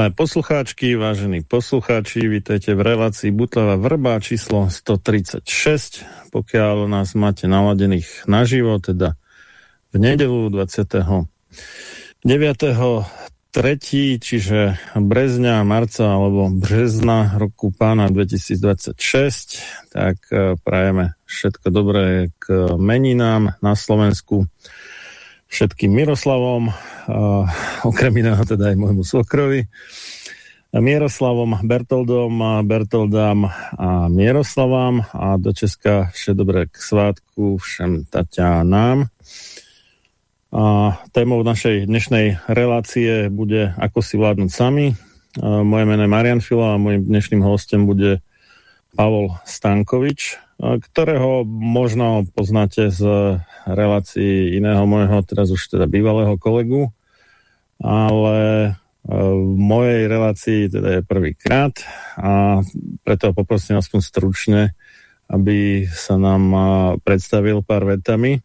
Milé poslucháčky, vážení poslucháči, vítajte v relácii Butlava Vrba číslo 136. Pokiaľ nás máte naladených naživo, teda v nedelu 29. 3. čiže brezňa, marca alebo března roku pána 2026, tak e, prajeme všetko dobré k meninám na Slovensku všetkým Miroslavom, okrem iného teda aj môjmu svokrovi, Mieroslavom, Bertoldom, Bertoldám a Mieroslavám a do Česka vše dobré k svátku všem Tatianám. A témou našej dnešnej relácie bude Ako si vládnuť sami. Moje meno je Marian Fila a môjim dnešným hostem bude Pavol Stankovič, ktorého možno poznáte z relácií iného môjho, teraz už teda bývalého kolegu, ale e, v mojej relácii teda je prvýkrát a preto poprosím aspoň stručne, aby sa nám e, predstavil pár vetami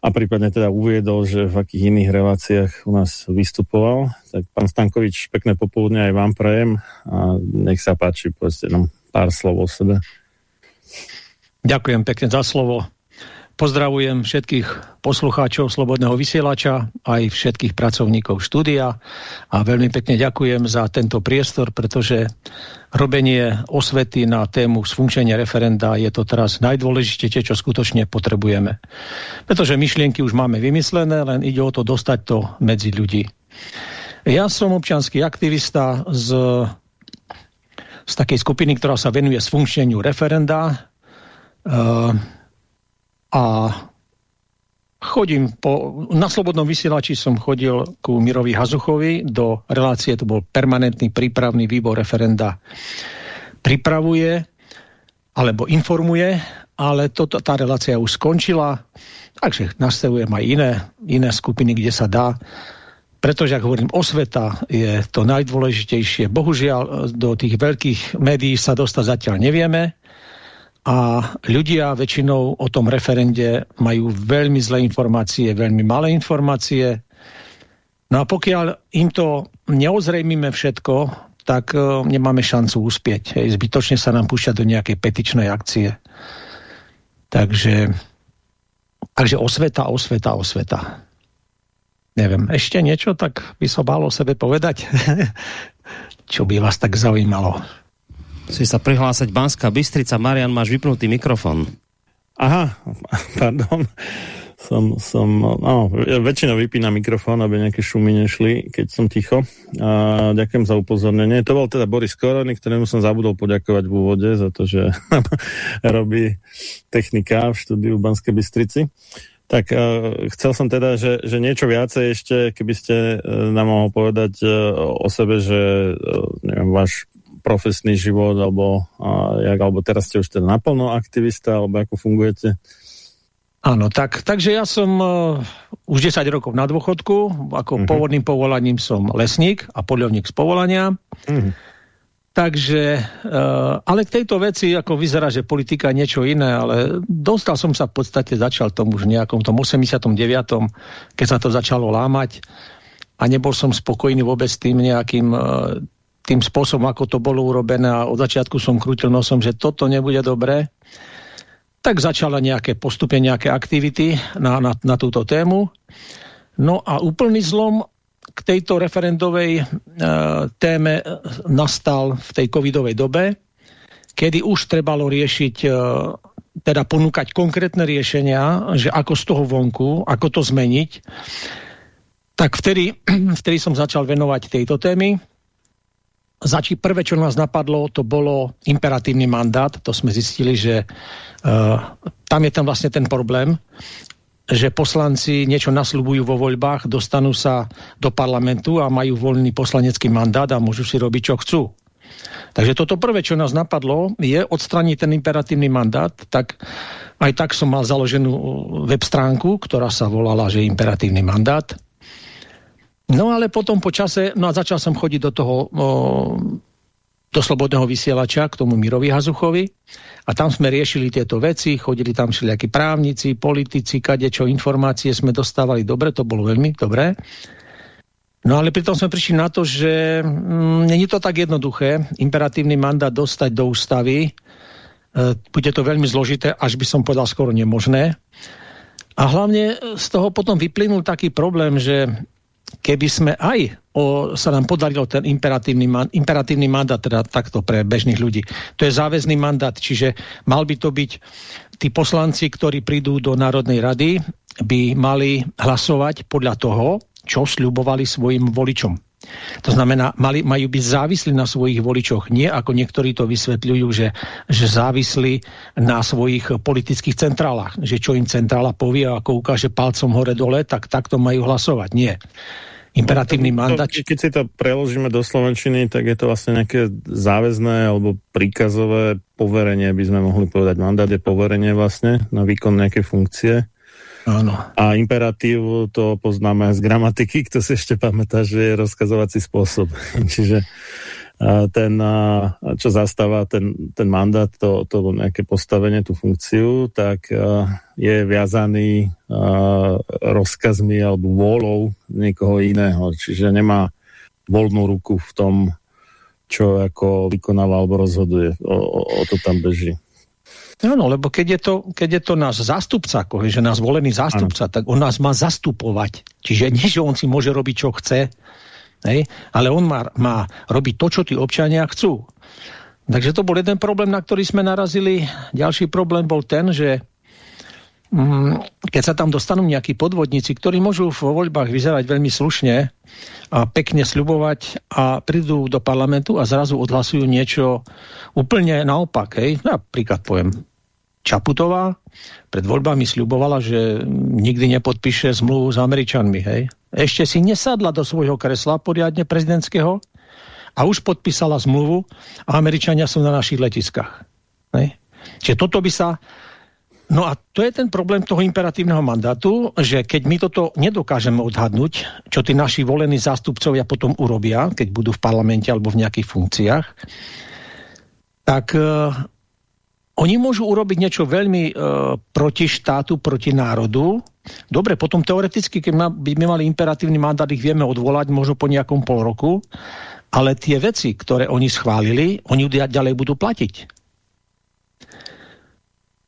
a prípadne teda uviedol, že v akých iných reláciách u nás vystupoval. Tak pán Stankovič, pekné popoludne aj vám prajem a nech sa páči, povedzte nám pár slov o sebe. Ďakujem pekne za slovo. Pozdravujem všetkých poslucháčov Slobodného vysielača, aj všetkých pracovníkov štúdia a veľmi pekne ďakujem za tento priestor, pretože robenie osvety na tému sfunkčenia referenda je to teraz najdôležitejšie, čo skutočne potrebujeme. Pretože myšlienky už máme vymyslené, len ide o to dostať to medzi ľudí. Ja som občianský aktivista z, z takej skupiny, ktorá sa venuje sfunkčeniu referenda, a chodím po, na Slobodnom vysielači som chodil ku Mirovi Hazuchovi do relácie, to bol permanentný prípravný výbor referenda. Pripravuje alebo informuje, ale toto, tá relácia už skončila, takže nastavujem aj iné, iné skupiny, kde sa dá pretože, ak hovorím, osveta je to najdôležitejšie. Bohužiaľ, do tých veľkých médií sa dostať zatiaľ nevieme a ľudia väčšinou o tom referende majú veľmi zlé informácie, veľmi malé informácie. No a pokiaľ im to neozrejmíme všetko, tak uh, nemáme šancu uspieť. Zbytočne sa nám púšťať do nejakej petičnej akcie. Takže, takže osveta, osveta, osveta. Neviem, ešte niečo, tak by som bál o sebe povedať. Čo by vás tak zaujímalo? Si sa prihlásiť Banská Bystrica. Marian, máš vypnutý mikrofon. Aha, pardon. Som, som, no, väčšinou vypína mikrofón, aby nejaké šumy nešli, keď som ticho. A ďakujem za upozornenie. To bol teda Boris Korony, ktorému som zabudol poďakovať v úvode za to, že robí technika v štúdiu Banskej Bystrici. Tak uh, chcel som teda, že, že niečo viacej ešte, keby ste uh, nám mohol povedať uh, o sebe, že uh, neviem, váš profesný život, alebo, a, jak, alebo teraz ste už teda naplno aktivista, alebo ako fungujete? Áno, tak, takže ja som uh, už 10 rokov na dôchodku, ako uh mhm. -huh. pôvodným povolaním som lesník a podľovník z povolania. Uh mhm. -huh. Takže, uh, ale k tejto veci, ako vyzerá, že politika je niečo iné, ale dostal som sa v podstate, začal tomu už nejakom tom 89., keď sa to začalo lámať a nebol som spokojný vôbec s tým nejakým uh, tým spôsobom, ako to bolo urobené a od začiatku som krútil nosom, že toto nebude dobré, tak začala nejaké postupne nejaké aktivity na, na, na túto tému. No a úplný zlom k tejto referendovej e, téme nastal v tej covidovej dobe, kedy už trebalo riešiť, e, teda ponúkať konkrétne riešenia, že ako z toho vonku, ako to zmeniť, tak vtedy, vtedy som začal venovať tejto témy Zači prvé, čo nás napadlo, to bolo imperatívny mandát. To sme zistili, že uh, tam je tam vlastne ten problém, že poslanci niečo nasľubujú vo voľbách, dostanú sa do parlamentu a majú voľný poslanecký mandát a môžu si robiť, čo chcú. Takže toto prvé, čo nás napadlo, je odstraniť ten imperatívny mandát. Tak aj tak som mal založenú web stránku, ktorá sa volala, že imperatívny mandát. No ale potom po čase, no a začal som chodiť do toho, o, do slobodného vysielača k tomu Mirovi Hazuchovi a tam sme riešili tieto veci, chodili tam všelijakí právnici, politici, kadečo, informácie sme dostávali dobre, to bolo veľmi dobré. No ale pritom sme prišli na to, že mm, není to tak jednoduché imperatívny mandát dostať do ústavy. E, bude to veľmi zložité, až by som povedal skoro nemožné. A hlavne z toho potom vyplynul taký problém, že keby sme aj o, sa nám podarilo ten imperatívny, man, imperatívny mandát, teda takto pre bežných ľudí, to je záväzný mandát, čiže mal by to byť tí poslanci, ktorí prídu do Národnej rady, by mali hlasovať podľa toho, čo sľubovali svojim voličom. To znamená, mali, majú byť závislí na svojich voličoch, nie ako niektorí to vysvetľujú, že, že závislí na svojich politických centrálach, že čo im centrála povie, ako ukáže palcom hore-dole, tak takto majú hlasovať. Nie. Imperatívny mandát. Keď si to preložíme do Slovenčiny, tak je to vlastne nejaké záväzné alebo príkazové poverenie, by sme mohli povedať. Mandát je poverenie vlastne na výkon nejakej funkcie. Áno. A imperatív to poznáme z gramatiky, kto si ešte pamätá, že je rozkazovací spôsob. Čiže ten, čo zastáva ten, ten mandát, to, to nejaké postavenie, tú funkciu, tak je viazaný rozkazmi alebo vôľou niekoho iného. Čiže nemá voľnú ruku v tom, čo ako vykonáva alebo rozhoduje. O, o, to tam beží. Áno, lebo keď je to, keď je to náš zástupca, ako je, že nás volený zástupca, ano. tak on nás má zastupovať. Čiže nie, že on si môže robiť, čo chce, hej? ale on má, má robiť to, čo tí občania chcú. Takže to bol jeden problém, na ktorý sme narazili. Ďalší problém bol ten, že mm, keď sa tam dostanú nejakí podvodníci, ktorí môžu vo voľbách vyzerať veľmi slušne a pekne sľubovať a prídu do parlamentu a zrazu odhlasujú niečo úplne naopak. Hej? Napríklad poviem Čaputová pred voľbami sľubovala, že nikdy nepodpíše zmluvu s Američanmi. Hej? Ešte si nesadla do svojho kresla poriadne prezidentského a už podpísala zmluvu a Američania sú na našich letiskách. Hej? Čiže toto by sa... No a to je ten problém toho imperatívneho mandátu, že keď my toto nedokážeme odhadnúť, čo tí naši volení zástupcovia potom urobia, keď budú v parlamente alebo v nejakých funkciách, tak oni môžu urobiť niečo veľmi e, proti štátu, proti národu. Dobre, potom teoreticky, keď ma, by my mali imperatívny mandát, ich vieme odvolať možno po nejakom pol roku, ale tie veci, ktoré oni schválili, oni ďalej budú platiť.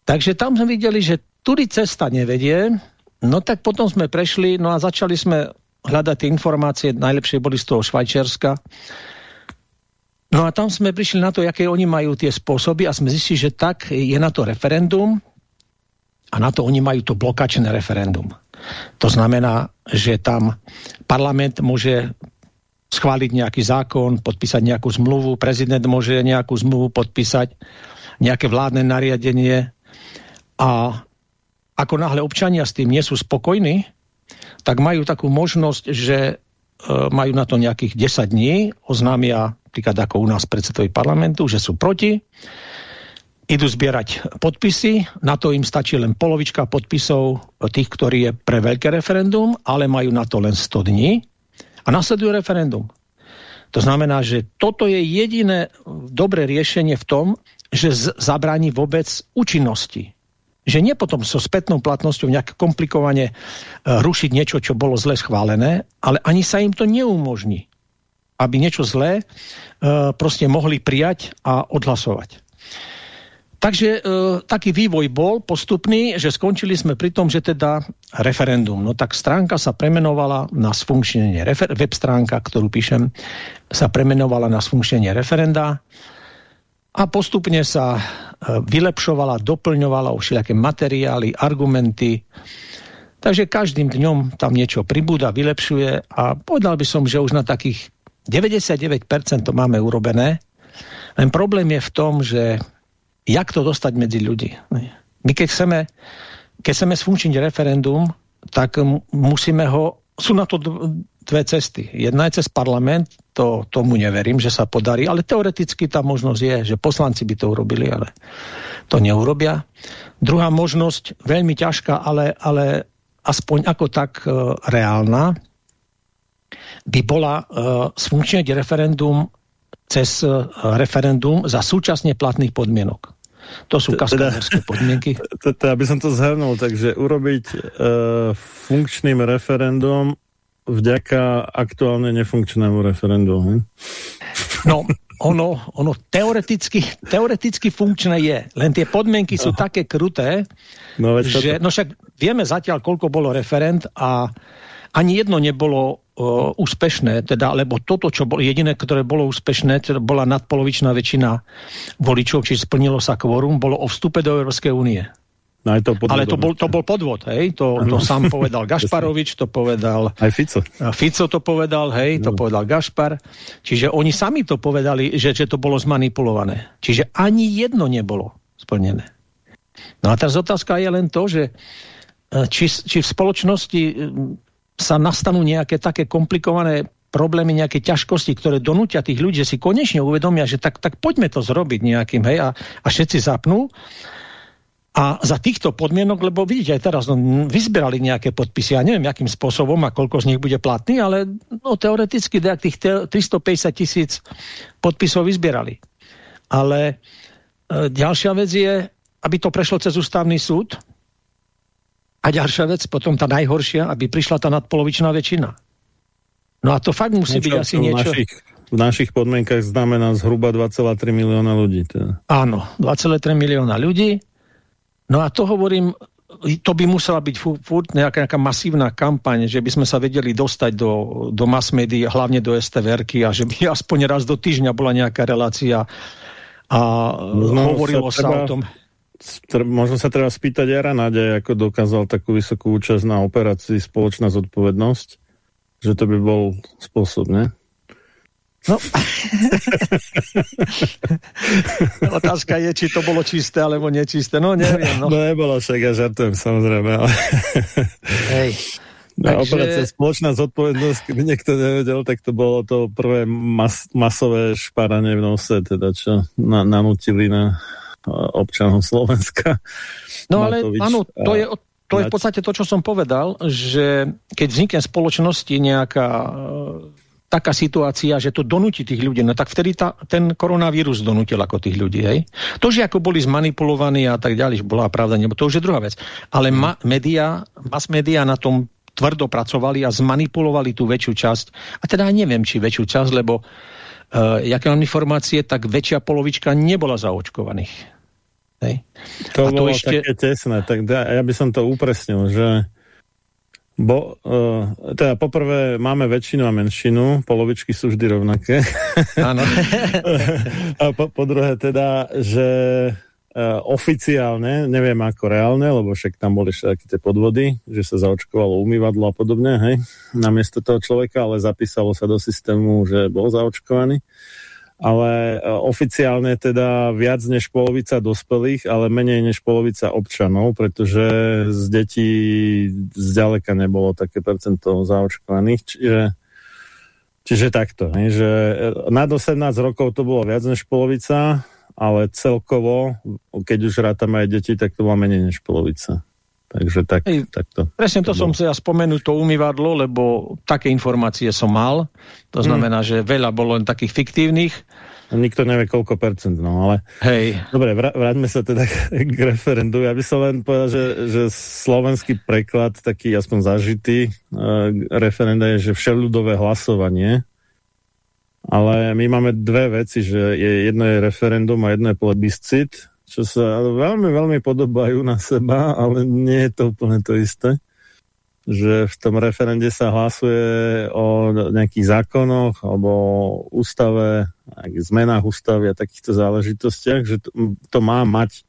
Takže tam sme videli, že tudy cesta nevedie, no tak potom sme prešli, no a začali sme hľadať tie informácie, najlepšie boli z toho Švajčiarska, No a tam sme prišli na to, aké oni majú tie spôsoby a sme zistili, že tak je na to referendum a na to oni majú to blokačné referendum. To znamená, že tam parlament môže schváliť nejaký zákon, podpísať nejakú zmluvu, prezident môže nejakú zmluvu podpísať, nejaké vládne nariadenie a ako náhle občania s tým nie sú spokojní, tak majú takú možnosť, že e, majú na to nejakých 10 dní, oznámia napríklad ako u nás predsedovi parlamentu, že sú proti, idú zbierať podpisy, na to im stačí len polovička podpisov tých, ktorí je pre veľké referendum, ale majú na to len 100 dní a nasledujú referendum. To znamená, že toto je jediné dobré riešenie v tom, že zabráni vôbec účinnosti. Že nie potom so spätnou platnosťou nejak komplikovane e, rušiť niečo, čo bolo zle schválené, ale ani sa im to neumožní aby niečo zlé e, proste mohli prijať a odhlasovať. Takže e, taký vývoj bol postupný, že skončili sme pri tom, že teda referendum. No tak stránka sa premenovala na sfunkčnenie, web stránka, ktorú píšem, sa premenovala na sfunkčnenie referenda a postupne sa e, vylepšovala, doplňovala o všelijaké materiály, argumenty. Takže každým dňom tam niečo pribúda, vylepšuje a povedal by som, že už na takých 99% to máme urobené, len problém je v tom, že jak to dostať medzi ľudí. My keď chceme, keď chceme sfunkčniť referendum, tak musíme ho, sú na to dve cesty. Jedna je cez parlament, to tomu neverím, že sa podarí, ale teoreticky tá možnosť je, že poslanci by to urobili, ale to neurobia. Druhá možnosť, veľmi ťažká, ale, ale aspoň ako tak uh, reálna, by bola uh, sfunkčniť referendum cez uh, referendum za súčasne platných podmienok. To sú teda- kaskadérske podmienky. Teda, aby som to zhrnul, takže urobiť uh, funkčným referendum vďaka aktuálne nefunkčnému referendu. Hm? No, ono, ono teoreticky, teoreticky funkčné je, len tie podmienky no. sú také kruté, no, že, no však vieme zatiaľ, koľko bolo referent a ani jedno nebolo uh, úspešné, teda, lebo toto, čo bolo jediné, ktoré bolo úspešné, teda bola nadpolovičná väčšina voličov, či splnilo sa kvorum, bolo o vstupe do Európskej únie. No to Ale to bol, to bol podvod, hej? To, to sám povedal Gašparovič, to povedal... Aj Fico. Fico to povedal, hej, to no. povedal Gašpar. Čiže oni sami to povedali, že, že to bolo zmanipulované. Čiže ani jedno nebolo splnené. No a teraz otázka je len to, že e, či, či v spoločnosti e, sa nastanú nejaké také komplikované problémy, nejaké ťažkosti, ktoré donútia tých ľudí, že si konečne uvedomia, že tak, tak poďme to zrobiť nejakým, hej, a, a všetci zapnú. A za týchto podmienok, lebo vidíte aj teraz, no, vyzbierali nejaké podpisy, ja neviem, akým spôsobom a koľko z nich bude platný, ale no, teoreticky tých 350 tisíc podpisov vyzbierali. Ale e, ďalšia vec je, aby to prešlo cez ústavný súd a ďalšia vec, potom tá najhoršia, aby prišla tá nadpolovičná väčšina. No a to fakt musí byť asi niečo... Našich, v našich podmienkach znamená zhruba 2,3 milióna ľudí. Teda. Áno, 2,3 milióna ľudí No a to hovorím, to by musela byť furt nejaká, nejaká masívna kampaň, že by sme sa vedeli dostať do, do mass médií, hlavne do STVRky a že by aspoň raz do týždňa bola nejaká relácia a no, hovorilo sa, treba, sa o tom. Možno sa treba spýtať Jara Nádej, ako dokázal takú vysokú účasť na operácii Spoločná zodpovednosť, že to by bol spôsob, ne? No. Otázka je, či to bolo čisté, alebo nečisté. No, neviem. No, no nebolo však, ja žartujem, samozrejme. Ale... Hej. No, Takže... spoločná zodpovednosť, keby niekto nevedel, tak to bolo to prvé mas masové šparanie v nose, teda čo na nanutili na občanov Slovenska. No ale Matovič áno, to je, to je v podstate to, čo som povedal, že keď vznikne spoločnosti nejaká taká situácia, že to donúti tých ľudí, no tak vtedy ta, ten koronavírus donútil ako tých ľudí. Hej? To, že ako boli zmanipulovaní a tak ďalej, že bola pravda, nebo to už je druhá vec. Ale ma, media, mass media na tom tvrdo pracovali a zmanipulovali tú väčšiu časť. A teda neviem, či väčšiu časť, lebo uh, jaké mám informácie, tak väčšia polovička nebola zaočkovaných. Hej? To a bolo ešte... také tesné. Tak ja by som to upresnil, že Bo, uh, teda poprvé máme väčšinu a menšinu, polovičky sú vždy rovnaké. Áno. a po, po druhé teda, že uh, oficiálne, neviem ako reálne, lebo však tam boli všetky tie podvody, že sa zaočkovalo umývadlo a podobne, hej, namiesto toho človeka, ale zapísalo sa do systému, že bol zaočkovaný ale e, oficiálne teda viac než polovica dospelých, ale menej než polovica občanov, pretože z detí zďaleka nebolo také percento zaočkovaných, čiže, čiže takto, že e, nad 18 rokov to bolo viac než polovica, ale celkovo, keď už rátame aj deti, tak to bolo menej než polovica. Takže tak, Ej, takto. Presne to, to som sa ja spomenul, to umývadlo, lebo také informácie som mal. To hm. znamená, hmm. že veľa bolo len takých fiktívnych. Nikto nevie, koľko percent, no ale... Hej. Dobre, vráťme sa teda k referendu. Ja by som len povedal, že, že slovenský preklad, taký aspoň zažitý uh, referenda je, že všeľudové hlasovanie. Ale my máme dve veci, že je, jedno je referendum a jedno je plebiscit čo sa veľmi, veľmi podobajú na seba, ale nie je to úplne to isté. Že v tom referende sa hlasuje o nejakých zákonoch alebo ústave, zmenách ústavy a takýchto záležitostiach, že to, to má mať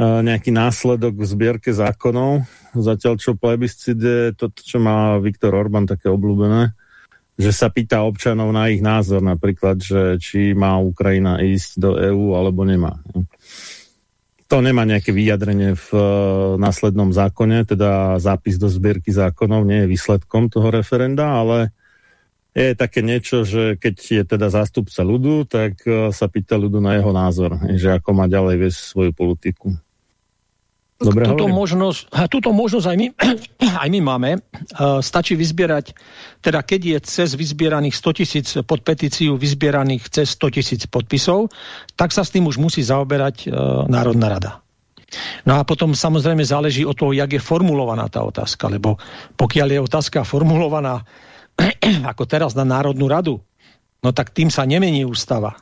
uh, nejaký následok v zbierke zákonov, zatiaľ čo plebiscid je to, čo má Viktor Orbán také obľúbené, že sa pýta občanov na ich názor, napríklad, že či má Ukrajina ísť do EÚ alebo nemá. To nemá nejaké vyjadrenie v uh, následnom zákone, teda zápis do zbierky zákonov nie je výsledkom toho referenda, ale je také niečo, že keď je teda zástupca ľudu, tak uh, sa pýta ľudu na jeho názor, že ako má ďalej viesť svoju politiku. Dobre túto, možnosť, túto možnosť aj my, aj my máme. Stačí vyzbierať, teda keď je cez vyzbieraných 100 tisíc pod petíciu vyzbieraných cez 100 tisíc podpisov, tak sa s tým už musí zaoberať uh, Národná rada. No a potom samozrejme záleží od toho, jak je formulovaná tá otázka, lebo pokiaľ je otázka formulovaná ako teraz na Národnú radu, no tak tým sa nemení ústava.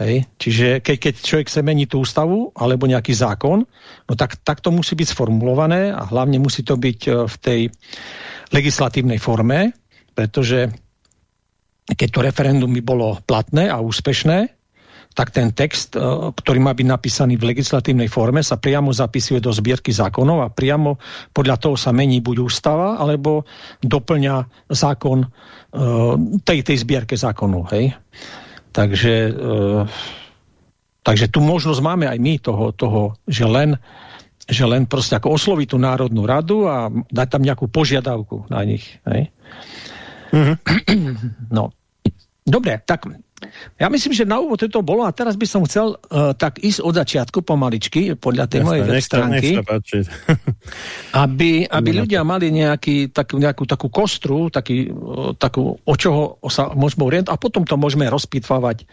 Hej? Čiže keď, keď človek chce meniť tú ústavu alebo nejaký zákon, no tak, tak to musí byť sformulované a hlavne musí to byť e, v tej legislatívnej forme, pretože keď to referendum by bolo platné a úspešné, tak ten text, e, ktorý má byť napísaný v legislatívnej forme, sa priamo zapisuje do zbierky zákonov a priamo podľa toho sa mení buď ústava, alebo doplňa zákon e, tej, tej zbierke zákonov. Hej? Takže, e, takže tu možnosť máme aj my toho, toho že len že len proste ako osloviť tú Národnú radu a dať tam nejakú požiadavku na nich. Hej? Mm -hmm. No. Dobre, tak ja myslím, že na úvod to bolo a teraz by som chcel uh, tak ísť od začiatku pomaličky podľa tej Jasne, mojej web stránky, aby, aby ľudia mali nejaký, takú, nejakú takú kostru, taký, uh, takú, o čoho sa môžeme orientovať a potom to môžeme rozpitvávať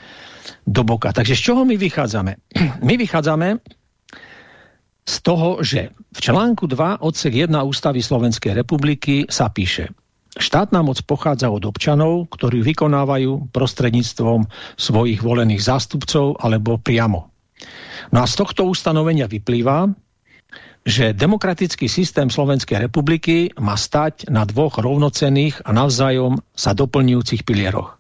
do boka. Takže z čoho my vychádzame? My vychádzame z toho, že v článku 2 odsek 1 Ústavy Slovenskej republiky sa píše Štátna moc pochádza od občanov, ktorí vykonávajú prostredníctvom svojich volených zástupcov alebo priamo. No a z tohto ustanovenia vyplýva, že demokratický systém Slovenskej republiky má stať na dvoch rovnocenných a navzájom sa doplňujúcich pilieroch.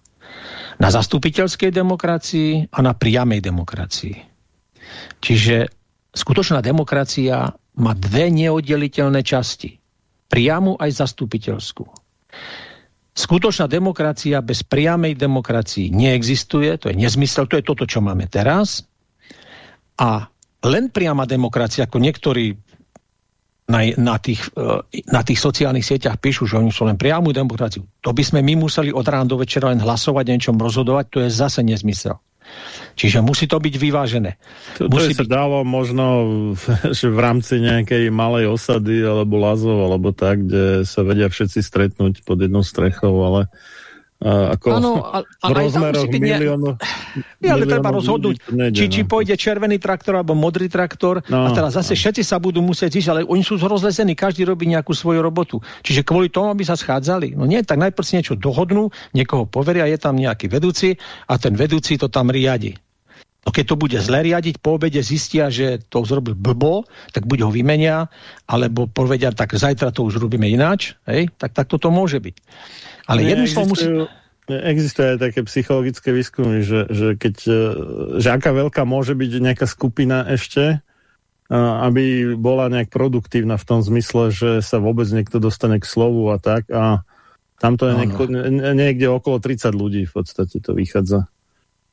Na zastupiteľskej demokracii a na priamej demokracii. Čiže skutočná demokracia má dve neoddeliteľné časti. Priamu aj zastupiteľskú. Skutočná demokracia bez priamej demokracii neexistuje, to je nezmysel, to je toto, čo máme teraz. A len priama demokracia, ako niektorí na, na, tých, e, na tých sociálnych sieťach píšu, že oni sú len priamu demokraciu. To by sme my museli od rána do večera len hlasovať, niečom rozhodovať, to je zase nezmysel. Čiže musí to byť vyvážené. To, to musí sa byť... dalo možno že v rámci nejakej malej osady alebo lazov alebo tak, kde sa vedia všetci stretnúť pod jednou strechou, ale ako ano, a, a v rozmeroch miliónov. Ja, ale treba rozhodnúť, či, či no. pôjde červený traktor alebo modrý traktor no, a teraz zase no. všetci sa budú musieť ísť, ale oni sú rozlezení, každý robí nejakú svoju robotu. Čiže kvôli tomu, aby sa schádzali. No nie, tak najprv si niečo dohodnú, niekoho poveria, je tam nejaký vedúci a ten vedúci to tam riadi. No keď to bude zle riadiť, po obede zistia, že to zrobil blbo, tak buď ho vymenia, alebo povedia, tak zajtra to už robíme ináč, hej? tak, tak toto môže byť. Ale jednu slovo musí... Existuje aj také psychologické výskumy, že, že keď, že aká veľká môže byť nejaká skupina ešte, e, aby bola nejak produktívna v tom zmysle, že sa vôbec niekto dostane k slovu a tak a tam to je no, nieko, no. niekde okolo 30 ľudí v podstate to vychádza.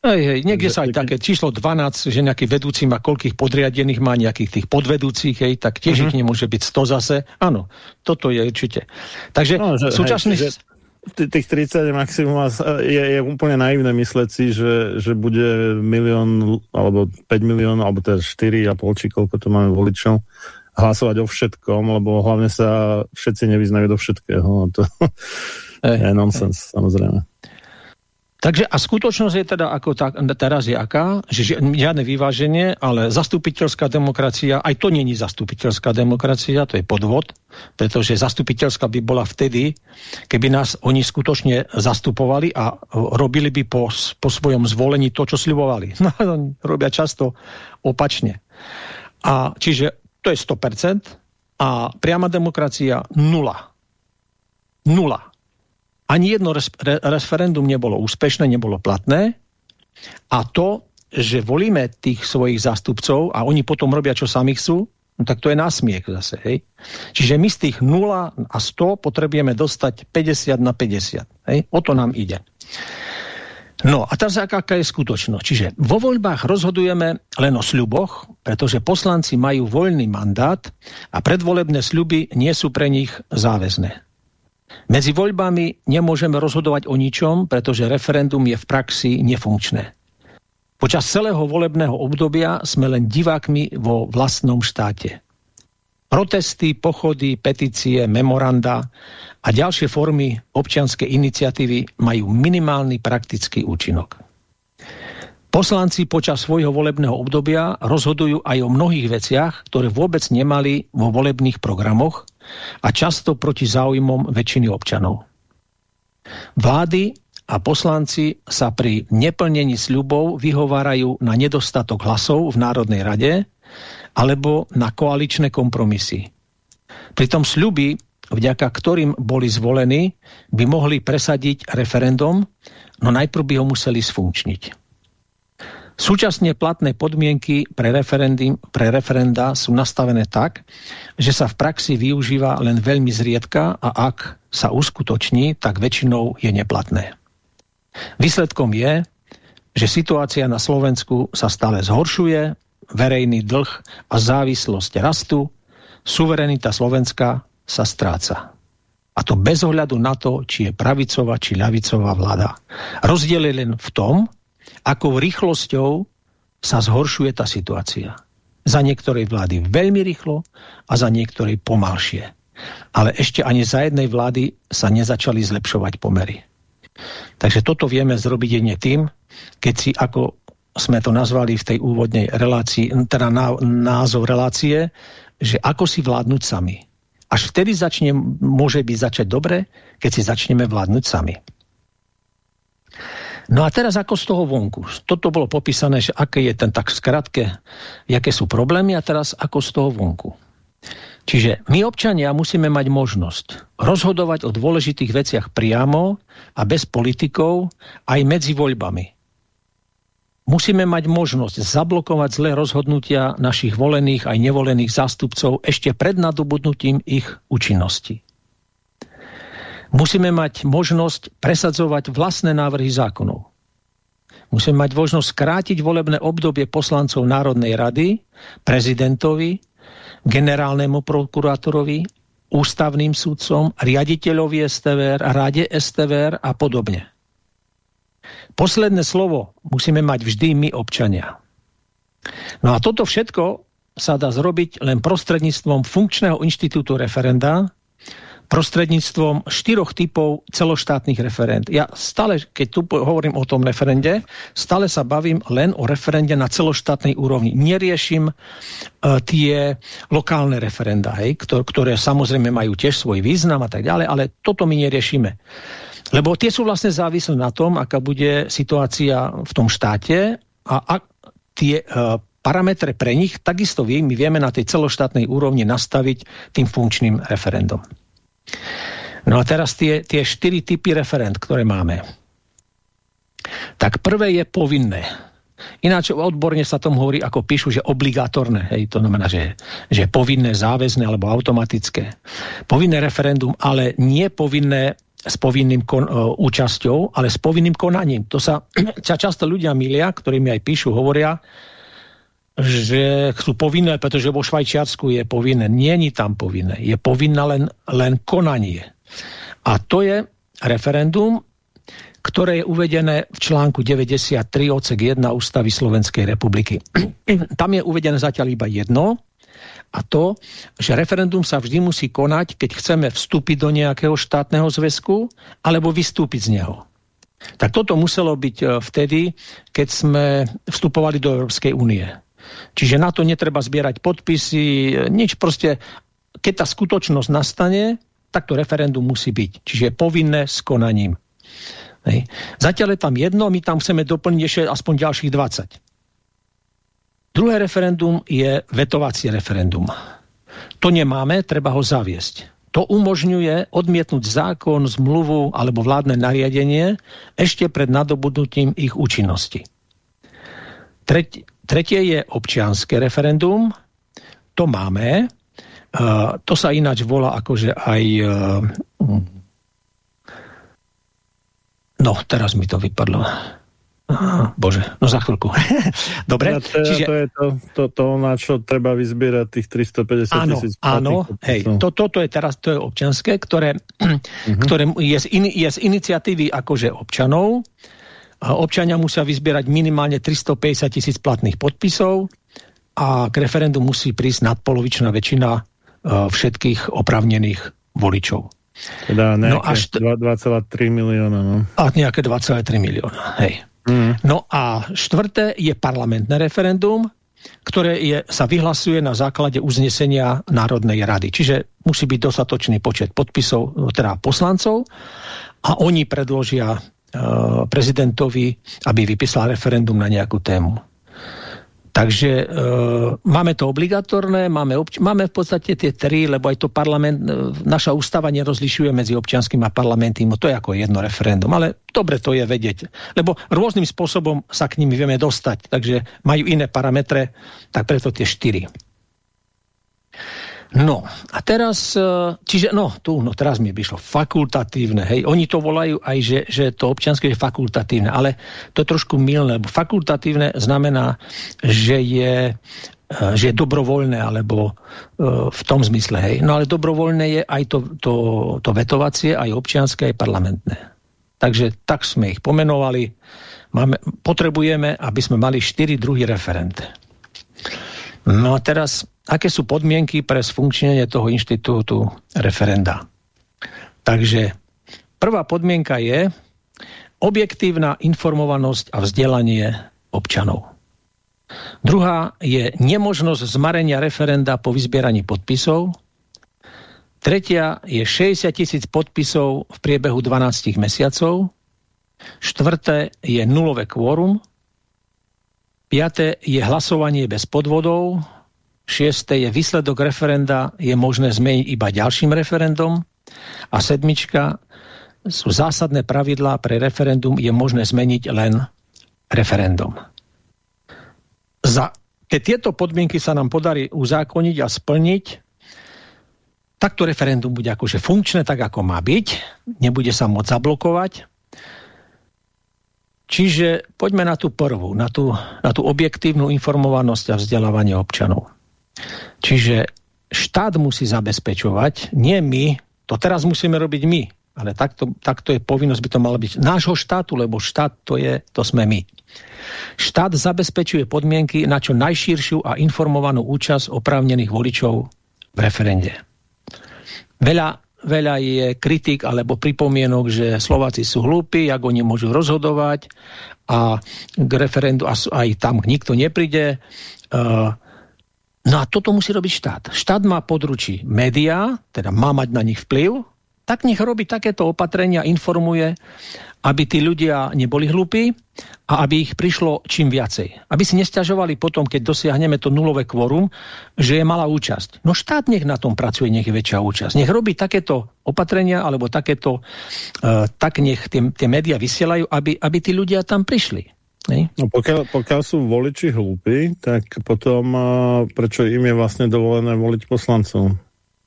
Hej, hej, niekde sa aj také číslo 12, že nejaký vedúci má koľkých podriadených, má nejakých tých podvedúcich, hej, tak tiež uh -huh. ich nemôže byť 100 zase. Áno, toto je určite. Takže no, že, súčasný... Hej, že tých 30 maximum je, je úplne naivné mysleť si, že, že bude milión alebo 5 miliónov, alebo teda 4 a pol, či koľko to máme voličov, hlasovať o všetkom, lebo hlavne sa všetci nevyznajú do všetkého. To je nonsens, samozrejme. Takže a skutočnosť je teda ako tak, teraz je aká, že žiadne vyváženie, ale zastupiteľská demokracia, aj to není zastupiteľská demokracia, to je podvod, pretože zastupiteľská by bola vtedy, keby nás oni skutočne zastupovali a robili by po, po svojom zvolení to, čo slibovali. No, robia často opačne. A čiže to je 100% a priama demokracia nula. Nula ani jedno referendum nebolo úspešné, nebolo platné a to, že volíme tých svojich zástupcov a oni potom robia, čo sami chcú, no tak to je násmiech zase. Hej? Čiže my z tých 0 a 100 potrebujeme dostať 50 na 50. Hej? O to nám ide. No a teraz aká je skutočnosť. Čiže vo voľbách rozhodujeme len o sľuboch, pretože poslanci majú voľný mandát a predvolebné sľuby nie sú pre nich záväzné. Medzi voľbami nemôžeme rozhodovať o ničom, pretože referendum je v praxi nefunkčné. Počas celého volebného obdobia sme len divákmi vo vlastnom štáte. Protesty, pochody, petície, memoranda a ďalšie formy občianskej iniciatívy majú minimálny praktický účinok. Poslanci počas svojho volebného obdobia rozhodujú aj o mnohých veciach, ktoré vôbec nemali vo volebných programoch a často proti záujmom väčšiny občanov. Vlády a poslanci sa pri neplnení sľubov vyhovárajú na nedostatok hlasov v Národnej rade alebo na koaličné kompromisy. Pritom sľuby, vďaka ktorým boli zvolení, by mohli presadiť referendum, no najprv by ho museli sfunkčniť. Súčasne platné podmienky pre, pre referenda sú nastavené tak, že sa v praxi využíva len veľmi zriedka a ak sa uskutoční, tak väčšinou je neplatné. Výsledkom je, že situácia na Slovensku sa stále zhoršuje, verejný dlh a závislosť rastú, suverenita Slovenska sa stráca. A to bez ohľadu na to, či je pravicová, či ľavicová vláda. Rozdiel je len v tom, akou rýchlosťou sa zhoršuje tá situácia. Za niektorej vlády veľmi rýchlo a za niektorej pomalšie. Ale ešte ani za jednej vlády sa nezačali zlepšovať pomery. Takže toto vieme zrobiť jedne tým, keď si, ako sme to nazvali v tej úvodnej relácii, teda názov relácie, že ako si vládnuť sami. Až vtedy začne, môže byť začať dobre, keď si začneme vládnuť sami. No a teraz ako z toho vonku? Toto bolo popísané, že aké je ten tak skratke, jaké sú problémy a teraz ako z toho vonku. Čiže my občania musíme mať možnosť rozhodovať o dôležitých veciach priamo a bez politikov aj medzi voľbami. Musíme mať možnosť zablokovať zlé rozhodnutia našich volených aj nevolených zástupcov ešte pred nadobudnutím ich účinnosti. Musíme mať možnosť presadzovať vlastné návrhy zákonov. Musíme mať možnosť skrátiť volebné obdobie poslancov Národnej rady, prezidentovi, generálnemu prokurátorovi, ústavným súdcom, riaditeľovi STVR, rade STVR a podobne. Posledné slovo musíme mať vždy my občania. No a toto všetko sa dá zrobiť len prostredníctvom funkčného inštitútu referenda, prostredníctvom štyroch typov celoštátnych referend. Ja stále, keď tu hovorím o tom referende, stále sa bavím len o referende na celoštátnej úrovni. Neriešim uh, tie lokálne referenda, hej, ktoré, ktoré samozrejme majú tiež svoj význam a tak ďalej, ale toto my neriešime. Lebo tie sú vlastne závislé na tom, aká bude situácia v tom štáte a, a tie uh, parametre pre nich takisto my vieme na tej celoštátnej úrovni nastaviť tým funkčným referendum. No a teraz tie, tie štyri typy referent, ktoré máme. Tak prvé je povinné. Ináč odborne sa tom hovorí, ako píšu, že obligátorné. Hej, to znamená, že, že povinné, záväzné alebo automatické. Povinné referendum, ale nie povinné s povinným kon, uh, účasťou, ale s povinným konaním. To sa, sa často ľudia milia, ktorí mi aj píšu, hovoria, že sú povinné, pretože vo Švajčiarsku je povinné. Je tam povinné. Je povinné len, len konanie. A to je referendum, ktoré je uvedené v článku 93 odsek 1 Ústavy Slovenskej republiky. Tam je uvedené zatiaľ iba jedno, a to, že referendum sa vždy musí konať, keď chceme vstúpiť do nejakého štátneho zväzku alebo vystúpiť z neho. Tak toto muselo byť e, vtedy, keď sme vstupovali do Európskej únie. Čiže na to netreba zbierať podpisy, nič proste, keď tá skutočnosť nastane, tak to referendum musí byť. Čiže povinné s konaním. Hej. Zatiaľ je tam jedno, my tam chceme doplniť ešte aspoň ďalších 20. Druhé referendum je vetovacie referendum. To nemáme, treba ho zaviesť. To umožňuje odmietnúť zákon, zmluvu alebo vládne nariadenie ešte pred nadobudnutím ich účinnosti. Treť, tretie je občianské referendum. To máme. Uh, to sa ináč volá akože aj... Uh, no, teraz mi to vypadlo. Aha, bože, no za chvíľku. Dobre. Ja to, Čiže... to je to, to, to, na čo treba vyzbierať tých 350 áno, tisíc. Áno, hej, to, toto je teraz to je občianské, ktoré, uh mhm. -huh. ktoré je, z in, je z iniciatívy akože občanov, občania musia vyzbierať minimálne 350 tisíc platných podpisov a k referendu musí prísť nadpolovičná väčšina e, všetkých opravnených voličov. Teda nejaké no až 2,3 milióna. No. A nejaké 2,3 milióna, hej. Mm. No a štvrté je parlamentné referendum, ktoré je, sa vyhlasuje na základe uznesenia Národnej rady. Čiže musí byť dostatočný počet podpisov, teda poslancov a oni predložia prezidentovi, aby vypísal referendum na nejakú tému. Takže e, máme to obligatorné, máme, máme v podstate tie tri, lebo aj to parlament, e, naša ústava nerozlišuje medzi občianským a parlamentným, to je ako jedno referendum, ale dobre to je vedieť, lebo rôznym spôsobom sa k nimi vieme dostať, takže majú iné parametre, tak preto tie štyri. No, a teraz, e, čiže, no, tu, no, teraz mi vyšlo fakultatívne, hej, oni to volajú aj, že, že to občianske je fakultatívne, ale to je trošku milné, lebo fakultatívne znamená, že je, e, že je dobrovoľné, alebo e, v tom zmysle, hej. No ale dobrovoľné je aj to, to, to vetovacie, aj občianske, aj parlamentné. Takže tak sme ich pomenovali. Máme, potrebujeme, aby sme mali štyri druhy referente. No a teraz aké sú podmienky pre sfunkčnenie toho inštitútu referenda. Takže prvá podmienka je objektívna informovanosť a vzdelanie občanov. Druhá je nemožnosť zmarenia referenda po vyzbieraní podpisov. Tretia je 60 tisíc podpisov v priebehu 12 mesiacov. Štvrté je nulové kvórum. Piaté je hlasovanie bez podvodov Šieste je výsledok referenda je možné zmeniť iba ďalším referendum. A sedmička sú zásadné pravidlá pre referendum je možné zmeniť len referendum. Za, keď tieto podmienky sa nám podarí uzákoniť a splniť, tak to referendum bude akože funkčné, tak ako má byť, nebude sa môcť zablokovať. Čiže poďme na tú prvú, na tú, na tú objektívnu informovanosť a vzdelávanie občanov. Čiže štát musí zabezpečovať, nie my, to teraz musíme robiť my, ale takto, takto je povinnosť, by to malo byť nášho štátu, lebo štát to, je, to sme my. Štát zabezpečuje podmienky na čo najširšiu a informovanú účasť oprávnených voličov v referende. Veľa, veľa je kritik alebo pripomienok, že Slováci sú hlúpi, ako oni môžu rozhodovať a k referendu aj tam nikto nepríde. Uh, No a toto musí robiť štát. Štát má područí médiá, teda má mať na nich vplyv, tak nech robí takéto opatrenia, informuje, aby tí ľudia neboli hlúpi a aby ich prišlo čím viacej. Aby si nestiažovali potom, keď dosiahneme to nulové kvorum, že je malá účasť. No štát nech na tom pracuje, nech je väčšia účasť. Nech robí takéto opatrenia, alebo takéto, uh, tak nech tie, tie médiá vysielajú, aby, aby tí ľudia tam prišli. No pokiaľ, pokiaľ sú voliči hlúpi, tak potom uh, prečo im je vlastne dovolené voliť poslancov?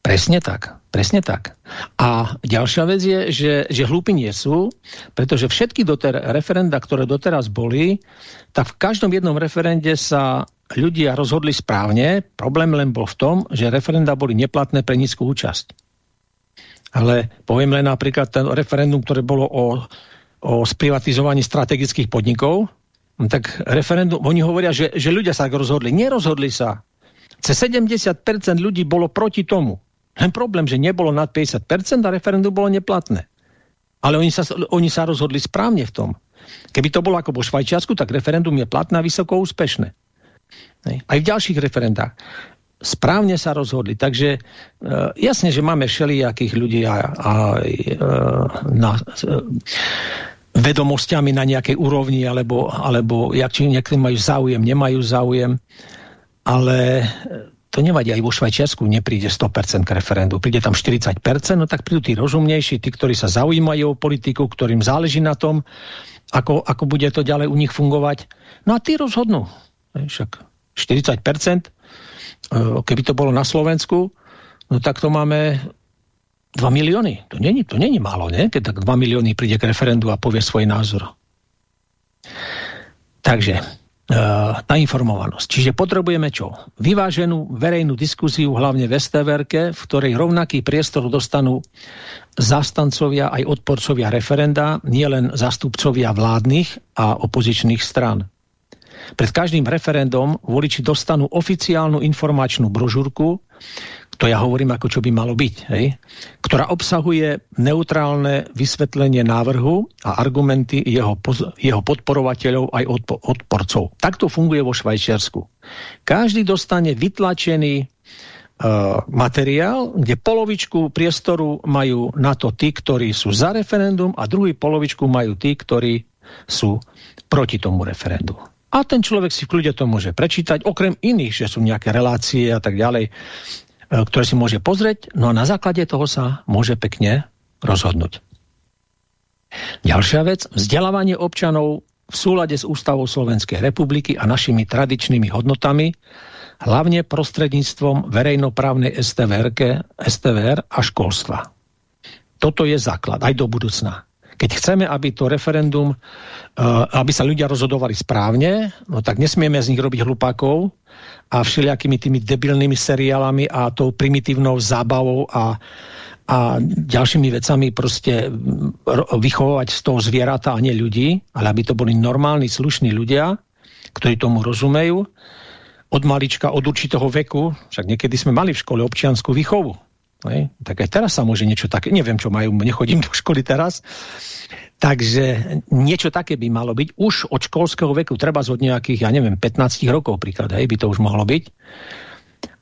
Presne tak, presne tak. A ďalšia vec je, že, že hlúpi nie sú, pretože všetky doter referenda, ktoré doteraz boli, tak v každom jednom referende sa ľudia rozhodli správne. Problém len bol v tom, že referenda boli neplatné pre nízku účasť. Ale poviem len napríklad ten referendum, ktoré bolo o, o sprivatizovaní strategických podnikov, tak referendum, oni hovoria, že, že ľudia sa rozhodli. Nerozhodli sa. Cez 70% ľudí bolo proti tomu. Len problém, že nebolo nad 50% a referendum bolo neplatné. Ale oni sa, oni sa rozhodli správne v tom. Keby to bolo ako vo Švajčiarsku, tak referendum je platné a vysoko úspešné. Aj v ďalších referendách. Správne sa rozhodli. Takže e, jasne, že máme všelijakých ľudí a, a e, na, e, vedomosťami na nejakej úrovni, alebo, alebo jak či niektorí majú záujem, nemajú záujem, ale to nevadí, aj vo Švajčiarsku nepríde 100% k referendu, príde tam 40%, no tak prídu tí rozumnejší, tí, ktorí sa zaujímajú o politiku, ktorým záleží na tom, ako, ako bude to ďalej u nich fungovať. No a tí rozhodnú. Však 40%, e, keby to bolo na Slovensku, no tak to máme 2 milióny. To není, to není málo, ne? keď tak 2 milióny príde k referendu a povie svoj názor. Takže tá informovanosť. Čiže potrebujeme čo? Vyváženú verejnú diskusiu, hlavne v STVRke, v ktorej rovnaký priestor dostanú zastancovia aj odporcovia referenda, nielen zastupcovia vládnych a opozičných stran. Pred každým referendum voliči dostanú oficiálnu informačnú brožúrku, to ja hovorím ako čo by malo byť, hej? ktorá obsahuje neutrálne vysvetlenie návrhu a argumenty jeho, jeho podporovateľov aj odpo odporcov. Takto funguje vo Švajčiarsku. Každý dostane vytlačený uh, materiál, kde polovičku priestoru majú na to tí, ktorí sú za referendum a druhý polovičku majú tí, ktorí sú proti tomu referendu. A ten človek si v kľude to môže prečítať, okrem iných, že sú nejaké relácie a tak ďalej, E, ktoré si môže pozrieť, no a na základe toho sa môže pekne rozhodnúť. Ďalšia vec, vzdelávanie občanov v súlade s Ústavou Slovenskej republiky a našimi tradičnými hodnotami, hlavne prostredníctvom verejnoprávnej STVR, STVR a školstva. Toto je základ aj do budúcna. Keď chceme, aby to referendum, e, aby sa ľudia rozhodovali správne, no tak nesmieme z nich robiť hlupákov, a všelijakými tými debilnými seriálami a tou primitívnou zábavou a, a ďalšími vecami proste vychovávať z toho zvieratá a nie ľudí, ale aby to boli normálni, slušní ľudia, ktorí tomu rozumejú, od malička, od určitého veku, však niekedy sme mali v škole občianskú výchovu, ne? tak aj teraz sa môže niečo také, neviem čo majú, nechodím do školy teraz, Takže niečo také by malo byť. Už od školského veku, treba od nejakých, ja neviem, 15 rokov príklad, hej, by to už mohlo byť.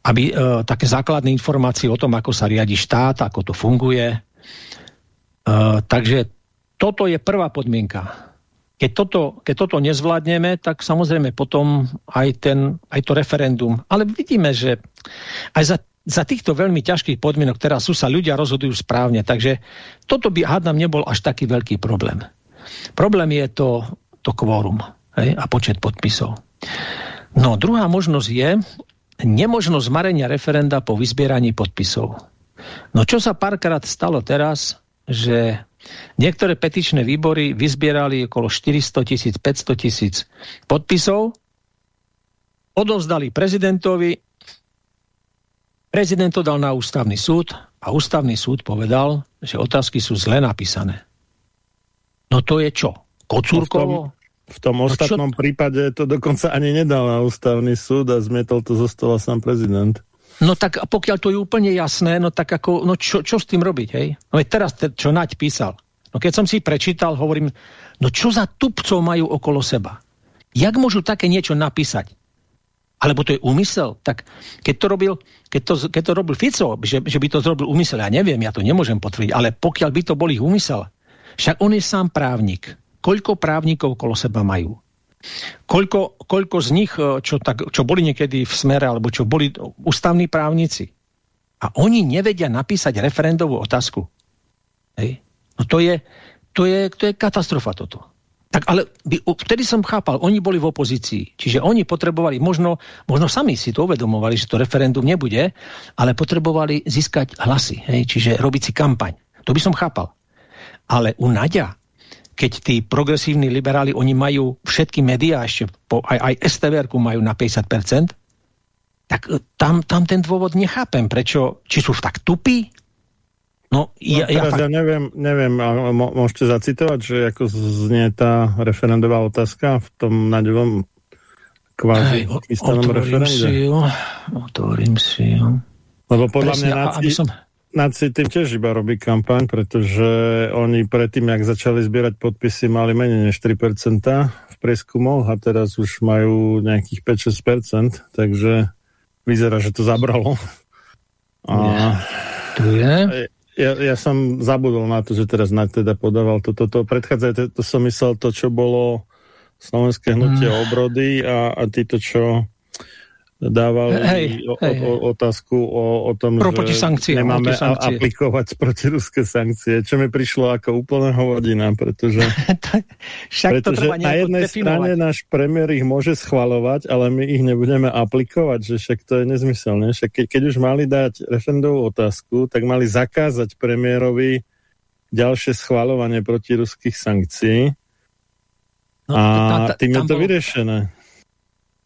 Aby e, také základné informácie o tom, ako sa riadi štát, ako to funguje. E, takže toto je prvá podmienka. Keď toto, keď toto nezvládneme, tak samozrejme potom aj, ten, aj to referendum. Ale vidíme, že aj za za týchto veľmi ťažkých podmienok teraz sú sa ľudia rozhodujú správne, takže toto by hádam nebol až taký veľký problém. Problém je to, to kvórum hej, a počet podpisov. No druhá možnosť je nemožnosť zmarenia referenda po vyzbieraní podpisov. No čo sa párkrát stalo teraz, že niektoré petičné výbory vyzbierali okolo 400 tisíc, 500 tisíc podpisov, odovzdali prezidentovi, Prezident to dal na ústavný súd a ústavný súd povedal, že otázky sú zle napísané. No to je čo? Kocúrkovo? V tom no ostatnom čo? prípade to dokonca ani nedal na ústavný súd a zmietol to zo stola sám prezident. No tak pokiaľ to je úplne jasné, no tak ako, no čo, čo s tým robiť, hej? No teraz, čo Naď písal. No keď som si prečítal, hovorím, no čo za tupcov majú okolo seba? Jak môžu také niečo napísať? Alebo to je úmysel, tak keď to robil, keď to, keď to robil Fico, že, že by to zrobil úmysel, ja neviem, ja to nemôžem potvrdiť, ale pokiaľ by to bol ich úmysel, však on je sám právnik. Koľko právnikov okolo seba majú? Koľko, koľko z nich, e, čo, tak, čo boli niekedy v smere, alebo čo boli ústavní právnici. A oni nevedia napísať referendovú otázku. Hej? No to je, to, je, to je katastrofa toto. Tak ale by, vtedy som chápal, oni boli v opozícii. Čiže oni potrebovali, možno, možno sami si to uvedomovali, že to referendum nebude, ale potrebovali získať hlasy. Hej? Čiže robiť si kampaň. To by som chápal. Ale u Nadia, keď tí progresívni liberáli, oni majú všetky médiá, ešte po, aj, aj STVR majú na 50%, tak e, tam, tam ten dôvod nechápem. Prečo? Či sú tak tupí? No, ja, no teraz ja, ja neviem, neviem môžete zacitovať, že ako znie tá referendová otázka v tom naďovom kvázi chystanom referende? Si ju, otvorím si ju. Lebo podľa Presne, mňa naci, som... naci tým tiež iba robí kampaň, pretože oni predtým, jak začali zbierať podpisy, mali menej než 3% v prieskumoch a teraz už majú nejakých 5-6%, takže vyzerá, že to zabralo. A... Tu je ja, ja som zabudol na to, že teraz na teda podával toto. To, to predchádzajúce, to som myslel to, čo bolo slovenské hnutie mm. obrody a, a títo, čo dával hej, o, hej, o, otázku o, o tom, Pro že sankcie, nemáme sankcie. aplikovať protiruské sankcie, čo mi prišlo ako úplná hovadina, pretože, Však pretože to na jednej definovať. strane náš premiér ich môže schvalovať, ale my ich nebudeme aplikovať, že však to je nezmyselné. Však keď, keď už mali dať referendovú otázku, tak mali zakázať premiérovi ďalšie schvalovanie protiruských sankcií no, a tým je to bolo... vyriešené.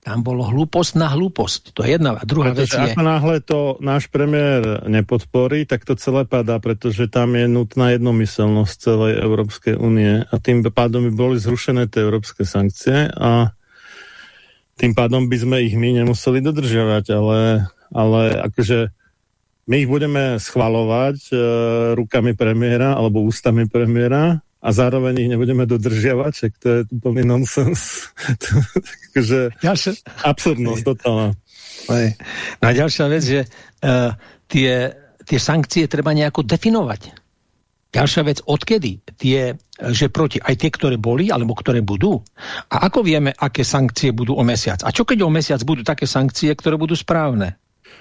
Tam bolo hlúposť na hlúposť. To je jedna. A druhá pretože vec je... Ako náhle to náš premiér nepodporí, tak to celé padá, pretože tam je nutná jednomyselnosť celej Európskej únie a tým pádom by boli zrušené tie európske sankcie a tým pádom by sme ich my nemuseli dodržiavať, ale, ale akože my ich budeme schvalovať e, rukami premiéra alebo ústami premiéra a zároveň ich nebudeme dodržiavať, však to je úplný nonsens. Takže absurdnosť totálna. No a ďalšia vec, že uh, tie, tie sankcie treba nejako definovať. Ďalšia vec, odkedy tie, že proti aj tie, ktoré boli, alebo ktoré budú. A ako vieme, aké sankcie budú o mesiac? A čo keď o mesiac budú také sankcie, ktoré budú správne?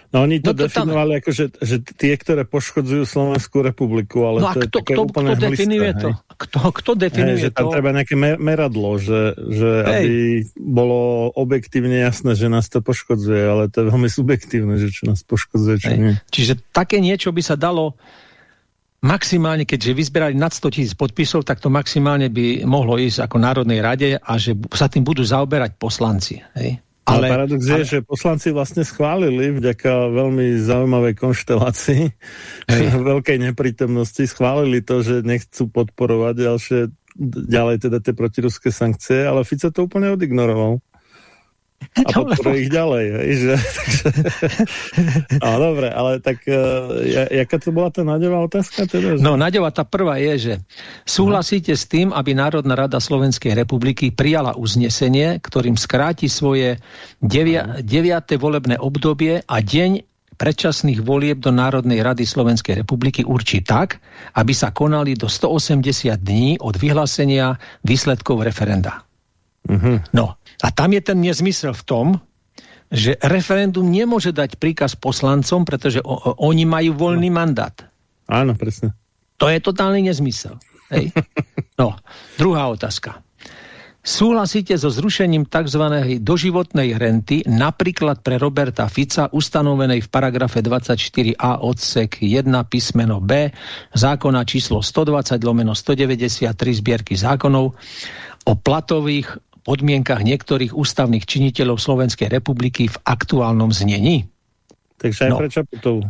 No oni to, no to definovali tam... ako, že, že tie, ktoré poškodzujú Slovenskú republiku, ale no to je kto, také kto, úplne kto definuje to? Kto, kto definuje hej, že tam to? treba nejaké meradlo, že, že aby bolo objektívne jasné, že nás to poškodzuje, ale to je veľmi subjektívne, že čo nás poškodzuje, čo hej. nie. Čiže také niečo by sa dalo maximálne, keďže vyzberali nad 100 tisíc podpisov, tak to maximálne by mohlo ísť ako Národnej rade a že sa tým budú zaoberať poslanci. Hej? Ale, ale paradox ale... je, že poslanci vlastne schválili vďaka veľmi zaujímavej konštelácii Hej. veľkej neprítomnosti, schválili to, že nechcú podporovať ďalšie ďalej teda tie protiruské sankcie, ale Fico to úplne odignoroval. A no, podporuje ich ďalej. Hej, že, takže... no, dobre, ale tak uh, jaká to bola tá Naďová otázka? Teda, že... No, Naďová, tá prvá je, že súhlasíte s tým, aby Národná rada Slovenskej republiky prijala uznesenie, ktorým skráti svoje 9. volebné obdobie a deň predčasných volieb do Národnej rady Slovenskej republiky určí tak, aby sa konali do 180 dní od vyhlásenia výsledkov referenda. Mhm. -huh. No, a tam je ten nezmysel v tom, že referendum nemôže dať príkaz poslancom, pretože o, o, oni majú voľný no. mandát. Áno, presne. To je totálny nezmysel. Hej? No, druhá otázka. Súhlasíte so zrušením tzv. doživotnej renty napríklad pre Roberta Fica ustanovenej v paragrafe 24a odsek 1 písmeno B zákona číslo 120 lomeno 193 zbierky zákonov o platových podmienkach niektorých ústavných činiteľov Slovenskej republiky v aktuálnom znení. Takže aj no. prečo to...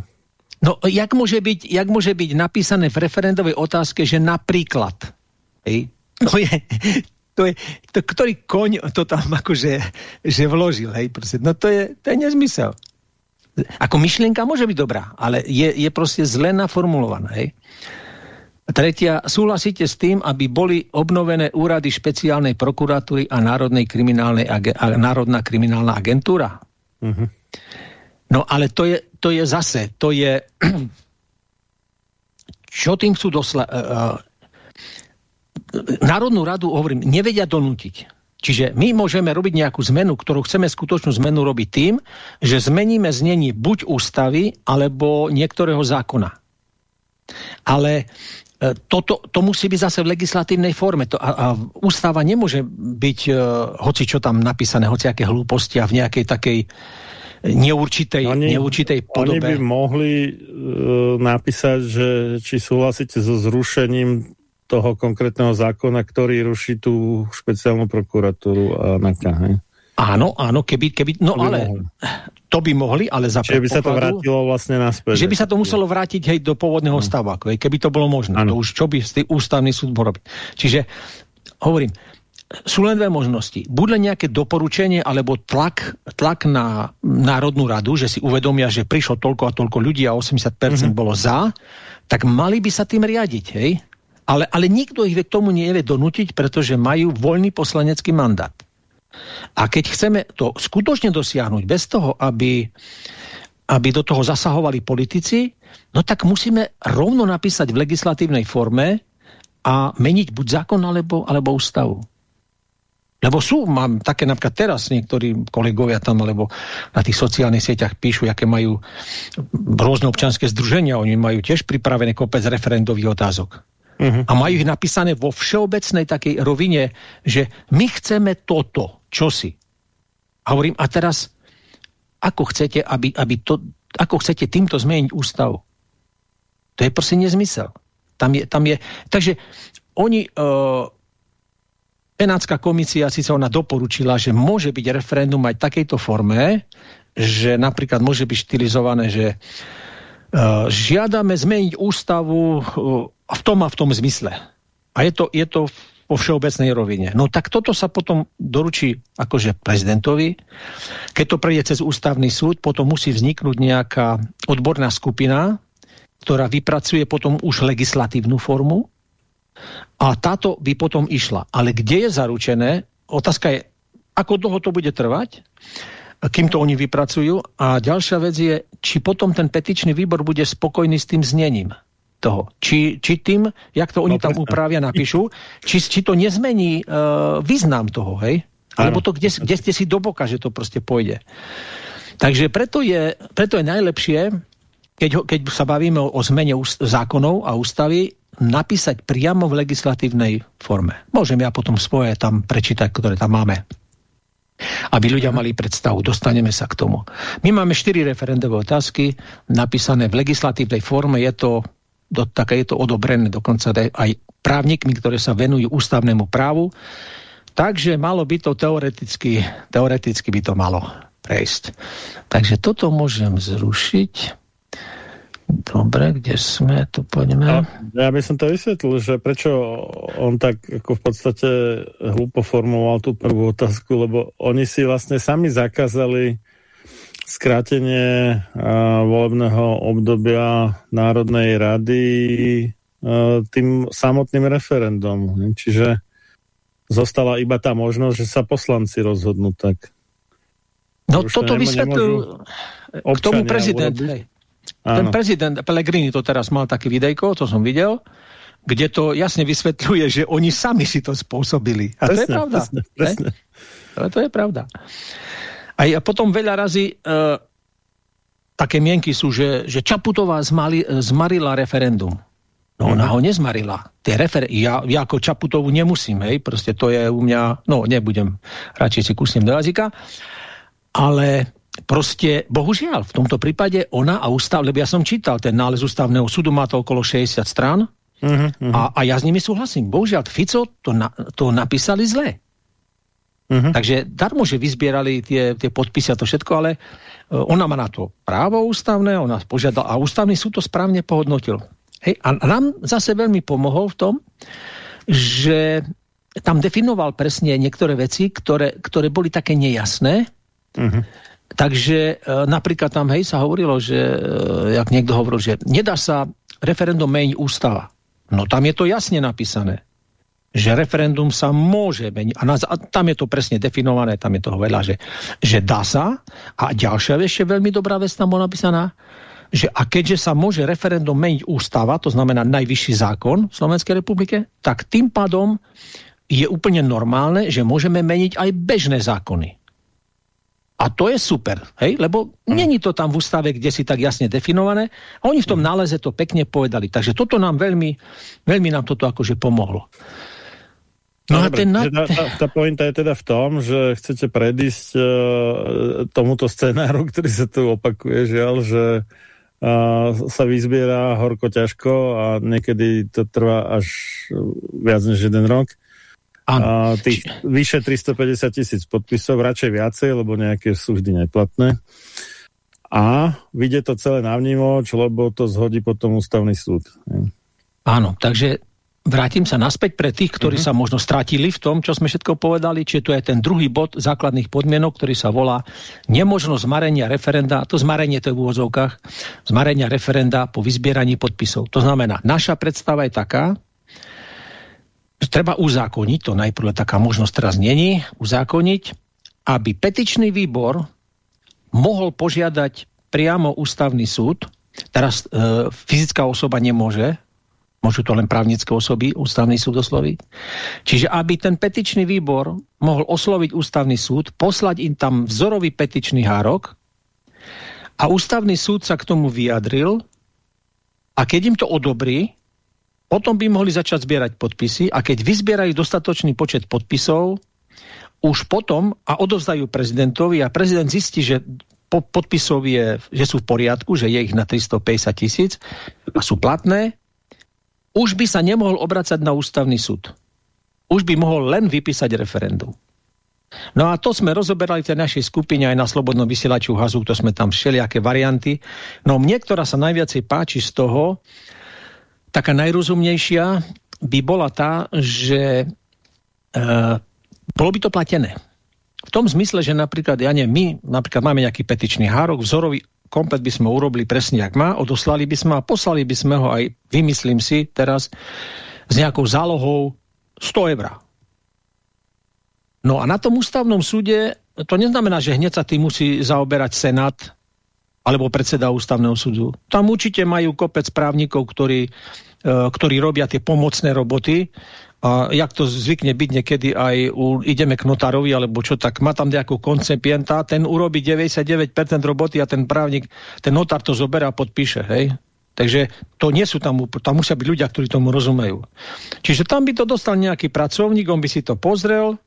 No, jak môže, byť, jak môže byť napísané v referendovej otázke, že napríklad, hej, to je, to je, to, ktorý koň to tam akože že vložil, hej, proste, no to je, to je nezmysel. Ako myšlienka môže byť dobrá, ale je, je proste zle naformulovaná, hej. Tretia, súhlasíte s tým, aby boli obnovené úrady špeciálnej prokuratúry a Národnej kriminálnej a Národná kriminálna agentúra? Uh mhm. -huh. No ale to je, to je zase, to je... Čo tým chcú dosla... Uh, Národnú radu, hovorím, nevedia donútiť. Čiže my môžeme robiť nejakú zmenu, ktorú chceme skutočnú zmenu robiť tým, že zmeníme znenie buď ústavy, alebo niektorého zákona. Ale E, toto, to musí byť zase v legislatívnej forme. To, a, a ústava nemôže byť uh, hoci čo tam napísané, hoci aké hlúposti a v nejakej takej neurčitej, oni, neurčitej podobe. Oni by mohli uh, napísať, že či súhlasíte so zrušením toho konkrétneho zákona, ktorý ruší tú špeciálnu prokuratúru a NAKA. Áno, áno, keby, keby no to ale mohli. to by mohli, ale za Čiže by sa to vrátilo vlastne naspäť. Že by sa to muselo vrátiť hej, do pôvodného hmm. stavu, ako, keby to bolo možné. Ano. To už čo by ústavný súd bol robiť. Čiže hovorím, sú len dve možnosti. Buď len nejaké doporučenie alebo tlak, tlak na Národnú radu, že si uvedomia, že prišlo toľko a toľko ľudí a 80% mm -hmm. bolo za, tak mali by sa tým riadiť. Hej? Ale, ale nikto ich k tomu nevie donútiť, pretože majú voľný poslanecký mandát. A keď chceme to skutočne dosiahnuť bez toho, aby, aby do toho zasahovali politici, no tak musíme rovno napísať v legislatívnej forme a meniť buď zákon alebo, alebo ústavu. Lebo sú, mám také napríklad teraz niektorí kolegovia tam, alebo na tých sociálnych sieťach píšu, aké majú rôzne občanské združenia, oni majú tiež pripravené kopec referendových otázok. Uh mhm. -huh. A majú ich napísané vo všeobecnej takej rovine, že my chceme toto, čo si. A hovorím, a teraz, ako chcete, aby, aby to, ako chcete týmto zmeniť ústav? To je proste nezmysel. Tam je, tam je, takže oni, uh, Penátska komisia síce ona doporučila, že môže byť referendum aj v takejto forme, že napríklad môže byť štilizované, že uh, žiadame zmeniť ústavu uh, v tom a v tom zmysle. A je to, je to vo všeobecnej rovine. No tak toto sa potom doručí akože prezidentovi. Keď to prejde cez ústavný súd, potom musí vzniknúť nejaká odborná skupina, ktorá vypracuje potom už legislatívnu formu a táto by potom išla. Ale kde je zaručené, otázka je, ako dlho to bude trvať, kým to oni vypracujú. A ďalšia vec je, či potom ten petičný výbor bude spokojný s tým znením toho. Či, či tým, jak to oni no, tam presne. upravia, napíšu, či, či to nezmení uh, význam toho, hej? Alebo to, kde, kde ste si do boka, že to proste pôjde. Takže preto je, preto je najlepšie, keď, ho, keď sa bavíme o, o zmene úst, zákonov a ústavy, napísať priamo v legislatívnej forme. Môžem ja potom svoje tam prečítať, ktoré tam máme. Aby ľudia mali predstavu, dostaneme sa k tomu. My máme štyri referendové otázky napísané v legislatívnej forme, je to do, také je to odobrené dokonca aj právnikmi, ktorí sa venujú ústavnému právu. Takže malo by to teoreticky, teoreticky by to malo prejsť. Takže toto môžem zrušiť. Dobre, kde sme, tu poďme. Ja by som to vysvetlil, že prečo on tak ako v podstate hlúpo formoval tú prvú otázku, lebo oni si vlastne sami zakázali skrátenie volebného obdobia Národnej rady tým samotným referendum. Čiže zostala iba tá možnosť, že sa poslanci rozhodnú tak. No Už toto vysvetlil k tomu prezident. Hej. Ten prezident Pellegrini to teraz mal také videjko, to som videl, kde to jasne vysvetľuje, že oni sami si to spôsobili. A presne, to je pravda. Presne, presne. Ale to je pravda. A potom veľa razy uh, také mienky sú, že, že Čaputová zmali, zmarila referendum. No ona mhm. ho nezmarila. Tie refer ja, ja ako Čaputovu nemusím, hej, proste to je u mňa, no nebudem, radšej si kusnem do jazyka, ale proste, bohužiaľ, v tomto prípade ona a ústav, lebo ja som čítal ten nález ústavného súdu, má to okolo 60 strán, uh -huh, uh -huh. A, a ja s nimi súhlasím. Bohužiaľ, Fico to, na, to napísali zle. Uh mhm. -huh. Takže darmo, že vyzbierali tie, tie podpisy a to všetko, ale uh, ona má na to právo ústavné, ona požiadala a ústavný súd to správne pohodnotil. Hej, a nám zase veľmi pomohol v tom, že tam definoval presne niektoré veci, ktoré, ktoré boli také nejasné. Uh mhm. -huh. Takže e, napríklad tam hej sa hovorilo, že, e, jak niekto hovoril, že nedá sa referendum meniť ústava. No tam je to jasne napísané že referendum sa môže meniť. A, na, a tam je to presne definované, tam je toho veľa, že, že dá sa. A ďalšia je veľmi dobrá vec tam bola napísaná, že a keďže sa môže referendum meniť ústava, to znamená najvyšší zákon v Slovenskej republike, tak tým pádom je úplne normálne, že môžeme meniť aj bežné zákony. A to je super, hej? lebo mm. není to tam v ústave, kde si tak jasne definované. A oni v tom mm. náleze to pekne povedali. Takže toto nám veľmi, veľmi nám toto akože pomohlo. No, no a ten... Tá, tá, tá pointa je teda v tom, že chcete predísť uh, tomuto scenáru, ktorý sa tu opakuje, žiaľ, že uh, sa vyzbiera horko ťažko a niekedy to trvá až viac než jeden rok. A tých vyše 350 tisíc podpisov, radšej viacej, lebo nejaké sú vždy neplatné. A vidie to celé navnímoč, lebo to zhodí potom ústavný súd. Áno, takže vrátim sa naspäť pre tých, ktorí. -huh. sa možno stratili v tom, čo sme všetko povedali, či to je ten druhý bod základných podmienok, ktorý sa volá nemožnosť zmarenia referenda, to zmarenie to je v úvozovkách, zmarenia referenda po vyzbieraní podpisov. To znamená, naša predstava je taká, že treba uzákoniť, to najprv taká možnosť teraz není, uzákoniť, aby petičný výbor mohol požiadať priamo ústavný súd, teraz e, fyzická osoba nemôže Môžu to len právnické osoby, ústavný súd osloviť. Čiže aby ten petičný výbor mohol osloviť ústavný súd, poslať im tam vzorový petičný hárok a ústavný súd sa k tomu vyjadril a keď im to odobrí, potom by mohli začať zbierať podpisy a keď vyzbierajú dostatočný počet podpisov, už potom a odovzdajú prezidentovi a prezident zistí, že po, podpisov je, že sú v poriadku, že je ich na 350 tisíc a sú platné, už by sa nemohol obracať na ústavný súd. Už by mohol len vypísať referendum. No a to sme rozoberali v tej našej skupine aj na Slobodnom vysielaču Hazu, to sme tam všelijaké varianty. No mne, ktorá sa najviacej páči z toho, taká najrozumnejšia by bola tá, že bolo by to platené. V tom zmysle, že napríklad, ja neviem, my napríklad máme nejaký petičný hárok, vzorový komplet by sme urobili presne, jak má, odoslali by sme a poslali by sme ho aj, vymyslím si teraz, s nejakou zálohou 100 eur. No a na tom ústavnom súde, to neznamená, že hneď sa tým musí zaoberať Senát alebo predseda ústavného súdu. Tam určite majú kopec právnikov, ktorí, e, ktorí robia tie pomocné roboty a jak to zvykne byť niekedy aj u, ideme k notárovi alebo čo, tak má tam nejakú koncepienta, ten urobí 99% roboty a ten právnik, ten notár to zoberá a podpíše, hej? Takže to nie sú tam, tam musia byť ľudia, ktorí tomu rozumejú. Čiže tam by to dostal nejaký pracovník, on by si to pozrel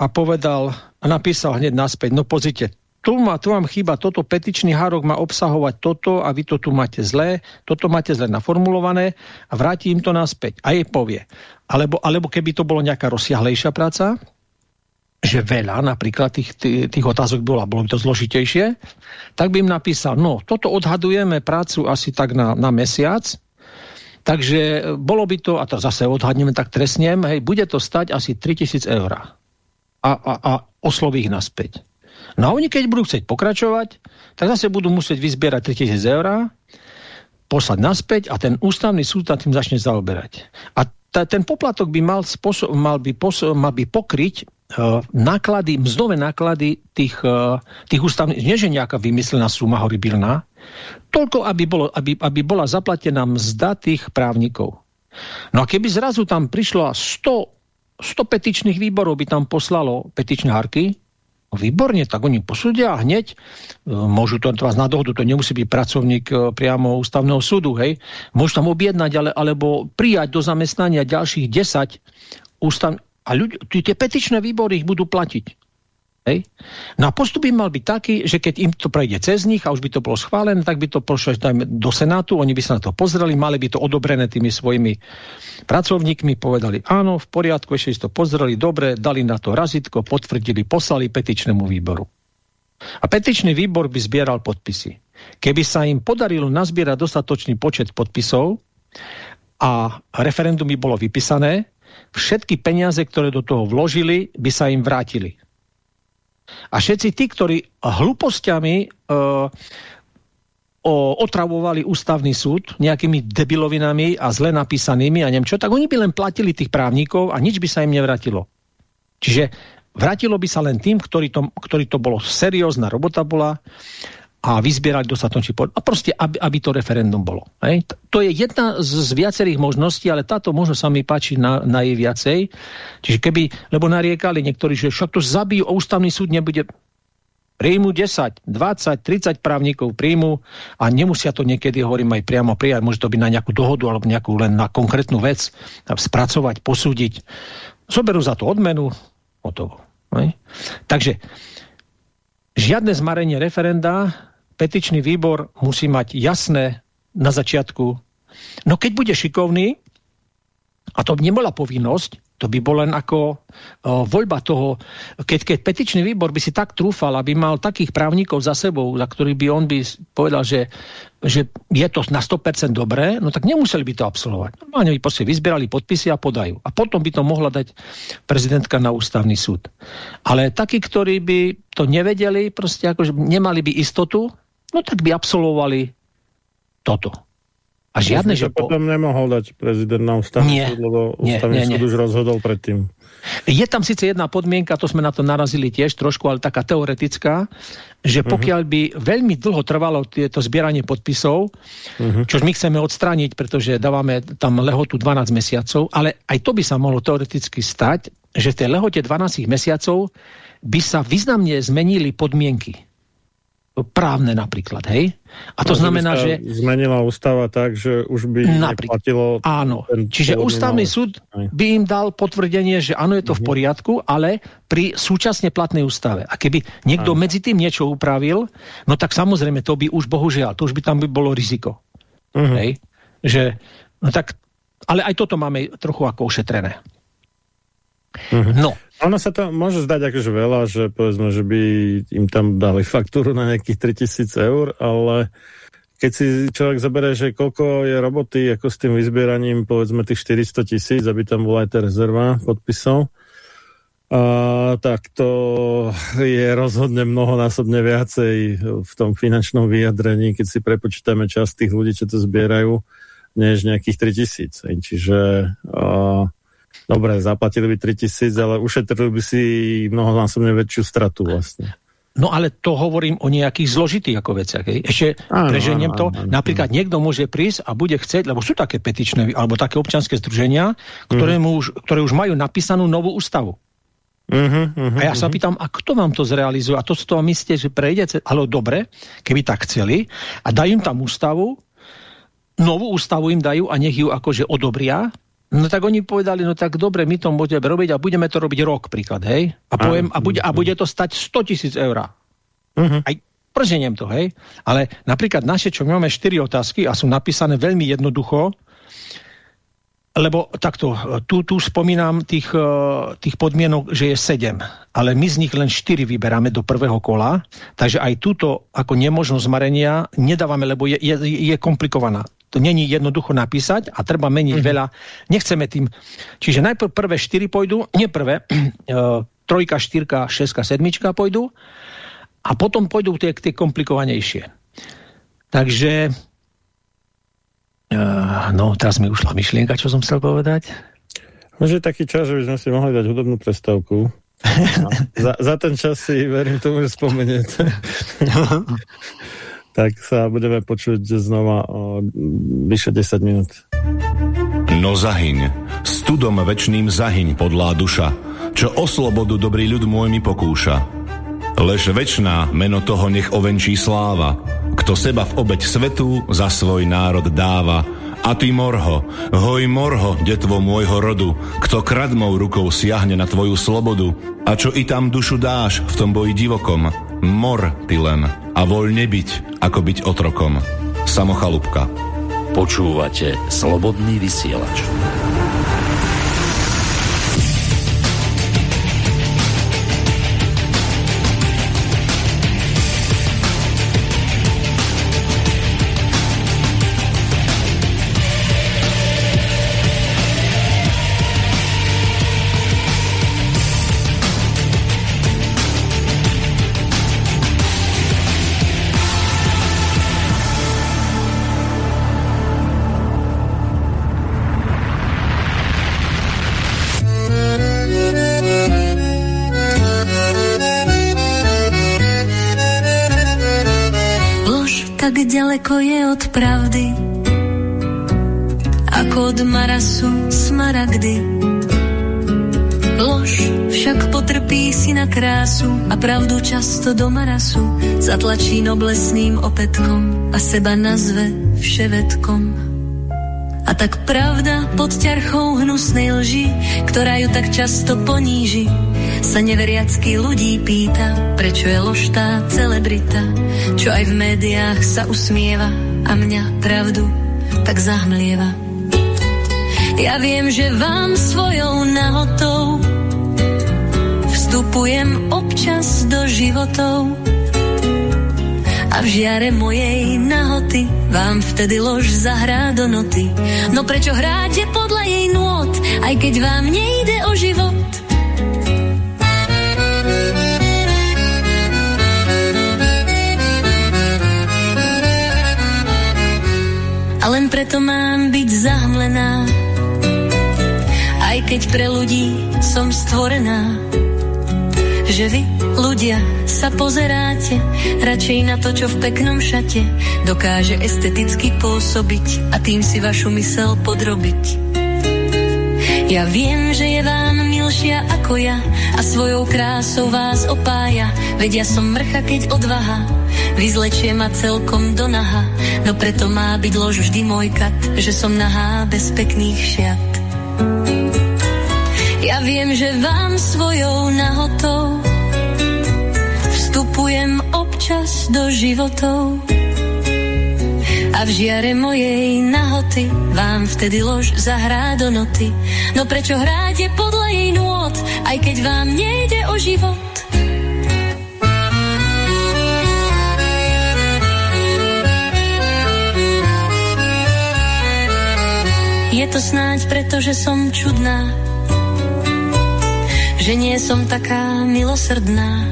a povedal a napísal hneď naspäť, no pozrite, tu, má, tu vám chýba toto, petičný hárok má obsahovať toto a vy to tu máte zlé, toto máte zle naformulované a vráti im to naspäť. A jej povie. Alebo, alebo keby to bolo nejaká rozsiahlejšia práca, že veľa napríklad tých, tých, tých otázok bolo, bolo by to zložitejšie, tak by im napísal, no toto odhadujeme prácu asi tak na, na mesiac, takže bolo by to, a to zase odhadneme tak trestnem, hej, bude to stať asi 3000 eur. A, a, a osloví ich naspäť. No a oni keď budú chcieť pokračovať, tak zase budú musieť vyzbierať 3000 eur, poslať naspäť a ten ústavný súd tam tým začne zaoberať. A ten poplatok by mal, mal, by, mal by pokryť uh, náklady, mzdové náklady tých, uh, tých ústavných, nie že nejaká vymyslená suma horibilná, toľko, aby, bolo, aby, aby bola zaplatená mzda tých právnikov. No a keby zrazu tam prišlo 100, 100 petičných výborov by tam poslalo petičné harky, Výborne, tak oni posúdia a hneď e, môžu to vás na dohodu, to nemusí byť pracovník e, priamo ústavného súdu, hej. Môžu tam objednať, ale, alebo prijať do zamestnania ďalších 10 ústav... A ľudí, tie petičné výbory ich budú platiť. Hej? No a postup by mal byť taký, že keď im to prejde cez nich a už by to bolo schválené, tak by to pošlo do Senátu, oni by sa na to pozreli, mali by to odobrené tými svojimi pracovníkmi, povedali áno, v poriadku, ešte si to pozreli, dobre, dali na to razitko, potvrdili, poslali petičnému výboru. A petičný výbor by zbieral podpisy. Keby sa im podarilo nazbierať dostatočný počet podpisov a referendum by bolo vypísané, všetky peniaze, ktoré do toho vložili, by sa im vrátili. A všetci tí, ktorí hlúpostiami uh, otravovali ústavný súd nejakými debilovinami a zle napísanými a neviem čo, tak oni by len platili tých právnikov a nič by sa im nevrátilo. Čiže vrátilo by sa len tým, ktorí to, ktorí to bolo seriózna robota bola a vyzbierať dostatočný počet. A proste, aby, aby to referendum bolo. Hej? To je jedna z, z viacerých možností, ale táto možnosť sa mi páči na, na. Čiže keby, lebo nariekali niektorí, že však to zabijú ústavný súd nebude príjmu 10, 20, 30 právnikov príjmu a nemusia to niekedy, hovorím aj priamo prijať, môže to byť na nejakú dohodu alebo nejakú len na konkrétnu vec, spracovať, posúdiť. Zoberú za to odmenu, hotovo. Hej? Takže žiadne zmarenie referenda, petičný výbor musí mať jasné na začiatku. No keď bude šikovný, a to by nebola povinnosť, to by bol len ako o, voľba toho, keď, keď petičný výbor by si tak trúfal, aby mal takých právnikov za sebou, za ktorých by on by povedal, že, že je to na 100% dobré, no tak nemuseli by to absolvovať. Normálne by proste vyzbierali podpisy a podajú. A potom by to mohla dať prezidentka na ústavný súd. Ale takí, ktorí by to nevedeli, proste akože nemali by istotu, no tak by absolvovali toto. A žiadne, že... Po... potom nemohol dať prezident na ústavný súd, lebo ústavný nie, súd nie. už rozhodol predtým. Je tam síce jedna podmienka, to sme na to narazili tiež trošku, ale taká teoretická, že mhm. pokiaľ by veľmi dlho trvalo tieto zbieranie podpisov, uh mhm. -huh. čo my chceme odstrániť, pretože dávame tam lehotu 12 mesiacov, ale aj to by sa mohlo teoreticky stať, že v tej lehote 12 mesiacov by sa významne zmenili podmienky právne napríklad, hej? A to no, znamená, že... Zmenila ústava tak, že už by napríklad, neplatilo... Áno, čiže ústavný mal... súd by im dal potvrdenie, že áno, je to uh -huh. v mhm. poriadku, ale pri súčasne platnej ústave. A keby niekto áno. medzi tým niečo upravil, no tak samozrejme, to by už bohužiaľ, to už by tam by bolo riziko. Mhm. -huh. Hej? Že, no tak, ale aj toto máme trochu ako ušetrené. Mhm. No. Ono sa to môže zdať akože veľa, že povedzme, že by im tam dali faktúru na nejakých 3000 eur, ale keď si človek zabere, že koľko je roboty ako s tým vyzbieraním, povedzme tých 400 tisíc, aby tam bola aj tá rezerva podpisov, a, tak to je rozhodne mnohonásobne viacej v tom finančnom vyjadrení, keď si prepočítame čas tých ľudí, čo to zbierajú, než nejakých 3000. Čiže a, dobre, zaplatili by 3000, ale ušetrili by si mnohonásobne väčšiu stratu vlastne. No ale to hovorím o nejakých zložitých ako veciach. Hej. Ešte áno, preženiem to. Áno, áno, Napríklad áno. niekto môže prísť a bude chcieť, lebo sú také petičné alebo také občanské združenia, ktoré, mm. už, ktoré už majú napísanú novú ústavu. Uh -huh, uh -huh, a ja sa uh -huh. pýtam, a kto vám to zrealizuje? A to z toho myslíte, že prejde? Ale dobre, keby tak chceli. A dajú im tam ústavu, novú ústavu im dajú a nech ju akože odobria. No tak oni povedali, no tak dobre, my to budeme robiť a budeme to robiť rok príklad, hej? A, poviem, a, bude, a bude to stať 100 tisíc eur. Uh -huh. Aj prženiem to, hej? Ale napríklad naše, čo máme 4 otázky a sú napísané veľmi jednoducho, lebo takto, tu, tu spomínam tých, e, tých podmienok, že je 7, ale my z nich len 4 vyberáme do prvého kola, takže aj túto ako nemožnosť zmarenia nedávame, lebo je, je, je komplikovaná. To není jednoducho napísať a treba meniť mm veľa. Nechceme tým. Čiže najprv prvé 4 pôjdu, nie prvé, uh, trojka, štyrka, šeska, sedmička pôjdu a potom pôjdu tie, tie komplikovanejšie. Takže Uh, no, teraz mi ušla myšlienka, čo som chcel povedať. Môže je taký čas, že by sme si mohli dať hudobnú prestavku. No, za, za ten čas si verím tomu, že spomeniete. tak sa budeme počuť znova o vyše 10 minút. No zahyň, studom večným zahyň podlá duša, čo o slobodu dobrý ľud môj mi pokúša. Lež večná meno toho nech ovenčí sláva, kto seba v obeď svetu za svoj národ dáva. A ty morho, hoj morho, detvo môjho rodu, kto kradmou rukou siahne na tvoju slobodu, a čo i tam dušu dáš v tom boji divokom, mor ty len a voľne byť, ako byť otrokom. Samochalúbka. Počúvate Slobodný vysielač. Od pravdy, ako od marasu smaragdy. Lož však potrpí si na krásu a pravdu často do marasu zatlačí noblesným opätkom a seba nazve vševedkom. A tak pravda pod ťarchou hnusnej lži, ktorá ju tak často poníži, sa neveriacky ľudí pýta, prečo je lož tá celebrita, čo aj v médiách sa usmieva a mňa pravdu tak zahmlieva. Ja viem, že vám svojou nahotou vstupujem občas do životov a v žiare mojej nahoty vám vtedy lož zahrá do noty. No prečo hráte podľa jej nôd, aj keď vám nejde o život? Preto mám byť zahmlená. Aj keď pre ľudí som stvorená. Že vy, ľudia, sa pozeráte radšej na to, čo v peknom šate dokáže esteticky pôsobiť a tým si vašu mysel podrobiť. Ja viem, že je vám milšia ako ja a svojou krásou vás opája, veď ja som mrcha, keď odvaha vyzlečie ma celkom do naha, no preto má byť lož vždy môj kat, že som nahá bez pekných šiat. Ja viem, že vám svojou nahotou vstupujem občas do životov a v žiare mojej nahoty vám vtedy lož zahrá do noty. No prečo hráte podľa jej nôd, aj keď vám nejde o život? Je to snáď preto, že som čudná, že nie som taká milosrdná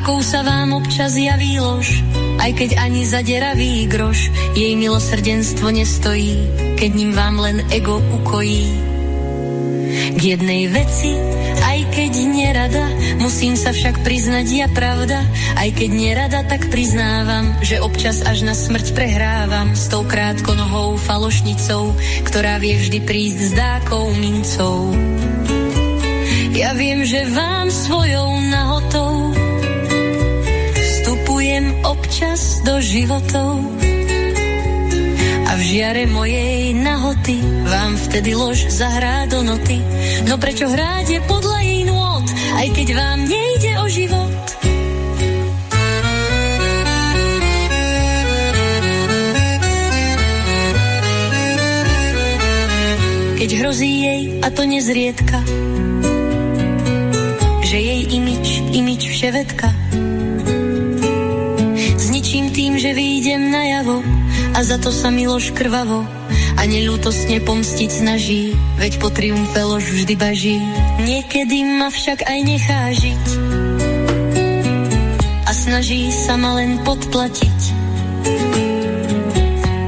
Akou sa vám občas javí lož, aj keď ani zaderavý groš jej milosrdenstvo nestojí, keď ním vám len ego ukojí. K jednej veci aj keď nerada, musím sa však priznať ja pravda. Aj keď nerada, tak priznávam, že občas až na smrť prehrávam s tou krátkonohou falošnicou, ktorá vie vždy prísť s dákou mincov. Ja viem, že vám svojou nahotou vstupujem občas do životov a v žiare mojej nahoty vám vtedy lož zahrá do noty. No prečo hráte podľa jej nôd, aj keď vám nejde o život? Keď hrozí jej, a to nezriedka, že jej imič, imič vševedka, a za to sa Miloš krvavo a nelútosne pomstiť snaží, veď po triumfe lož vždy baží. Niekedy ma však aj nechá žiť a snaží sa ma len podplatiť.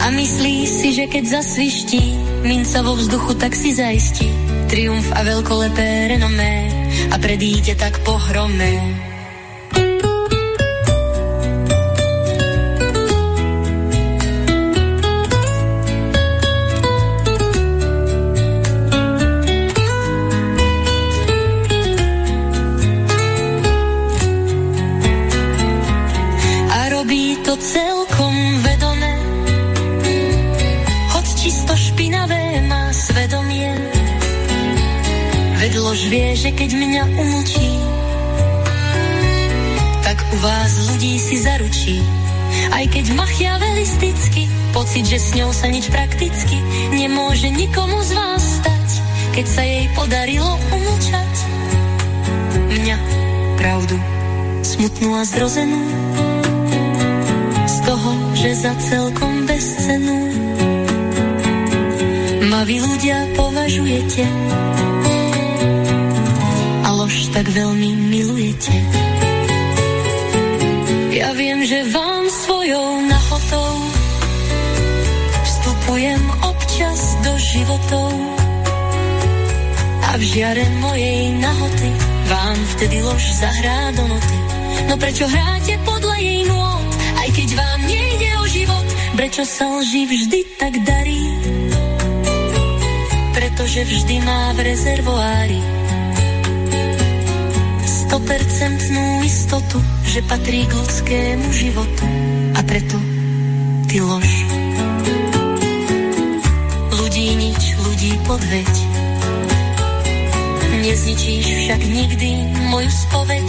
A myslí si, že keď zasviští minca vo vzduchu, tak si zaistí triumf a veľkolepé renomé a predíde tak pohromé. Keď mňa umlčí, tak u vás ľudí si zaručí. Aj keď machiavelisticky, pocit, že s ňou sa nič prakticky nemôže nikomu z vás stať, keď sa jej podarilo umlčať. Mňa, pravdu, smutnú a zrozenú, z toho, že za celkom bez cenu ma vy ľudia považujete tak veľmi milujete. Ja viem, že vám svojou nahotou vstupujem občas do životov a v žiare mojej nahoty vám vtedy lož zahrá do noty. No prečo hráte podľa jej nôd, aj keď vám nejde o život, prečo sa lži vždy tak darí? Pretože vždy má v rezervoári stopercentnú istotu, že patrí k ľudskému životu a preto ty lož. Ľudí nič, ľudí podveď. Nezničíš však nikdy moju spoveď.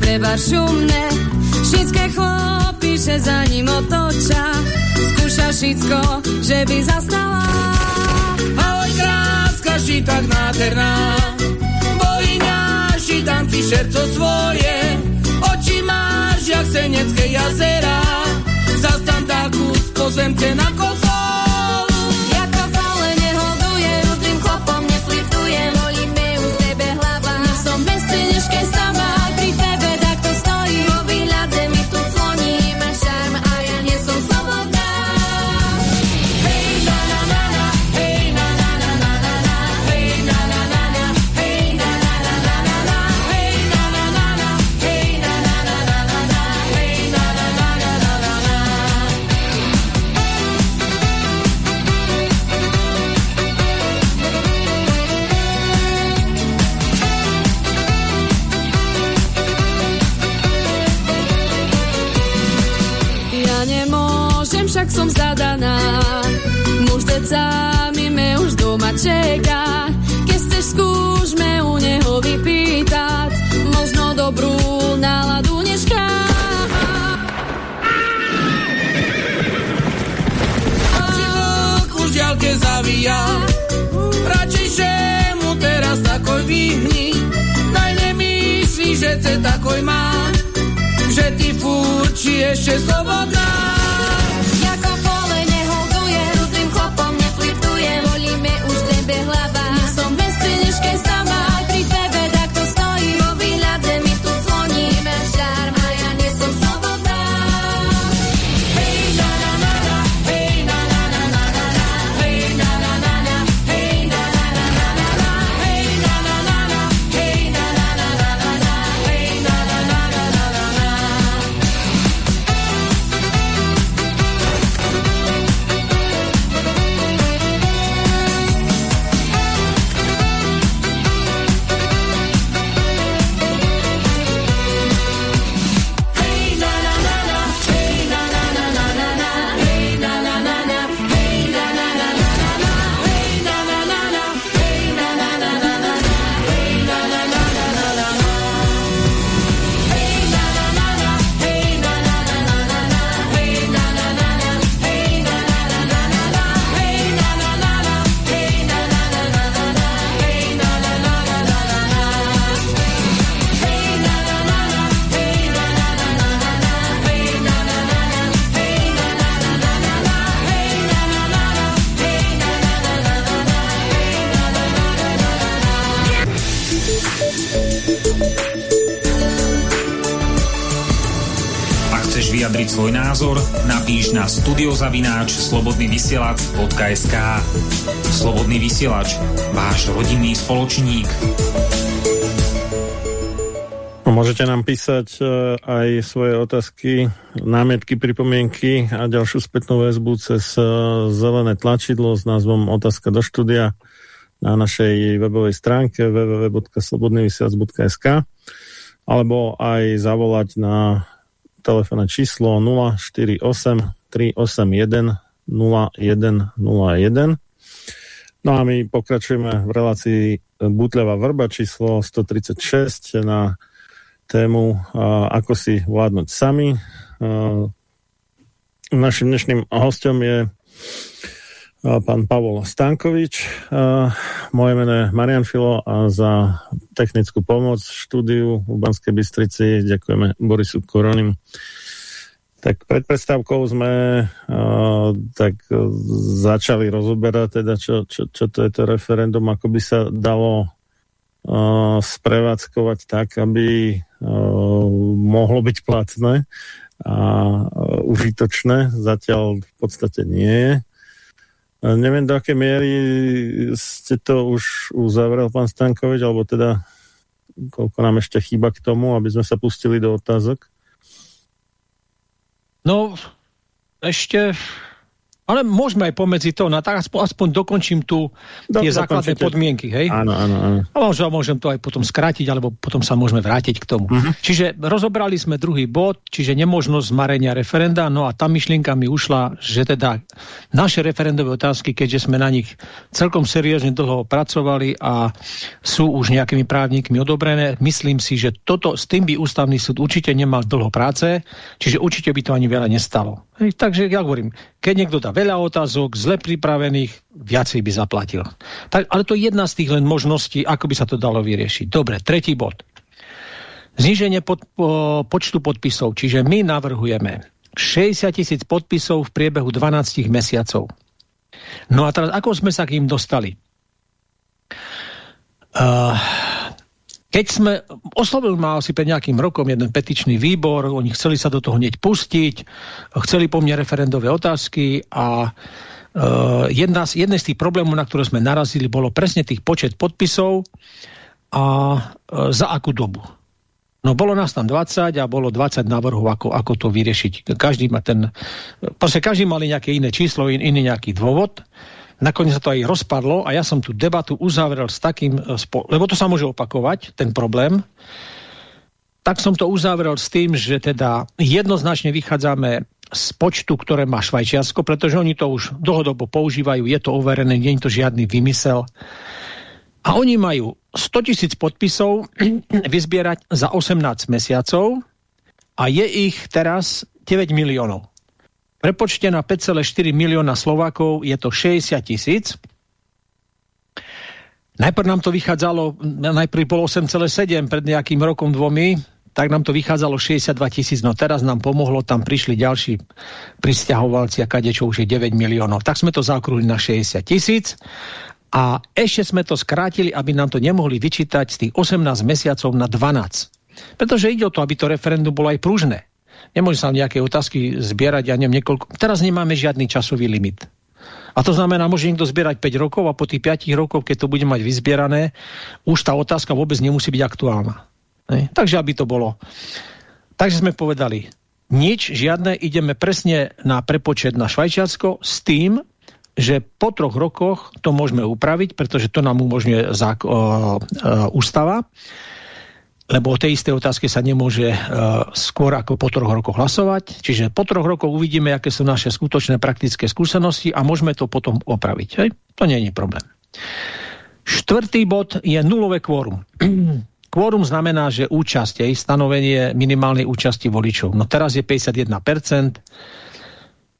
Preba šumné, všetké chlopy, že za ním otoča. Skúša všetko, že by zastala. Ahoj kráska, ši tak nádherná, bohyňa, ši tam si šerco svoje. Oči máš, jak senecké jazera, zastan takú z pozemce na kosa. Nemyslí, že ce takoj má, že ty furči ešte slobodná. Studiozavináč slobodnyvysielac.sk Slobodný vysielač, váš rodinný spoločník. Môžete nám písať e, aj svoje otázky, námietky, pripomienky a ďalšiu spätnú väzbu cez e, zelené tlačidlo s názvom Otázka do štúdia na našej webovej stránke www.slobodnyvysielac.sk alebo aj zavolať na telefónne číslo 048 381 0101. No a my pokračujeme v relácii Butleva vrba číslo 136 na tému Ako si vládnuť sami. Našim dnešným hostom je pán Pavol Stankovič. Moje meno je Marian Filo a za technickú pomoc štúdiu v Banskej Bystrici ďakujeme Borisu Koronim. Tak pred predstavkou sme tak začali rozoberať teda, čo, čo, čo to je to referendum, ako by sa dalo sprevádzkovať tak, aby mohlo byť platné a užitočné. Zatiaľ v podstate nie je. Neviem, do akej miery ste to už uzavrel, pán Stankovič, alebo teda koľko nám ešte chýba k tomu, aby sme sa pustili do otázok. No, ešte ale môžeme aj pomedzi to, no tak aspoň, aspoň dokončím tu Do, tie základné podmienky, hej? Áno, áno, áno. A možno môžem to aj potom skrátiť, alebo potom sa môžeme vrátiť k tomu. Uh mhm. -huh. Čiže rozobrali sme druhý bod, čiže nemožnosť zmarenia referenda, no a tá myšlienka mi ušla, že teda naše referendové otázky, keďže sme na nich celkom seriózne dlho pracovali a sú už nejakými právnikmi odobrené, myslím si, že toto s tým by ústavný súd určite nemal dlho práce, čiže určite by to ani veľa nestalo. Takže ja hovorím, keď niekto dá veľa otázok, zle pripravených, viacej by zaplatil. Tak, ale to je jedna z tých len možností, ako by sa to dalo vyriešiť. Dobre, tretí bod. Zníženie pod, po, počtu podpisov, čiže my navrhujeme 60 tisíc podpisov v priebehu 12 mesiacov. No a teraz, ako sme sa k ním dostali? Uh, keď sme, oslovil ma asi pred nejakým rokom jeden petičný výbor, oni chceli sa do toho hneď pustiť, chceli po mne referendové otázky a uh, jedna z, jedné z tých problémov, na ktoré sme narazili, bolo presne tých počet podpisov a uh, za akú dobu. No bolo nás tam 20 a bolo 20 návrhov, ako, ako to vyriešiť. Každý má ten, proste každý mali nejaké iné číslo, in, iný nejaký dôvod. Nakoniec sa to aj rozpadlo a ja som tú debatu uzavrel s takým, e, lebo to sa môže opakovať, ten problém, tak som to uzavrel s tým, že teda jednoznačne vychádzame z počtu, ktoré má Švajčiarsko, pretože oni to už dlhodobo používajú, je to overené, nie je to žiadny vymysel. A oni majú 100 tisíc podpisov vyzbierať za 18 mesiacov a je ich teraz 9 miliónov. Prepočte na 5,4 milióna Slovákov je to 60 tisíc. Najprv nám to vychádzalo, najprv bolo 8,7 pred nejakým rokom dvomi, tak nám to vychádzalo 62 tisíc, no teraz nám pomohlo, tam prišli ďalší pristahovalci a kadečo už je 9 miliónov. Tak sme to zaokrúhli na 60 tisíc a ešte sme to skrátili, aby nám to nemohli vyčítať z tých 18 mesiacov na 12. Pretože ide o to, aby to referendum bolo aj pružné. Nemôže sa nejaké otázky zbierať, ja neviem, niekoľko... Teraz nemáme žiadny časový limit. A to znamená, môže niekto zbierať 5 rokov a po tých 5 rokov, keď to bude mať vyzbierané, už tá otázka vôbec nemusí byť aktuálna. Ne? Takže aby to bolo. Takže sme povedali, nič, žiadne, ideme presne na prepočet na Švajčiarsko s tým, že po troch rokoch to môžeme upraviť, pretože to nám umožňuje zák- uh, uh, ústava lebo o tej istej otázke sa nemôže uh, skôr ako po troch rokoch hlasovať. Čiže po troch rokoch uvidíme, aké sú naše skutočné praktické skúsenosti a môžeme to potom opraviť. Hej? To nie je problém. Štvrtý bod je nulové kvórum. kvórum znamená, že účasť, jej stanovenie minimálnej účasti voličov. No teraz je 51%.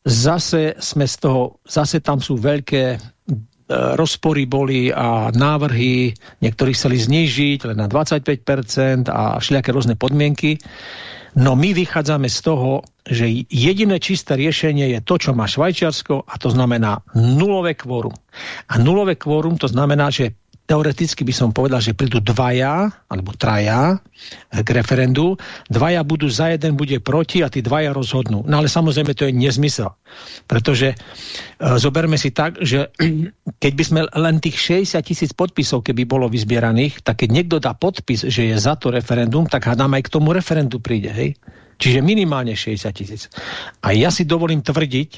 Zase sme z toho, zase tam sú veľké rozpory boli a návrhy, niektorí chceli znižiť len na 25% a všelijaké rôzne podmienky. No my vychádzame z toho, že jediné čisté riešenie je to, čo má Švajčiarsko a to znamená nulové kvórum. A nulové kvórum to znamená, že teoreticky by som povedal, že prídu dvaja, alebo traja k referendu, dvaja budú za jeden, bude proti a tí dvaja rozhodnú. No ale samozrejme to je nezmysel. Pretože e, zoberme si tak, že keď by sme len tých 60 tisíc podpisov, keby bolo vyzbieraných, tak keď niekto dá podpis, že je za to referendum, tak hádam aj k tomu referendu príde. Hej? Čiže minimálne 60 tisíc. A ja si dovolím tvrdiť,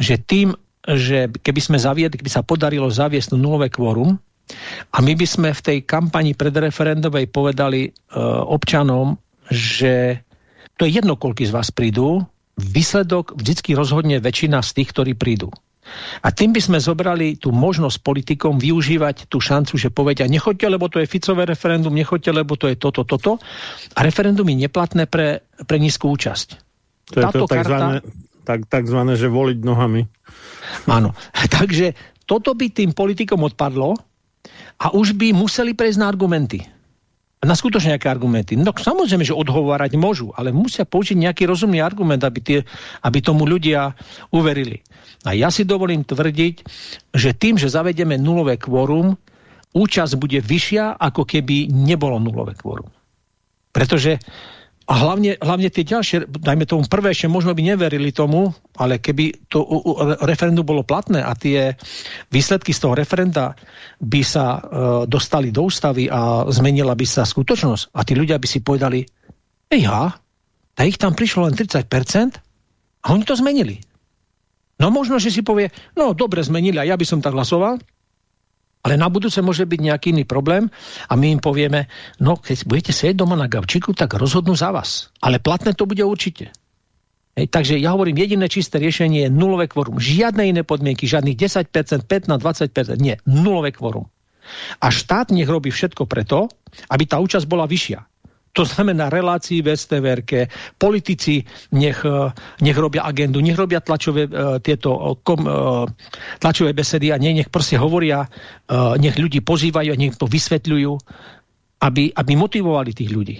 že tým, že keby sme zaviedli, keby sa podarilo zaviesť nulové kvórum, a my by sme v tej kampani predreferendovej povedali uh, občanom, že to je jedno, koľko z vás prídu, výsledok vždy rozhodne väčšina z tých, ktorí prídu. A tým by sme zobrali tú možnosť politikom využívať tú šancu, že povedia, nechoďte, lebo to je Ficové referendum, nechoďte, lebo to je toto, toto. A referendum je neplatné pre, pre nízku účasť. To Táto je to takzvané, karta... tak, takzvané, že voliť nohami. Áno. Takže toto by tým politikom odpadlo, a už by museli prejsť na argumenty. Na skutočne nejaké argumenty. No samozrejme, že odhovárať môžu, ale musia použiť nejaký rozumný argument, aby, tie, aby tomu ľudia uverili. A ja si dovolím tvrdiť, že tým, že zavedieme nulové kvórum, účasť bude vyššia, ako keby nebolo nulové kvórum. Pretože a hlavne, hlavne tie ďalšie, dajme tomu prvé, ešte možno by neverili tomu, ale keby to referendum bolo platné a tie výsledky z toho referenda by sa uh, dostali do ústavy a zmenila by sa skutočnosť a tí ľudia by si povedali, ja, a ich tam prišlo len 30% a oni to zmenili. No možno, že si povie, no dobre zmenili a ja by som tak hlasoval, ale na budúce môže byť nejaký iný problém a my im povieme, no keď budete sedieť doma na gavčiku, tak rozhodnú za vás. Ale platné to bude určite. Hej, takže ja hovorím, jediné čisté riešenie je nulové kvorum. Žiadne iné podmienky, žiadnych 10%, 15, 20%, nie, nulové kvorum. A štát nech robí všetko preto, aby tá účasť bola vyššia. To znamená relácii v stvr politici nech, e, nech robia agendu, nech robia tlačové, uh, tieto uh, kom, tlačové besedy a nie, nech proste hovoria, nech ľudí pozývajú a nech to vysvetľujú, aby, aby motivovali tých ľudí.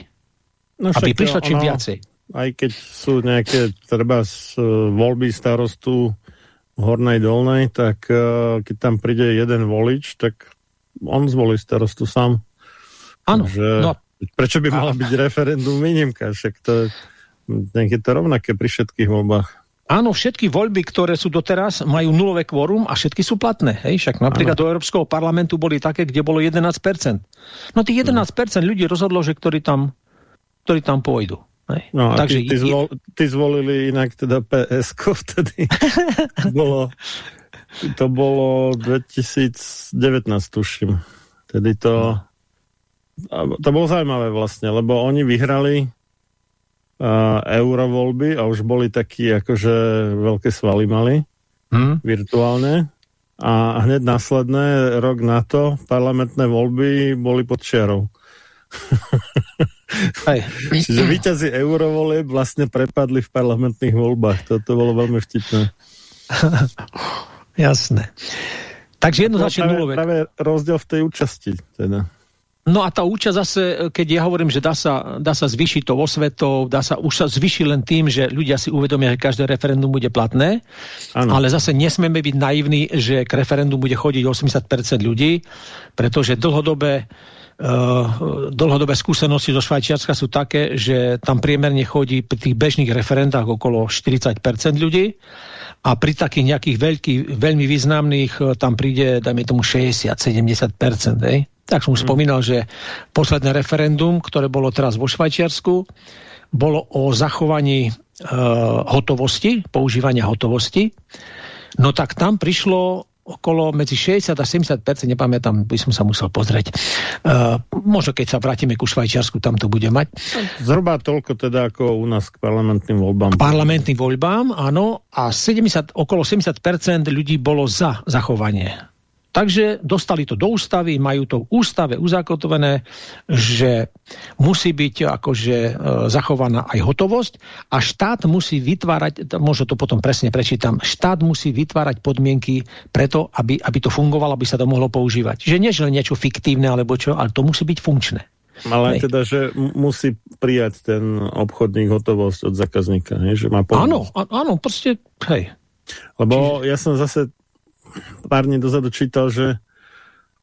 No aby prišlo čím ono, viacej. Aj keď sú nejaké treba z voľby starostu hornej dolnej, tak keď tam príde jeden volič, tak on zvolí starostu sám. Áno, že... no Prečo by mala byť referendum výnimka? Však to, je to rovnaké pri všetkých voľbách. Áno, všetky voľby, ktoré sú doteraz, majú nulové kvorum a všetky sú platné. Hej? Však napríklad ano. do Európskeho parlamentu boli také, kde bolo 11%. No tých 11% no. ľudí rozhodlo, že ktorí tam, ktorí tam pôjdu. Hej? No a Takže ty, ty, zvol, ty zvolili inak teda PSK vtedy. bolo, to bolo 2019, tuším. Tedy to... No to bolo zaujímavé vlastne, lebo oni vyhrali uh, eurovoľby a už boli takí akože veľké svaly mali hmm? virtuálne a hneď následné rok na to parlamentné voľby boli pod čiarou. Čiže víťazi eurovolieb vlastne prepadli v parlamentných voľbách. Toto bolo veľmi vtipné. Jasné. Takže jednoznačne nulové. Práve rozdiel v tej účasti. Teda. No a tá účasť zase, keď ja hovorím, že dá sa, dá sa zvyšiť to osvetou, dá sa, už sa zvyšiť len tým, že ľudia si uvedomia, že každé referendum bude platné, ano. ale zase nesmieme byť naivní, že k referendum bude chodiť 80% ľudí, pretože dlhodobé Uh, dlhodobé skúsenosti zo Švajčiarska sú také, že tam priemerne chodí pri tých bežných referendách okolo 40% ľudí a pri takých nejakých veľký, veľmi významných eh, tam príde, dajme tomu 60-70%. Tak som už hmm. spomínal, že posledné referendum, ktoré bolo teraz vo Švajčiarsku, bolo o zachovaní e, hotovosti, používania hotovosti. No tak tam prišlo okolo medzi 60 a 70% nepamätám, by som sa musel pozrieť. Uh, možno keď sa vrátime ku Švajčiarsku, tam to bude mať. Zhruba toľko teda ako u nás k parlamentným voľbám. K parlamentným voľbám, áno. A 70, okolo 70 ľudí bolo za zachovanie Takže dostali to do ústavy, majú to v ústave uzakotvené, že musí byť akože e, zachovaná aj hotovosť a štát musí vytvárať, možno to potom presne prečítam, štát musí vytvárať podmienky preto, aby, aby to fungovalo, aby sa to mohlo používať. Čiže nie, že niečo fiktívne alebo čo, ale to musí byť funkčné. Ale hej. teda, že musí prijať ten obchodník hotovosť od zákazníka, hej? že má Áno, áno, proste, hej. Lebo Čiže... ja som zase pár dní dozadu čítal, že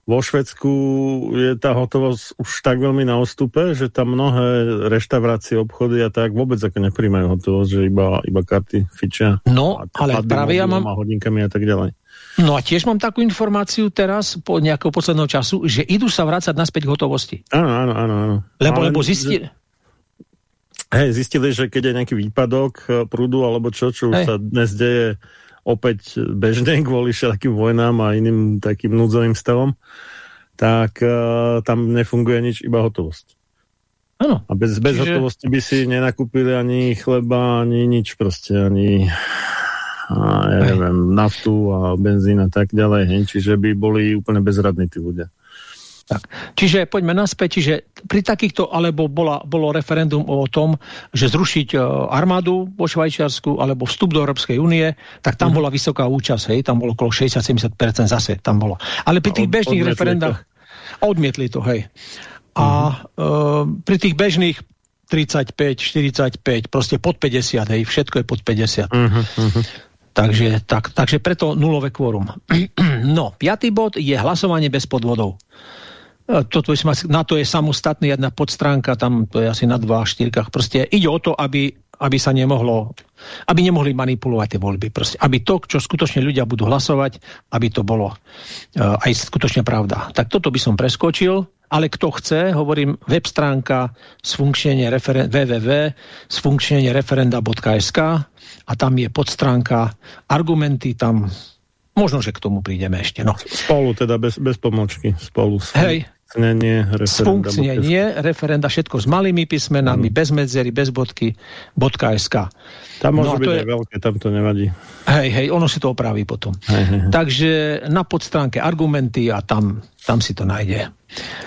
vo Švedsku je tá hotovosť už tak veľmi na ostupe, že tam mnohé reštaurácie, obchody a tak vôbec ako nepríjmajú hotovosť, že iba, iba karty fičia. No, ale práve ja mám... A hodinkami a tak ďalej. No a tiež mám takú informáciu teraz po nejakého posledného času, že idú sa vrácať naspäť k hotovosti. Áno, áno, áno. áno. Lebo, ale, lebo zistili... Hej, zistili, že keď je nejaký výpadok eh, prúdu alebo čo, čo už Hej. sa dnes deje opäť bežne kvôli všetkým vojnám a iným takým núdzovým stavom, tak uh, tam nefunguje nič, iba hotovosť. Áno. A bez, bez Čiže... hotovosti by si nenakúpili ani chleba, ani nič proste, ani a ja neviem, naftu a benzín a tak ďalej, hej, čiže by boli úplne bezradní tí ľudia. Tak. Čiže poďme naspäť, čiže pri takýchto, alebo bola, bolo referendum o tom, že zrušiť uh, armádu vo Švajčiarsku, alebo vstup do Európskej únie, tak tam mm. bola vysoká účasť, hej, tam bolo okolo 60-70% zase, tam bolo. Ale pri tých bežných odmietli referendách to. odmietli to, hej. A mm. uh, pri tých bežných 35, 45, proste pod 50, hej, všetko je pod 50. Mm -hmm. Takže, tak, takže preto nulové kvórum. no, piatý bod je hlasovanie bez podvodov. E, toto na to je samostatný jedna podstránka, tam to je asi na dva štyrkách. Proste ide o to, aby, aby sa nemohlo, aby nemohli manipulovať tie voľby. Proste, aby to, čo skutočne ľudia budú hlasovať, aby to bolo uh, aj skutočne pravda. Tak toto by som preskočil, ale kto chce, hovorím, web stránka sfunkčnenie referen www sfunkčneniereferenda.sk a tam je podstránka argumenty, tam možno, že k tomu prídeme ešte. No. Spolu teda, bez, bez pomočky. Spolu. Hej, Sfunkčnenie referenda. Sfunkčnenie referenda, všetko s malými písmenami, mm. bez medzery, bez bodky, .sk. Tam môže no byť je... aj veľké, tam to nevadí. Hej, hej, ono si to opraví potom. Hej, hej. Takže na podstránke argumenty a tam, tam si to nájde.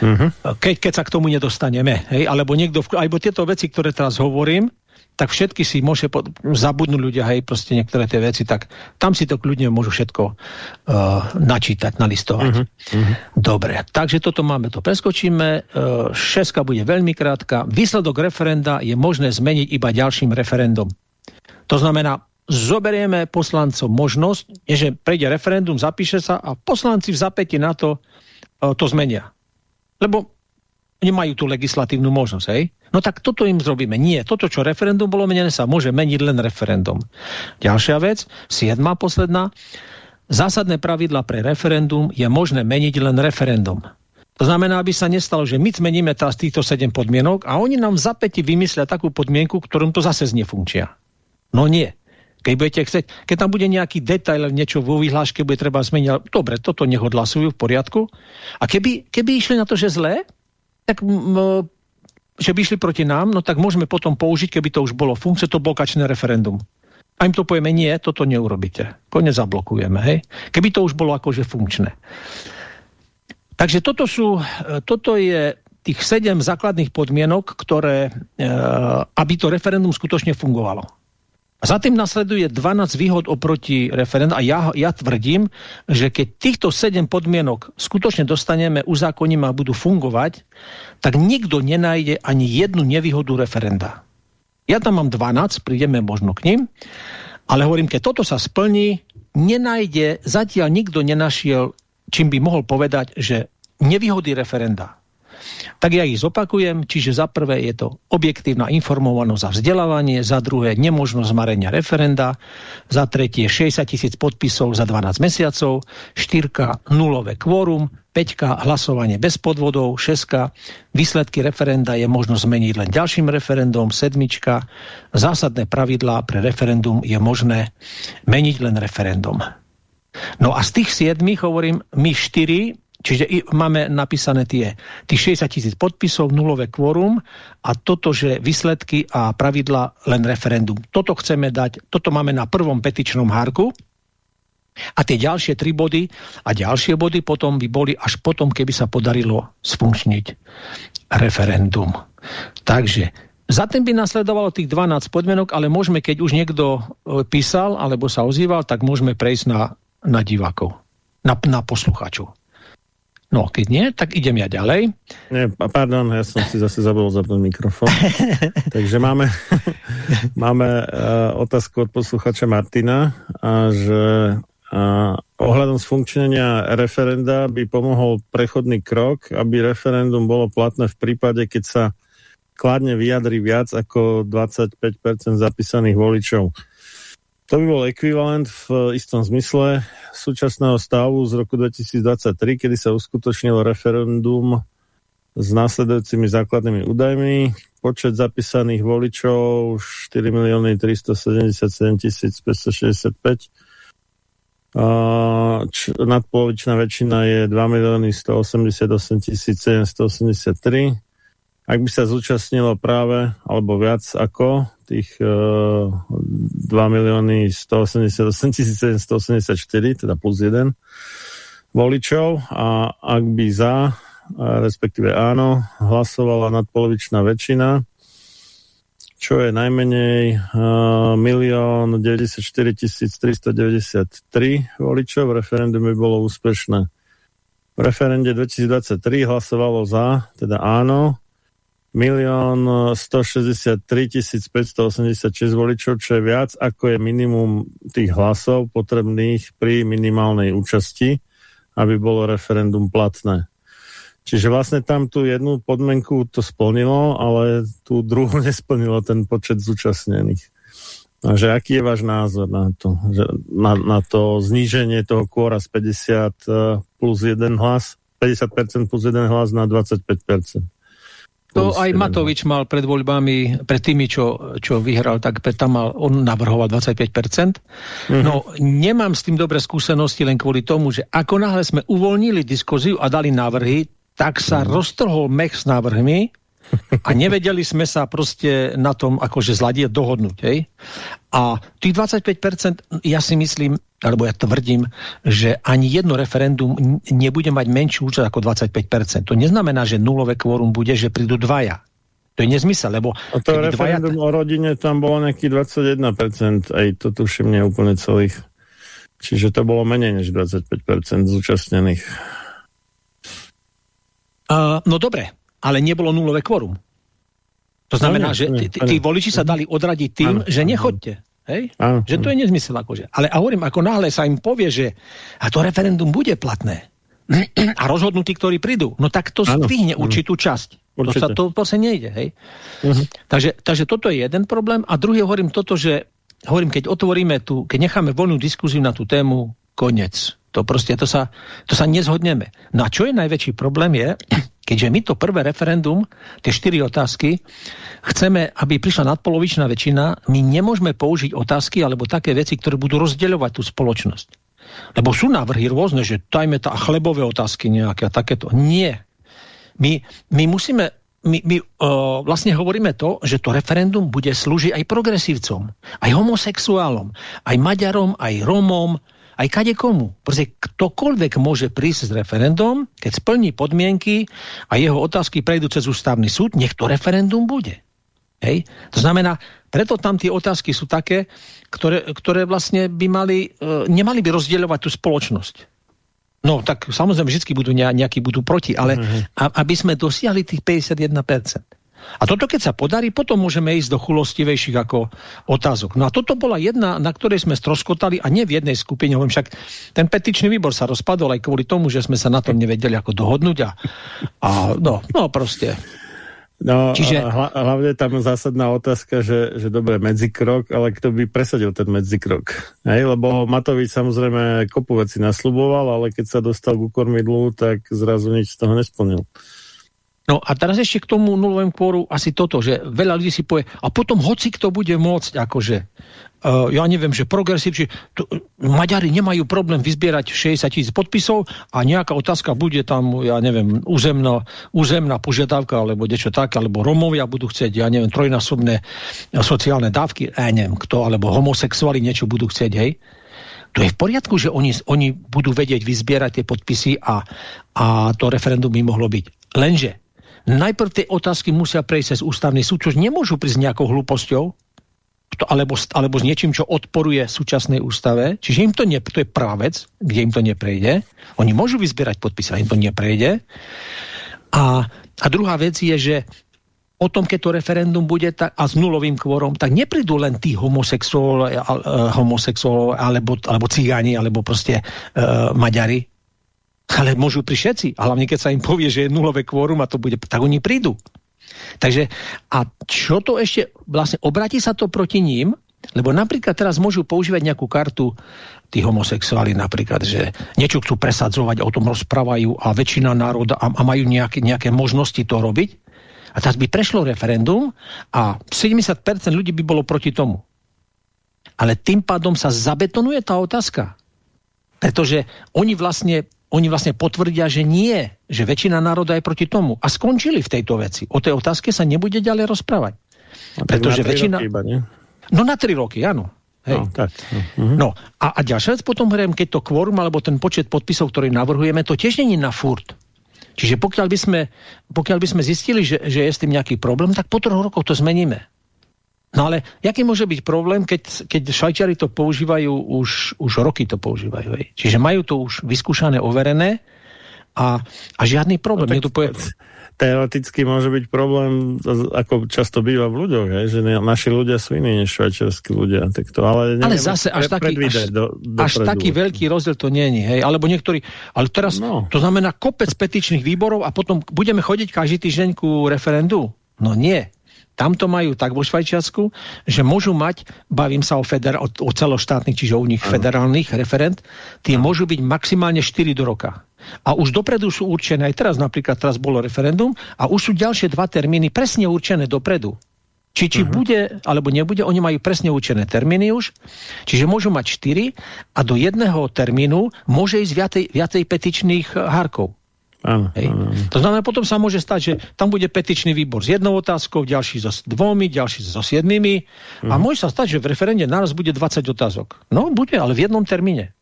Mm -hmm. keď, keď sa k tomu nedostaneme, hej, alebo niekto, alebo tieto veci, ktoré teraz hovorím, tak všetky si môže pod, zabudnúť ľudia, hej, proste niektoré tie veci, tak tam si to kľudne môžu všetko uh, načítať, nalistovať. Uh -huh, uh -huh. Dobre, takže toto máme, to preskočíme. Uh, šeska bude veľmi krátka. Výsledok referenda je možné zmeniť iba ďalším referendum. To znamená, zoberieme poslancom možnosť, že prejde referendum, zapíše sa a poslanci v zapäti na to uh, to zmenia. Lebo nemajú tú legislatívnu možnosť, hej? No tak toto im zrobíme. Nie, toto, čo referendum bolo menené, sa môže meniť len referendum. Ďalšia vec, siedma, posledná. Zásadné pravidla pre referendum je možné meniť len referendum. To znamená, aby sa nestalo, že my zmeníme teraz týchto sedem podmienok a oni nám v zapäti vymyslia takú podmienku, ktorým to zase znefunkčia. No nie. Keď budete chcieť, keď tam bude nejaký detail, niečo vo vyhláške bude treba zmeniť, dobre, toto nech odhlasujú v poriadku. A keby, keby išli na to, že zlé, tak že by išli proti nám, no tak môžeme potom použiť, keby to už bolo funkcie, to blokačné referendum. A im to povieme, nie, toto neurobíte. Konec zablokujeme, hej. Keby to už bolo akože funkčné. Takže toto, sú, e, toto je tých sedem základných podmienok, ktoré, e, aby to referendum skutočne fungovalo. Za tým nasleduje 12 výhod oproti referendu a ja, ja tvrdím, že keď týchto 7 podmienok skutočne dostaneme, uzákoníme a budú fungovať, tak nikto nenájde ani jednu nevýhodu referenda. Ja tam mám 12, prídeme možno k ním, ale hovorím, keď toto sa splní, nenájde, zatiaľ nikto nenašiel, čím by mohol povedať, že nevýhody referenda tak ja ich zopakujem, čiže za prvé je to objektívna informovanosť za vzdelávanie, za druhé nemožnosť zmarenia referenda, za tretie 60 tisíc podpisov za 12 mesiacov, štyrka nulové kvórum, peťka hlasovanie bez podvodov, šeska výsledky referenda je možno zmeniť len ďalším referendum, sedmička zásadné pravidlá pre referendum je možné meniť len referendum. No a z tých siedmých, hovorím, my štyri Čiže máme napísané tie tých 60 tisíc podpisov, nulové kvorum a toto, že výsledky a pravidla len referendum. Toto chceme dať, toto máme na prvom petičnom hárku a tie ďalšie tri body a ďalšie body potom by boli až potom, keby sa podarilo sfunkčniť referendum. Takže za tým by nasledovalo tých 12 podmienok, ale môžeme, keď už niekto e, písal alebo sa ozýval, tak môžeme prejsť na, na divákov, na, na poslucháčov. No, keď nie, tak idem ja ďalej. Nie, pardon, ja som si zase zabol zapnúť mikrofón. Takže máme, máme uh, otázku od posluchača Martina, a že uh, ohľadom sfunkčnenia referenda by pomohol prechodný krok, aby referendum bolo platné v prípade, keď sa kladne vyjadri viac ako 25% zapísaných voličov. To by bol ekvivalent v istom zmysle súčasného stavu z roku 2023, kedy sa uskutočnilo referendum s následujúcimi základnými údajmi. Počet zapísaných voličov 4 milióny 377 565 nadpolovičná väčšina je 2 milióny 188 783 ak by sa zúčastnilo práve, alebo viac ako tých uh, 2 milióny 188 784, teda plus 1 voličov a ak by za, respektíve áno, hlasovala nadpolovičná väčšina, čo je najmenej uh, 1 94 393 voličov, referendum by bolo úspešné. V referende 2023 hlasovalo za, teda áno, milión 163 586 voličov, čo je viac ako je minimum tých hlasov potrebných pri minimálnej účasti, aby bolo referendum platné. Čiže vlastne tam tú jednu podmenku to splnilo, ale tú druhú nesplnilo ten počet zúčastnených. A že aký je váš názor na to, na, na to zníženie toho kôra z 50 eh, plus 1 hlas, 50% plus 1 hlas na 25%? To aj Matovič mal pred voľbami, pred tými, čo, čo vyhral, tak tam mal, on navrhoval 25%. Mm-hmm. No, nemám s tým dobré skúsenosti len kvôli tomu, že ako náhle sme uvoľnili diskuziu a dali návrhy, tak sa mm-hmm. roztrhol mech s návrhmi a nevedeli sme sa proste na tom akože zladiť dohodnúť. Hej? A tých 25% ja si myslím, alebo ja tvrdím, že ani jedno referendum nebude mať menšiu účasť ako 25%. To neznamená, že nulové kvórum bude, že prídu dvaja. To je nezmysel, lebo... A to referendum dvaja... o rodine tam bolo nejaký 21%, aj to tuším nie úplne celých. Čiže to bolo menej než 25% zúčastnených. Uh, no dobre, ale nebolo nulové kvorum. To znamená, že tí voliči sa dali odradiť tým, že nechoďte. Hej? Áno, že to je nezmysel akože. Ale a hovorím, ako náhle sa im povie, že a to referendum bude platné a rozhodnutí, ktorí prídu, no tak to zdvihne určitú časť. To sa to proste nejde. Hej? Uh mhm. -huh. takže, takže toto je jeden problém. A druhý hovorím toto, že hovorím, keď otvoríme tu, keď necháme voľnú diskuziu na tú tému, konec. To proste, to sa, to sa nezhodneme. No a čo je najväčší problém je, keďže my to prvé referendum, tie štyri otázky, chceme, aby prišla nadpolovičná väčšina, my nemôžeme použiť otázky alebo také veci, ktoré budú rozdeľovať tú spoločnosť. Lebo sú návrhy rôzne, že dajme tá chlebové otázky nejaké a takéto. Nie. My, my musíme my, my uh, vlastne hovoríme to, že to referendum bude slúžiť aj progresívcom, aj homosexuálom, aj Maďarom, aj Rómom, aj kade komu. Proste ktokoľvek môže prísť s referendum, keď splní podmienky a jeho otázky prejdú cez ústavný súd, nech to referendum bude. Hej? To znamená, preto tam tie otázky sú také, ktoré, ktoré vlastne by mali, e, nemali by rozdielovať tú spoločnosť. No, tak samozrejme, vždy budú nejakí budú proti, ale mhm. -huh. aby sme dosiahli tých 51%. A toto keď sa podarí, potom môžeme ísť do chulostivejších ako otázok. No a toto bola jedna, na ktorej sme stroskotali a nie v jednej skupine, hovorím však ten petičný výbor sa rozpadol aj kvôli tomu, že sme sa na tom nevedeli ako dohodnúť a, a no, no proste. No, Čiže... hla, hlavne tam zásadná otázka, že, že dobre, medzikrok, ale kto by presadil ten medzikrok? Hej, lebo Matovič samozrejme kopu veci nasľuboval, ale keď sa dostal ku kormidlu, tak zrazu nič z toho nesplnil. No a teraz ešte k tomu nulovému kóru asi toto, že veľa ľudí si povie, a potom hoci kto bude môcť, akože, uh, ja neviem, že progresív, že to, Maďari nemajú problém vyzbierať 60 tisíc podpisov a nejaká otázka bude tam, ja neviem, územná, územná požiadavka, alebo niečo tak, alebo Romovia budú chcieť, ja neviem, trojnásobné sociálne dávky, ja neviem kto, alebo homosexuáli niečo budú chcieť, hej. To je v poriadku, že oni, oni budú vedieť vyzbierať tie podpisy a, a to referendum by mohlo byť. Lenže najprv tie otázky musia prejsť cez ústavný súd, čo nemôžu prísť nejakou hlúposťou, alebo, alebo s niečím, čo odporuje súčasnej ústave. Čiže im to, nie, to je prvá vec, kde im to neprejde. Oni môžu vyzbierať podpisy, ale im to neprejde. A, a druhá vec je, že o tom, keď to referendum bude tak, a s nulovým kvorom, tak neprídu len tí homosexuál, e, homosexuál alebo, alebo cigáni, alebo proste uh, Maďari, ale môžu pri všetci. A hlavne, keď sa im povie, že je nulové kvórum a to bude, tak oni prídu. Takže, a čo to ešte, vlastne obratí sa to proti ním, lebo napríklad teraz môžu používať nejakú kartu tí homosexuáli napríklad, že niečo chcú presadzovať, o tom rozprávajú a väčšina národa a, a majú nejaké, nejaké možnosti to robiť. A teraz by prešlo referendum a 70% ľudí by bolo proti tomu. Ale tým pádom sa zabetonuje tá otázka. Pretože oni vlastne oni vlastne potvrdia, že nie, že väčšina národa je proti tomu. A skončili v tejto veci. O tej otázke sa nebude ďalej rozprávať. A Pretože väčšina... Iba, nie? No na tri roky, áno. Hej. No, tak. Uh -huh. no a, a ďalšia vec potom, hovorím, keď to kvorum alebo ten počet podpisov, ktorý navrhujeme, to tiež není na furt. Čiže pokiaľ by sme, pokiaľ by sme zistili, že, že je s tým nejaký problém, tak po troch rokoch to zmeníme. No ale jaký môže byť problém, keď, keď Švajčiari to používajú, už, už roky to používajú. Hej. Čiže majú to už vyskúšané, overené a, a žiadny problém. No, tak, povie... Teoreticky môže byť problém, ako často býva v ľuďoch, hej, že naši ľudia sú iní než švajčiarskí ľudia. Tak to, ale, ale zase až taký, až, do, až taký veľký rozdiel to není. Hej. Alebo niektorí, ale teraz no. to znamená kopec petičných výborov a potom budeme chodiť každý týždeň ku referendu? No nie. Tam to majú tak vo Švajčiarsku, že môžu mať, bavím sa o, feder, o, o celoštátnych, čiže u nich ano. federálnych referent, tie ano. môžu byť maximálne 4 do roka. A už dopredu sú určené, aj teraz napríklad teraz bolo referendum, a už sú ďalšie dva termíny presne určené dopredu. Či, či uh -huh. bude, alebo nebude, oni majú presne určené termíny už, čiže môžu mať 4 a do jedného termínu môže ísť viacej, viacej petičných hárkov. Áno, áno. To znamená, potom sa môže stať, že tam bude petičný výbor s jednou otázkou, ďalší so dvomi, ďalší so siedmimi. Uh -huh. A mhm. môže sa stať, že v referende naraz bude 20 otázok. No, bude, ale v jednom termíne.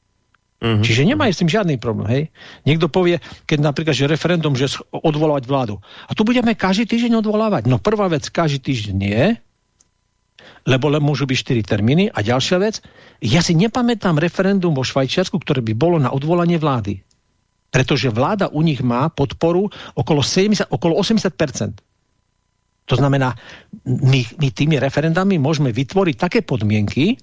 Uh -huh. Čiže nemajú s tým žiadny problém. Hej? Niekto povie, keď napríklad, že referendum, že odvolať vládu. A tu budeme každý týždeň odvolávať. No prvá vec, každý týždeň nie, lebo le môžu byť 4 termíny. A ďalšia vec, ja si nepamätám referendum vo Švajčiarsku, ktoré by bolo na odvolanie vlády pretože vláda u nich má podporu okolo, 70, okolo 80%. To znamená, my, my tými referendami môžeme vytvoriť také podmienky,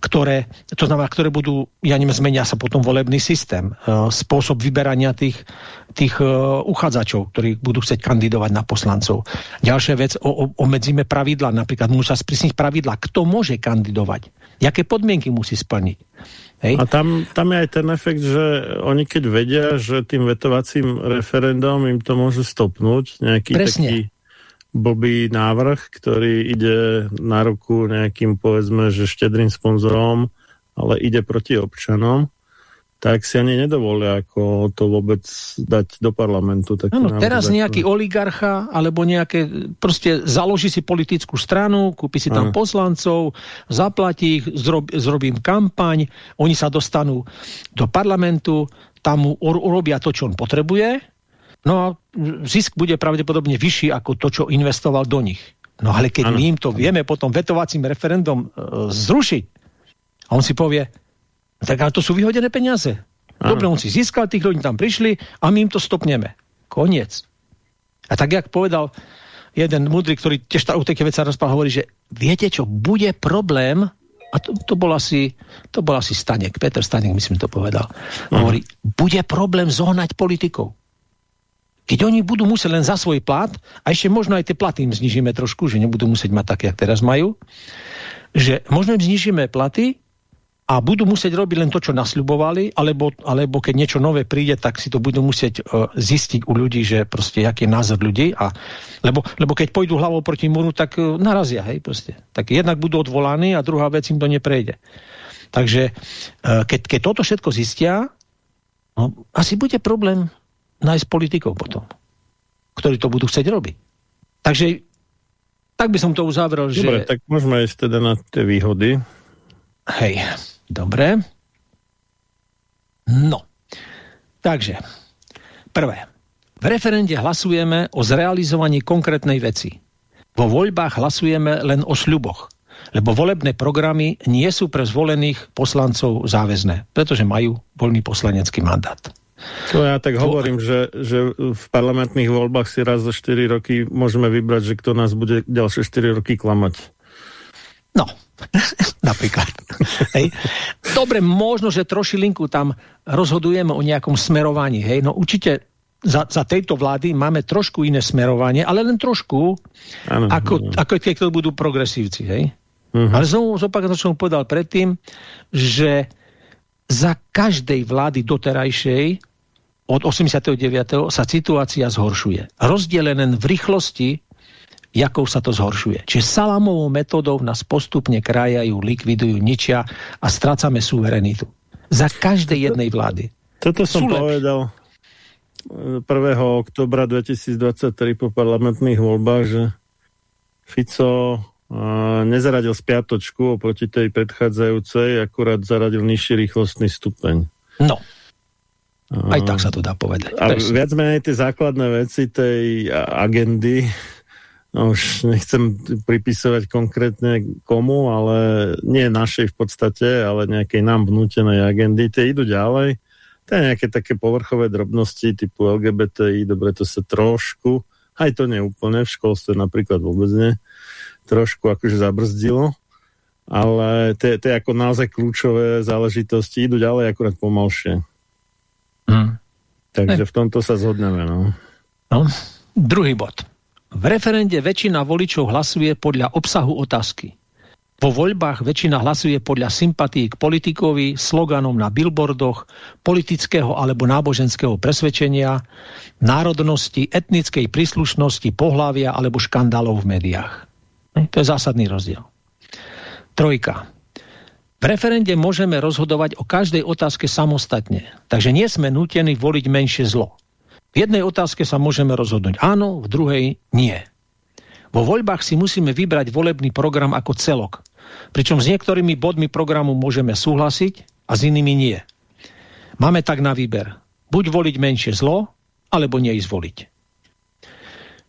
ktoré, to znamená, ktoré budú, ja neviem, zmenia sa potom volebný systém, e, spôsob vyberania tých, tých e, uchádzačov, ktorí budú chcieť kandidovať na poslancov. Ďalšia vec, o, o, omedzíme pravidla, napríklad musia sprísniť pravidla, kto môže kandidovať, jaké podmienky musí splniť. Hej? A tam, tam je aj ten efekt, že oni keď vedia, že tým vetovacím referendom im to môže stopnúť, nejaký Presne. taký blbý návrh, ktorý ide na ruku nejakým, povedzme, že štedrým sponzorom, ale ide proti občanom, tak si ani nedovolia ako to vôbec dať do parlamentu. Ano, teraz nejaký oligarcha alebo nejaké, proste založí si politickú stranu, kúpi si tam ano. poslancov, zaplatí ich, zrob, zrobím kampaň, oni sa dostanú do parlamentu, tam mu urobia to, čo on potrebuje, no a zisk bude pravdepodobne vyšší ako to, čo investoval do nich. No ale keď ano. my im to vieme potom vetovacím referendum e, zrušiť, a on si povie, tak ale to sú vyhodené peniaze. Aha. Dobre, on si získal, tých ľudí tam prišli a my im to stopneme. Koniec. A tak, jak povedal jeden múdry, ktorý tiež o tej veci rozpál, hovorí, že viete čo, bude problém, a to, to, bol asi, to bol asi Stanek, Peter Stanek, myslím, to povedal. Aha. Hovorí, bude problém zohnať politikov. Keď oni budú musieť len za svoj plat, a ešte možno aj tie platy im znižíme trošku, že nebudú musieť mať také, jak teraz majú, že možno im znižíme platy, a budú musieť robiť len to, čo nasľubovali, alebo, alebo keď niečo nové príde, tak si to budú musieť uh, zistiť u ľudí, že proste, aký je názor ľudí. A, lebo, lebo keď pôjdu hlavou proti múru, tak uh, narazia, hej, proste. Tak jednak budú odvolaní a druhá vec im to neprejde. Takže uh, keď, keď toto všetko zistia, no, asi bude problém nájsť politikov potom, ktorí to budú chcieť robiť. Takže tak by som to uzavrel, Dobre, že... tak môžeme ísť teda na tie výhody. Hej. Dobre. No. Takže, prvé. V referende hlasujeme o zrealizovaní konkrétnej veci. Vo voľbách hlasujeme len o sľuboch, lebo volebné programy nie sú pre zvolených poslancov záväzné, pretože majú voľný poslanecký mandát. To ja tak hovorím, že, že v parlamentných voľbách si raz za 4 roky môžeme vybrať, že kto nás bude ďalšie 4 roky klamať. No, napríklad. hej. Dobre, možno, že trošilinku tam rozhodujeme o nejakom smerovaní. Hej. No určite za, za tejto vlády máme trošku iné smerovanie, ale len trošku, ano, ako, ano. ako tie, ktorí budú progresívci. Hej. Uh mhm. -huh. Ale znovu zopakujem, čo som povedal predtým, že za každej vlády doterajšej od 89. sa situácia zhoršuje. Rozdiel len v rýchlosti, jakou sa to zhoršuje. Čiže salamovou metodou nás postupne krajajú, likvidujú, ničia a strácame suverenitu. Za každej jednej vlády. Toto som Sú povedal 1. oktobra 2023 po parlamentných voľbách, že Fico nezaradil spiatočku oproti tej predchádzajúcej, akurát zaradil nižší rýchlostný stupeň. No. Aj tak sa to dá povedať. A viac menej tie základné veci tej agendy no už nechcem pripisovať konkrétne komu, ale nie našej v podstate, ale nejakej nám vnútenej agendy, tie idú ďalej. To je nejaké také povrchové drobnosti typu LGBTI, dobre, to sa trošku, aj to nie úplne, v školstve napríklad vôbec nie, trošku akože zabrzdilo, ale tie, tie ako naozaj kľúčové záležitosti idú ďalej akurát pomalšie. Hmm. Takže v tomto sa zhodneme, no. no. Druhý bod. V referende väčšina voličov hlasuje podľa obsahu otázky. Vo voľbách väčšina hlasuje podľa sympatí k politikovi, sloganom na billboardoch, politického alebo náboženského presvedčenia, národnosti, etnickej príslušnosti, pohlavia alebo škandálov v médiách. To je zásadný rozdiel. Trojka. V referende môžeme rozhodovať o každej otázke samostatne, takže nie sme nútení voliť menšie zlo. V jednej otázke sa môžeme rozhodnúť áno, v druhej nie. Vo voľbách si musíme vybrať volebný program ako celok, pričom s niektorými bodmi programu môžeme súhlasiť a s inými nie. Máme tak na výber. Buď voliť menšie zlo, alebo neísť voliť.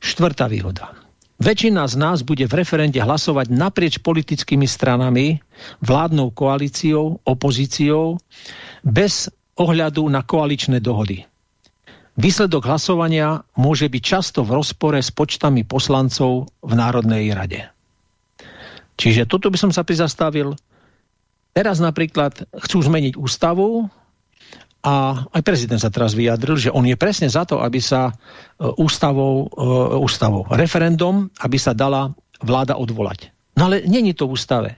Štvrtá výhoda. Väčšina z nás bude v referende hlasovať naprieč politickými stranami, vládnou koalíciou, opozíciou, bez ohľadu na koaličné dohody. Výsledok hlasovania môže byť často v rozpore s počtami poslancov v Národnej rade. Čiže toto by som sa prizastavil. Teraz napríklad chcú zmeniť ústavu a aj prezident sa teraz vyjadril, že on je presne za to, aby sa e, ústavou, uh, ústavou referendum, aby sa dala vláda odvolať. No ale není to v ústave.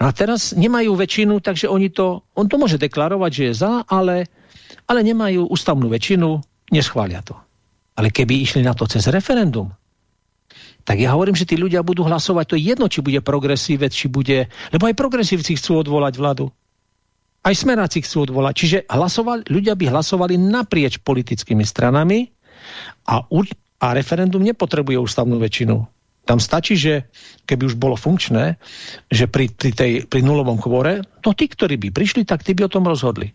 A teraz nemajú väčšinu, takže oni to, on to môže deklarovať, že je za, ale, ale nemajú ústavnú väčšinu, neschvália to. Ale keby išli na to cez referendum, tak ja hovorím, že tí ľudia budú hlasovať, to je jedno, či bude progresívec, či bude... Lebo aj progresívci chcú odvolať vládu. Aj smeráci chcú odvolať. Čiže hlasovali, ľudia by hlasovali naprieč politickými stranami a, a referendum nepotrebuje ústavnú väčšinu. Tam stačí, že keby už bolo funkčné, že pri, pri, tej, pri nulovom chvore, no tí, ktorí by prišli, tak tí by o tom rozhodli.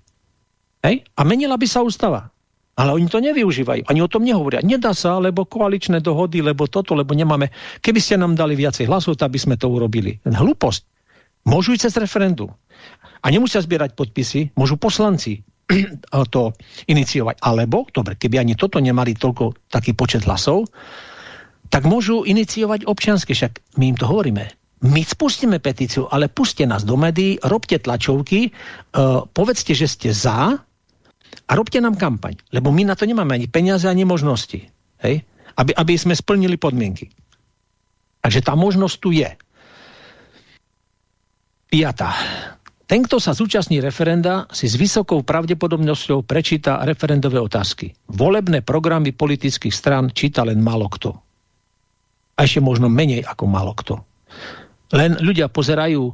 Hej? A menila by sa ústava. Ale oni to nevyužívajú. Ani o tom nehovoria. Nedá sa, lebo koaličné dohody, lebo toto, lebo nemáme. Keby ste nám dali viacej hlasov, tak by sme to urobili. Hlúposť. Môžu ísť cez referendum. A nemusia zbierať podpisy, môžu poslanci to iniciovať. Alebo, dobre, keby ani toto nemali toľko taký počet hlasov, tak môžu iniciovať občianske, však my im to hovoríme. My spustíme petíciu, ale puste nás do médií, robte tlačovky, uh, povedzte, že ste za, a robte nám kampaň, lebo my na to nemáme ani peniaze, ani možnosti. Hej? Aby, aby sme splnili podmienky. Takže tá možnosť tu je. Piatá. Ten, kto sa zúčastní referenda, si s vysokou pravdepodobnosťou prečíta referendové otázky. Volebné programy politických stran číta len málo kto. A ešte možno menej ako málo kto. Len ľudia pozerajú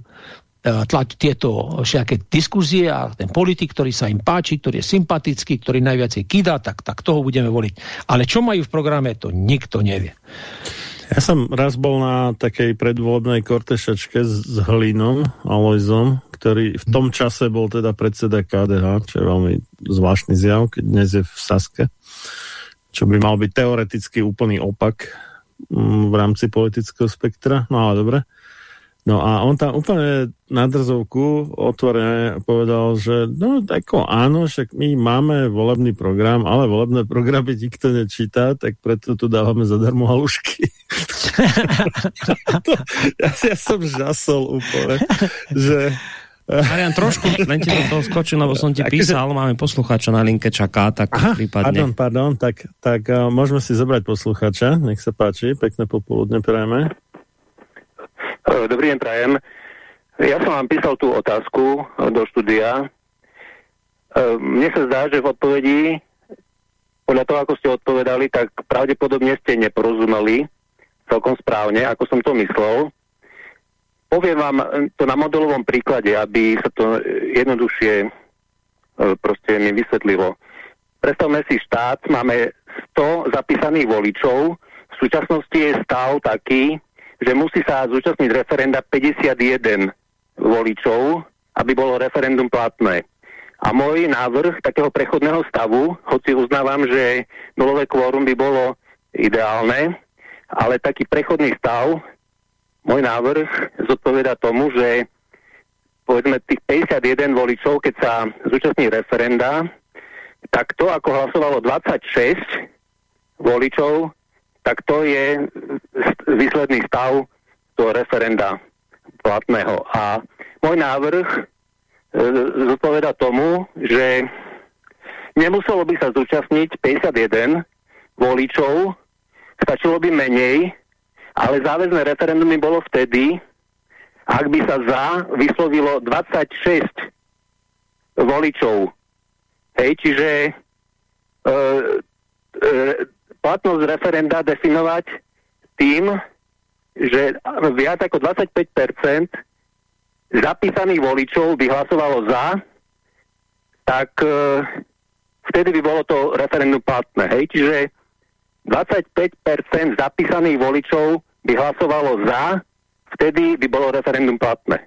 tlať tieto všetké diskuzie a ten politik, ktorý sa im páči, ktorý je sympatický, ktorý najviacej kýda, tak, tak toho budeme voliť. Ale čo majú v programe, to nikto nevie. Ja som raz bol na takej predvolebnej kortešačke s, s Hlinom Alojzom, ktorý v tom čase bol teda predseda KDH, čo je veľmi zvláštny zjav, keď dnes je v Saske, čo by mal byť teoreticky úplný opak mm, v rámci politického spektra, no ale dobre. No a on tam úplne na drzovku otvorene povedal, že no ako áno, však my máme volebný program, ale volebné programy nikto nečíta, tak preto tu dávame zadarmo halušky. to, ja, ja som žasol úplne, že Marian, trošku len ti do toho skočil, lebo som ti písal, máme poslucháča na linke čaká, tak Aha, prípadne. Pardon, pardon, tak, tak uh, môžeme si zobrať poslucháča, nech sa páči, pekné popoludne prajeme. E, dobrý deň, prajem. Ja som vám písal tú otázku do štúdia. E, mne sa zdá, že v odpovedi, podľa toho, ako ste odpovedali, tak pravdepodobne ste neporozumeli celkom správne, ako som to myslel. Poviem vám to na modelovom príklade, aby sa to jednoduchšie e, proste mi vysvetlilo. Predstavme si štát, máme 100 zapísaných voličov, v súčasnosti je stav taký, že musí sa zúčastniť referenda 51 voličov, aby bolo referendum platné. A môj návrh takého prechodného stavu, hoci uznávam, že nulové kvórum by bolo ideálne, ale taký prechodný stav, môj návrh zodpoveda tomu, že povedzme tých 51 voličov, keď sa zúčastní referenda, tak to, ako hlasovalo 26 voličov, tak to je výsledný stav toho referenda platného. A môj návrh e, zodpoveda tomu, že nemuselo by sa zúčastniť 51 voličov, stačilo by menej, ale záväzné referendum by bolo vtedy, ak by sa za vyslovilo 26 voličov. Hej, čiže e, e, platnosť referenda definovať tým, že viac ako 25% zapísaných voličov by hlasovalo za, tak e, vtedy by bolo to referendum platné. Hej? Čiže 25% zapísaných voličov by hlasovalo za, vtedy by bolo referendum platné.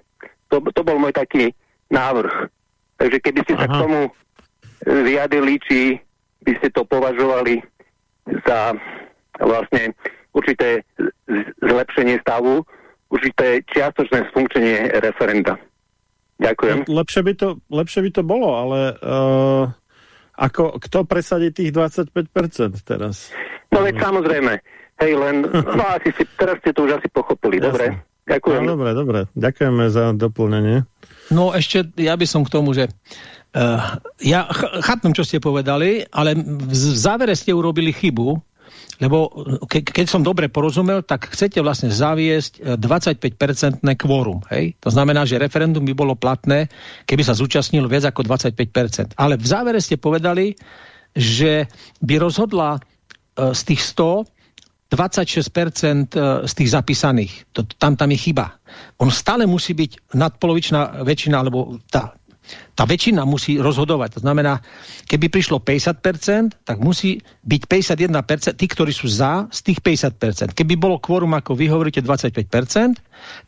To, to bol môj taký návrh. Takže keby ste Aha. sa k tomu vyjadili, či by ste to považovali za vlastne určité zlepšenie stavu, určité čiastočné sfunkčenie referenda. Ďakujem. Lepšie by to, lepšie by to bolo, ale uh, ako, kto presadí tých 25% teraz? No veď samozrejme. Hej, len, no asi si, teraz ste to už asi pochopili. Jasne. Dobre, ďakujem. No, dobre, dobre. Ďakujeme za doplnenie. No ešte, ja by som k tomu, že Uh, ja ch chápem, čo ste povedali, ale v závere ste urobili chybu, lebo ke keď som dobre porozumel, tak chcete vlastne zaviesť 25-percentné kvórum. Hej? To znamená, že referendum by bolo platné, keby sa zúčastnilo viac ako 25%. Ale v závere ste povedali, že by rozhodla uh, z tých 100 26% z tých zapísaných. To, tam, tam je chyba. On stále musí byť nadpolovičná väčšina, alebo tá tá väčšina musí rozhodovať. To znamená, keby prišlo 50%, tak musí byť 51% tí, ktorí sú za, z tých 50%. Keby bolo kvórum, ako vy hovoríte, 25%,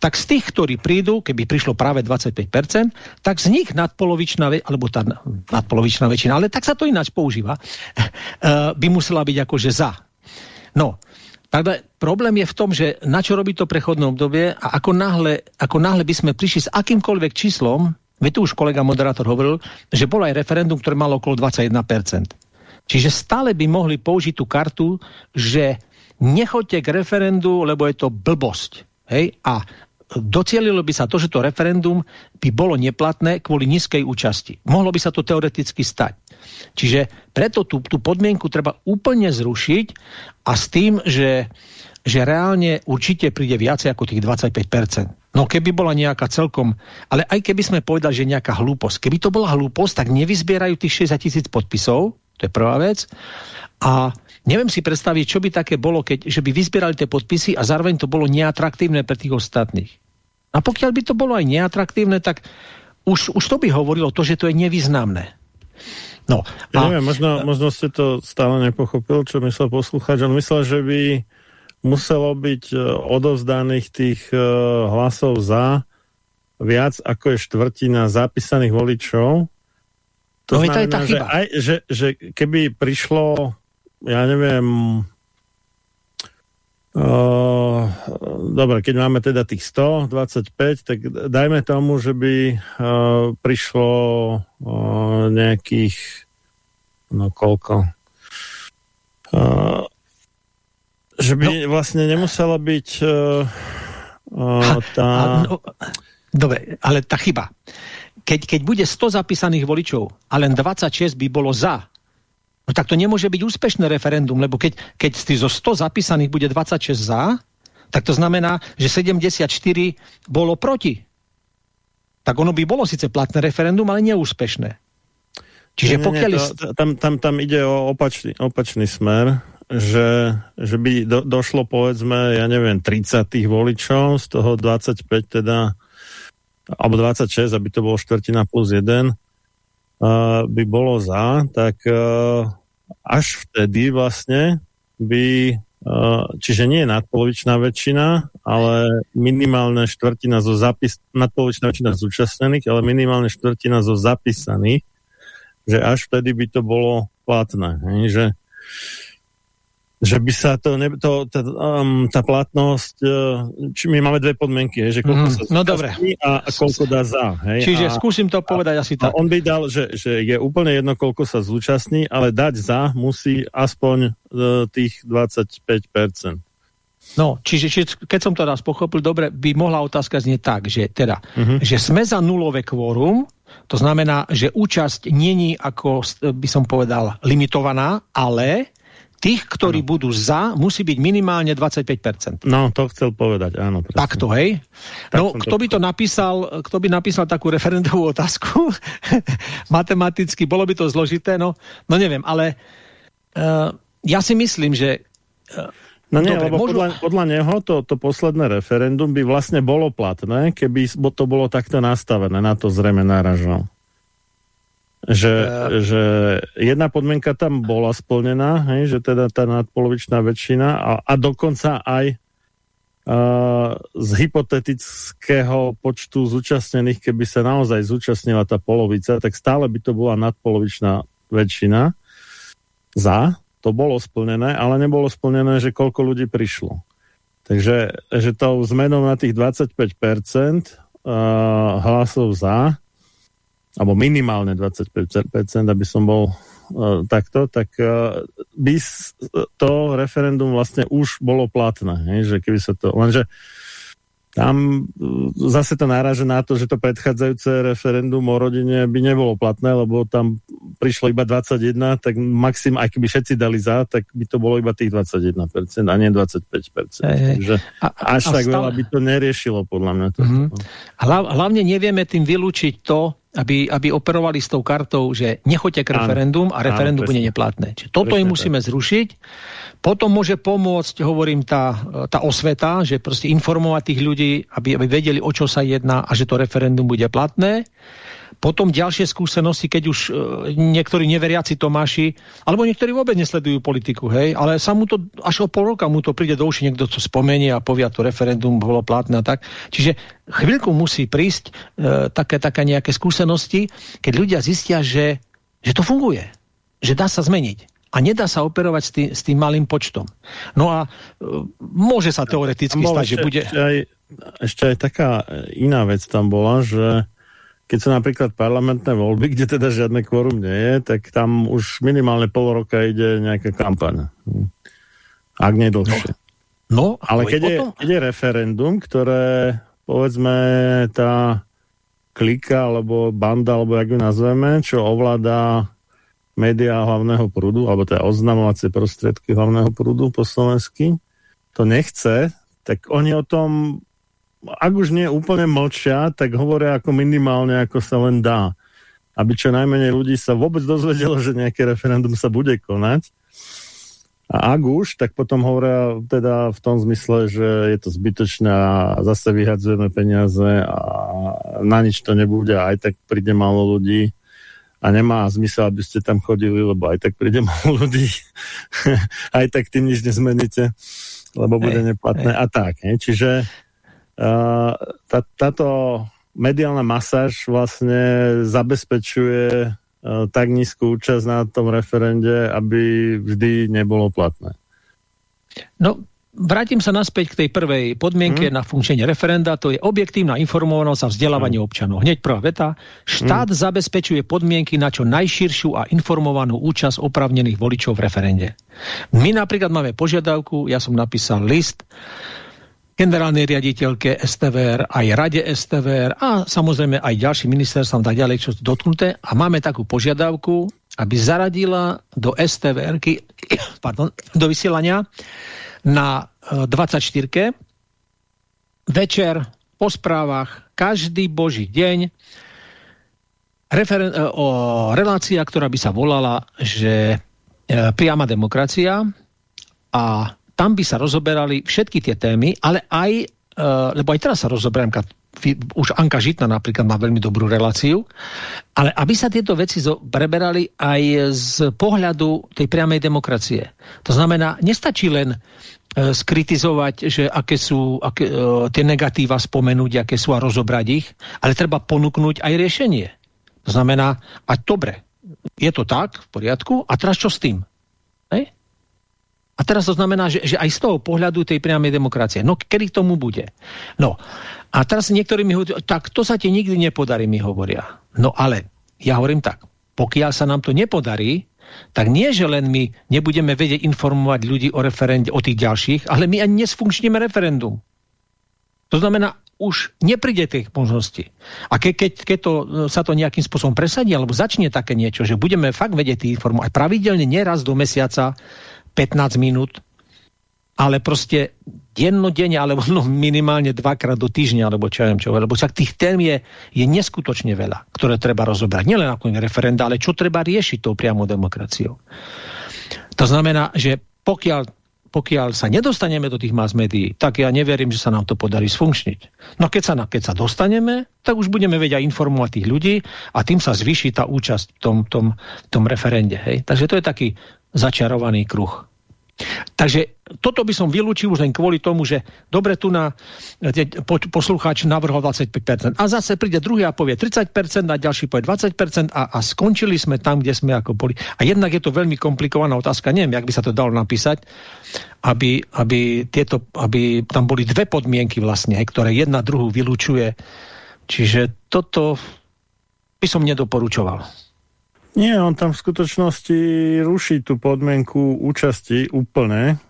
tak z tých, ktorí prídu, keby prišlo práve 25%, tak z nich nadpolovičná, alebo tá nadpolovičná väčšina, ale tak sa to ináč používa, eh, by musela byť akože za. No, takže problém je v tom, že na čo robí to prechodné obdobie a ako náhle, ako náhle by sme prišli s akýmkoľvek číslom, Veď tu už kolega moderátor hovoril, že bolo aj referendum, ktoré malo okolo 21%. Čiže stále by mohli použiť tú kartu, že nechoďte k referendu, lebo je to blbosť. Hej? A docielilo by sa to, že to referendum by bolo neplatné kvôli nízkej účasti. Mohlo by sa to teoreticky stať. Čiže preto tú, tú podmienku treba úplne zrušiť a s tým, že že reálne určite príde viacej ako tých 25%. No keby bola nejaká celkom, ale aj keby sme povedali, že nejaká hlúposť, keby to bola hlúposť, tak nevyzbierajú tých 60 tisíc podpisov, to je prvá vec. A neviem si predstaviť, čo by také bolo, keď, že by vyzbierali tie podpisy a zároveň to bolo neatraktívne pre tých ostatných. A pokiaľ by to bolo aj neatraktívne, tak už, už to by hovorilo to, že to je nevýznamné. No, ja a... neviem, možno, možno ste to stále nepochopil, čo myslel poslúchať. On myslel, že by muselo byť e, odovzdaných tých e, hlasov za viac ako je štvrtina zapísaných voličov. To no znamená, to že, aj, že, že keby prišlo, ja neviem, uh, dobre, keď máme teda tých 125, tak dajme tomu, že by uh, prišlo uh, nejakých, no koľko, uh, že by no. vlastne nemusela byť uh, uh, tá... no, dobre, ale tá chyba. Keď, keď bude 100 zapísaných voličov a len 26 by bolo za, no tak to nemôže byť úspešné referendum, lebo keď, keď zo 100 zapísaných bude 26 za, tak to znamená, že 74 bolo proti. Tak ono by bolo síce platné referendum, ale neúspešné. Čiže nie, pokiaľ... Nie, to, tam, tam, tam ide o opačný, opačný smer že, že by do, došlo povedzme, ja neviem, 30 tých voličov, z toho 25 teda, alebo 26, aby to bolo štvrtina plus 1, uh, by bolo za, tak uh, až vtedy vlastne by, uh, čiže nie nadpolovičná väčšina, ale minimálne štvrtina zo zapis, nadpolovičná väčšina zúčastnených, ale minimálne štvrtina zo zapísaných, že až vtedy by to bolo platné. Hej, že že by sa to, ne, to tá, um, tá platnosť, uh, či my máme dve podmienky, hej, že koľko mm, sa no dobre. a koľko dá za. Hej, Čiže a, skúsim to povedať a, asi tak. A on by dal, že, že je úplne jedno, koľko sa zúčastní, ale dať za musí aspoň uh, tých 25%. No, čiže, čiže keď som to raz pochopil, dobre, by mohla otázka znieť tak, že teda, uh mhm. -huh. že sme za nulové kvórum, to znamená, že účasť není ako, by som povedal, limitovaná, ale tých, ktorí ano. budú za, musí byť minimálne 25%. No, to chcel povedať, áno. Presne. Takto, hej? Tak no, kto to... by to napísal, kto by napísal takú referendovú otázku? Matematicky, bolo by to zložité, no, no neviem, ale uh, ja si myslím, že uh, No nie, Dobre, lebo môžu... podľa, podľa neho to, to posledné referendum by vlastne bolo platné, keby to bolo takto nastavené, na to zrejme náražal že, uh, že jedna podmienka tam bola splnená, hej, že teda tá nadpolovičná väčšina a, a dokonca aj uh, z hypotetického počtu zúčastnených, keby sa naozaj zúčastnila tá polovica, tak stále by to bola nadpolovičná väčšina za, to bolo splnené, ale nebolo splnené, že koľko ľudí prišlo. Takže že tou zmenou na tých 25% uh, hlasov za alebo minimálne 25%, aby som bol uh, takto, tak uh, by to referendum vlastne už bolo platné, hej, že keby sa to, lenže tam uh, zase to náraže na to, že to predchádzajúce referendum o rodine by nebolo platné, lebo tam prišlo iba 21, tak maxim, aj keby všetci dali za, tak by to bolo iba tých 21% a nie 25%. Hey, Takže a, až a tak stále... veľa by to neriešilo, podľa mňa. To, mm -hmm. Hlavne nevieme tým vylúčiť to, aby, aby operovali s tou kartou, že nechoďte k referendum a referendum áno, bude neplatné. Čiže toto im musíme tak. zrušiť. Potom môže pomôcť, hovorím, tá, tá osveta, že proste informovať tých ľudí, aby, aby vedeli, o čo sa jedná a že to referendum bude platné. Potom ďalšie skúsenosti, keď už e, niektorí neveriaci Tomáši, alebo niektorí vôbec nesledujú politiku, hej, ale sa mu to, až o pol roka mu to príde do uši, niekto to spomenie a povie, to referendum bolo platné a tak. Čiže chvíľku musí prísť e, také, také nejaké skúsenosti, keď ľudia zistia, že, že to funguje, že dá sa zmeniť a nedá sa operovať s tým, s tým malým počtom. No a e, môže sa teoreticky stať, že bude... Ešte aj, ešte aj taká iná vec tam bola, že keď sú napríklad parlamentné voľby, kde teda žiadne kvorum nie je, tak tam už minimálne pol roka ide nejaká kampaň. Ak nie dlhšie. No, no ale keď je, keď je referendum, ktoré povedzme tá klika alebo banda, alebo jak ju nazveme, čo ovláda médiá hlavného prúdu, alebo teda oznamovacie prostriedky hlavného prúdu po slovensky, to nechce, tak oni o tom, ak už nie úplne mlčia, tak hovoria ako minimálne, ako sa len dá. Aby čo najmenej ľudí sa vôbec dozvedelo, že nejaké referendum sa bude konať. A ak už, tak potom hovoria teda v tom zmysle, že je to zbytočné a zase vyhadzujeme peniaze a na nič to nebude a aj tak príde málo ľudí a nemá zmysel, aby ste tam chodili, lebo aj tak príde málo ľudí. aj tak tým nič nezmeníte, lebo bude hey, neplatné hey. a tak. Ne? Čiže tá, táto mediálna masáž vlastne zabezpečuje uh, tak nízku účasť na tom referende, aby vždy nebolo platné. No, Vrátim sa naspäť k tej prvej podmienke hmm. na funkčenie referenda, to je objektívna informovanosť a vzdelávanie hmm. občanov. Hneď prvá veta. Štát hmm. zabezpečuje podmienky na čo najširšiu a informovanú účasť opravnených voličov v referende. My napríklad máme požiadavku, ja som napísal list generálnej riaditeľke STVR, aj rade STVR a samozrejme aj ďalší ministerstvom tak ďalej, čo dotknuté. A máme takú požiadavku, aby zaradila do STVR, pardon, do vysielania na 24. E, večer po správach, každý boží deň referen- e, o relácia, ktorá by sa volala, že e, priama demokracia a tam by sa rozoberali všetky tie témy, ale aj, lebo aj teraz sa rozoberám už Anka Žitna napríklad má veľmi dobrú reláciu, ale aby sa tieto veci preberali aj z pohľadu tej priamej demokracie. To znamená, nestačí len e, skritizovať, že aké sú aké, e, tie negatíva spomenúť, aké sú a rozobrať ich, ale treba ponúknuť aj riešenie. To znamená, a dobre, je to tak, v poriadku, a teraz čo s tým? A teraz to znamená, že, že aj z toho pohľadu tej priamej demokracie. No, kedy k tomu bude? No, a teraz niektorí mi hovoria, tak to sa ti nikdy nepodarí, mi hovoria. No ale, ja hovorím tak, pokiaľ sa nám to nepodarí, tak nie, že len my nebudeme vedieť informovať ľudí o referende, o tých ďalších, ale my ani nesfunkčníme referendum. To znamená, už nepríde tých možností. A ke, keď, keď to, sa to nejakým spôsobom presadí, alebo začne také niečo, že budeme fakt vedieť informovať pravidelne, neraz do mesiaca, 15 minút, ale proste dennodenne, alebo no minimálne dvakrát do týždňa, alebo čo viem čo, lebo však tých tém je, je neskutočne veľa, ktoré treba rozobrať. Nielen ako referenda, ale čo treba riešiť tou priamou demokraciou. To znamená, že pokiaľ, pokiaľ sa nedostaneme do tých mass médií, tak ja neverím, že sa nám to podarí sfunkčniť. No keď sa, keď sa dostaneme, tak už budeme vedieť informovať tých ľudí a tým sa zvýši tá účasť v tom, tom, tom referende. Hej? Takže to je taký začarovaný kruh. Takže toto by som vylúčil už len kvôli tomu, že dobre tu na poslucháč navrhol 25%. A zase príde druhý a povie 30% a ďalší povie 20% a, a skončili sme tam, kde sme ako boli. A jednak je to veľmi komplikovaná otázka, neviem, jak by sa to dalo napísať, aby, aby, tieto, aby tam boli dve podmienky vlastne, ktoré jedna druhú vylúčuje. Čiže toto by som nedoporučoval. Nie, on tam v skutočnosti ruší tú podmienku účasti úplne,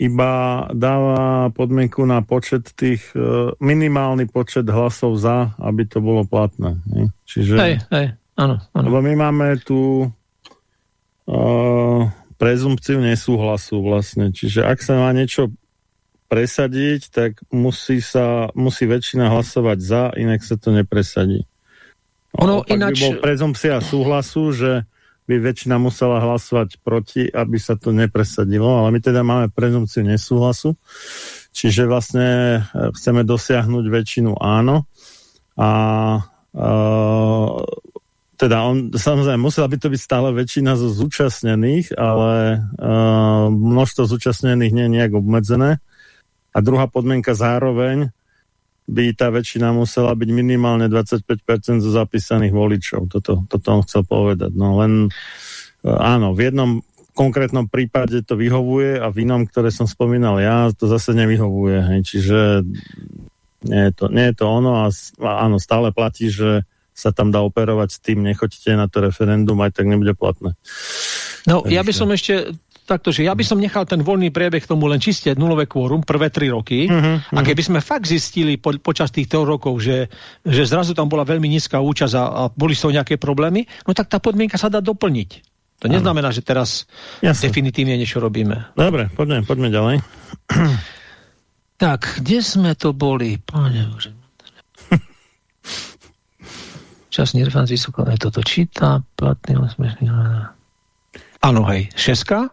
iba dáva podmienku na počet tých, e, minimálny počet hlasov za, aby to bolo platné. Čiže, hej, hej, áno, áno. Lebo my máme tu uh, prezumpciu nesúhlasu vlastne. Čiže ak sa má niečo presadiť, tak musí, sa, musí väčšina hlasovať za, inak sa to nepresadí. Ono ináč... by bol prezumpcia súhlasu, že by väčšina musela hlasovať proti, aby sa to nepresadilo, ale my teda máme prezumpciu nesúhlasu, čiže vlastne e, chceme dosiahnuť väčšinu áno a uh, teda on, samozrejme, musela by to byť stále väčšina zo zúčastnených, ale uh, množstvo zúčastnených nie je nejak obmedzené. A druhá podmienka zároveň by tá väčšina musela byť minimálne 25% zo zapísaných voličov. Toto, toto on chcel povedať. No len uh, áno, v jednom konkrétnom prípade to vyhovuje a v inom, ktoré som spomínal ja, to zase nevyhovuje. Hej. Čiže nie je, to, nie je to ono a, a áno, stále platí, že sa tam dá operovať s tým, nechoďte na to referendum, aj tak nebude platné. No, Takže... ja by som ešte takto, že ja by som nechal ten voľný priebeh tomu len čiste nulové kvórum prvé tri roky uh -huh, uh -huh. a keby sme fakt zistili po, počas týchto rokov, že, že zrazu tam bola veľmi nízka účasť a, a boli toho nejaké problémy, no tak tá podmienka sa dá doplniť. To neznamená, že teraz Jasne. definitívne niečo robíme. Dobre, poďme, poďme ďalej. Tak, kde sme to boli? Páne Bože. Časný refán vysoko, aj toto číta, platný úspešný... Áno, hej, šeska.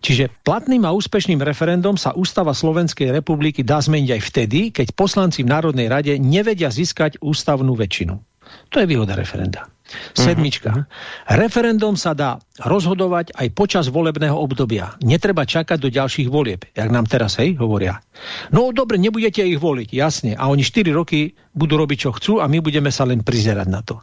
Čiže platným a úspešným referendum sa Ústava Slovenskej republiky dá zmeniť aj vtedy, keď poslanci v Národnej rade nevedia získať ústavnú väčšinu. To je výhoda referenda. Sedmička. Uh mhm. -huh. Referendum sa dá rozhodovať aj počas volebného obdobia. Netreba čakať do ďalších volieb, jak nám teraz, hej, hovoria. No dobre, nebudete ich voliť, jasne. A oni 4 roky budú robiť, čo chcú a my budeme sa len prizerať na to.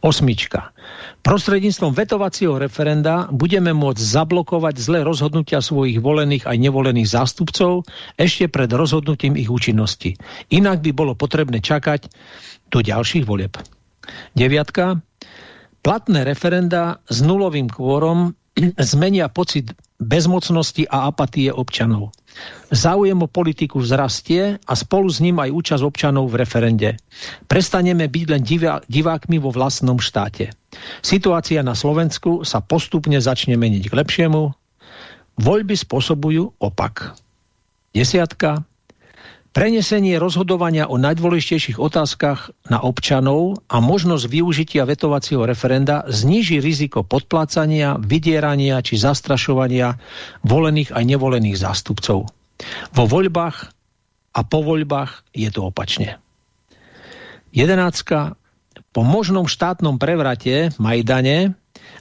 Osmička. Prostredníctvom vetovacieho referenda budeme môcť zablokovať zlé rozhodnutia svojich volených aj nevolených zástupcov ešte pred rozhodnutím ich účinnosti. Inak by bolo potrebné čakať do ďalších volieb. Deviatka. Platné referenda s nulovým kôrom zmenia pocit bezmocnosti a apatie občanov. Záujem o politiku vzrastie a spolu s ním aj účasť občanov v referende. Prestaneme byť len divá, divákmi vo vlastnom štáte. Situácia na Slovensku sa postupne začne meniť k lepšiemu. Voľby spôsobujú opak. Desiatka. Prenesenie rozhodovania o najdôležitejších otázkach na občanov a možnosť využitia vetovacieho referenda zníži riziko podplácania, vydierania či zastrašovania volených aj nevolených zástupcov. Vo voľbách a po voľbách je to opačne. Jedenáctka. Po možnom štátnom prevrate Majdane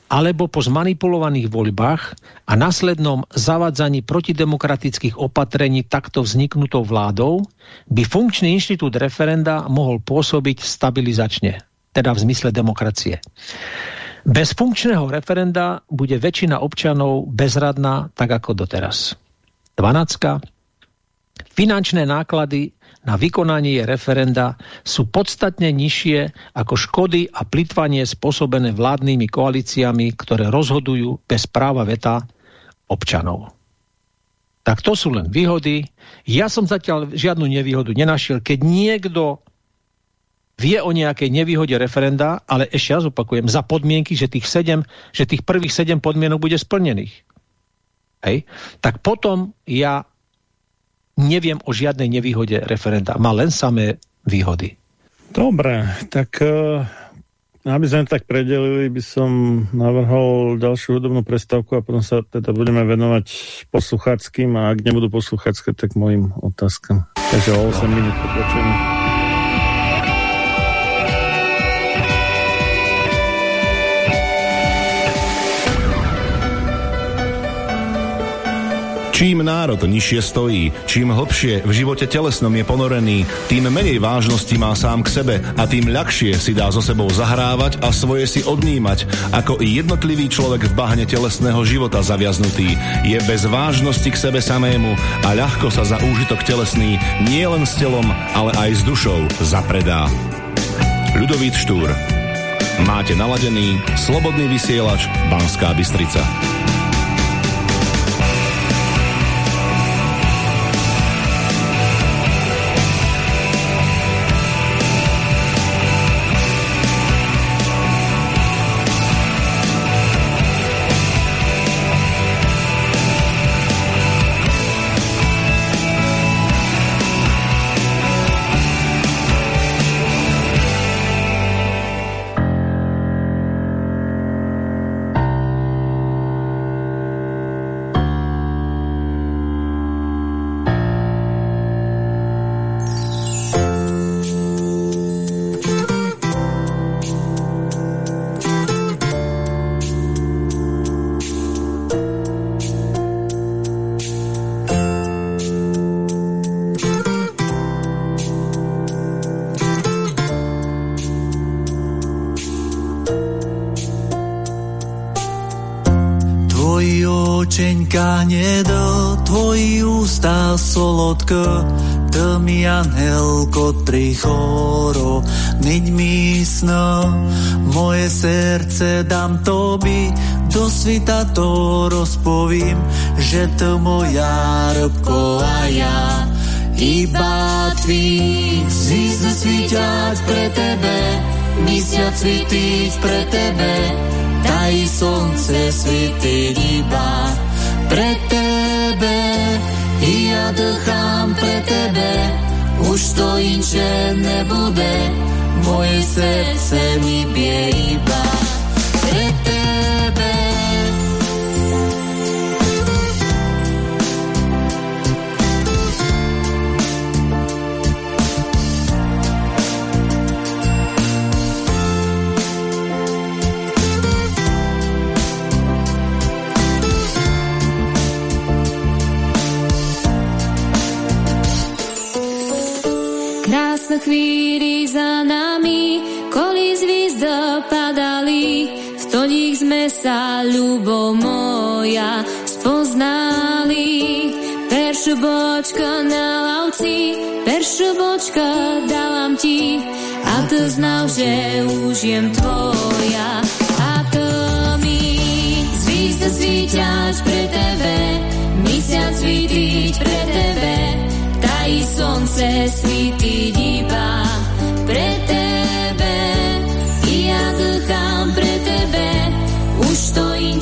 alebo po zmanipulovaných voľbách a následnom zavadzaní protidemokratických opatrení takto vzniknutou vládou by funkčný inštitút referenda mohol pôsobiť stabilizačne, teda v zmysle demokracie. Bez funkčného referenda bude väčšina občanov bezradná, tak ako doteraz. 12. Finančné náklady na vykonanie referenda sú podstatne nižšie ako škody a plitvanie spôsobené vládnymi koalíciami, ktoré rozhodujú bez práva veta občanov. Tak to sú len výhody. Ja som zatiaľ žiadnu nevýhodu nenašiel. Keď niekto vie o nejakej nevýhode referenda, ale ešte raz opakujem, za podmienky, že tých, sedem, že tých prvých sedem podmienok bude splnených. Hej? Tak potom ja neviem o žiadnej nevýhode referenda. Má len samé výhody. Dobre, tak uh, aby sme tak predelili, by som navrhol ďalšiu hudobnú prestávku a potom sa teda budeme venovať poslucháckým a ak nebudú posluchácké, tak mojim otázkam. Takže o 8 minút pokračujeme. Čím národ nižšie stojí, čím hlbšie v živote telesnom je ponorený, tým menej vážnosti má sám k sebe a tým ľahšie si dá so sebou zahrávať a svoje si odnímať, ako i jednotlivý človek v bahne telesného života zaviaznutý. Je bez vážnosti k sebe samému a ľahko sa za úžitok telesný nielen s telom, ale aj s dušou zapredá. Ľudovít Štúr Máte naladený slobodný vysielač Banská Bystrica. Siękanie do tvojich ústa solodko, mi anhelko tri choro, niť mi sno, moje srdce dám tobi, do svita to rozpovím, že to moja robko a ja. Iba tvý zvizdu svíťať pre tebe, mesiac svítiť pre tebe, daj slnce svítiť iba pre tebe. I ja dýchám pre tebe, už to inče nebude, moje srdce mi iba pre ľubo moja, spoznali. Peršu bočka na lavci, peršu bočka dávam ti, a to znal, že už jem tvoja. A to mi zvízda svíťač pre tebe, mesiac svítiť pre tebe, taj slnce svítiť iba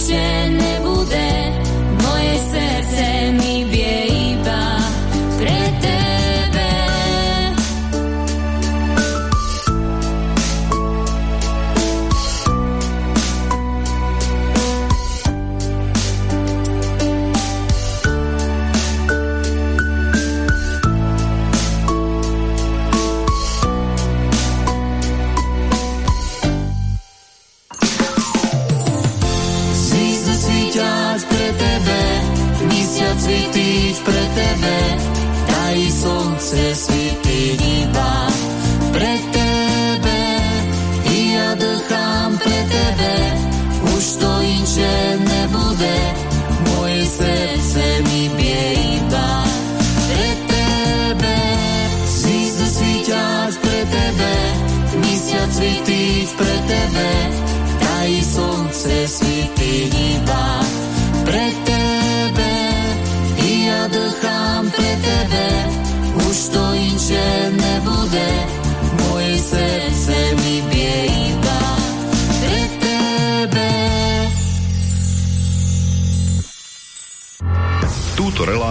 to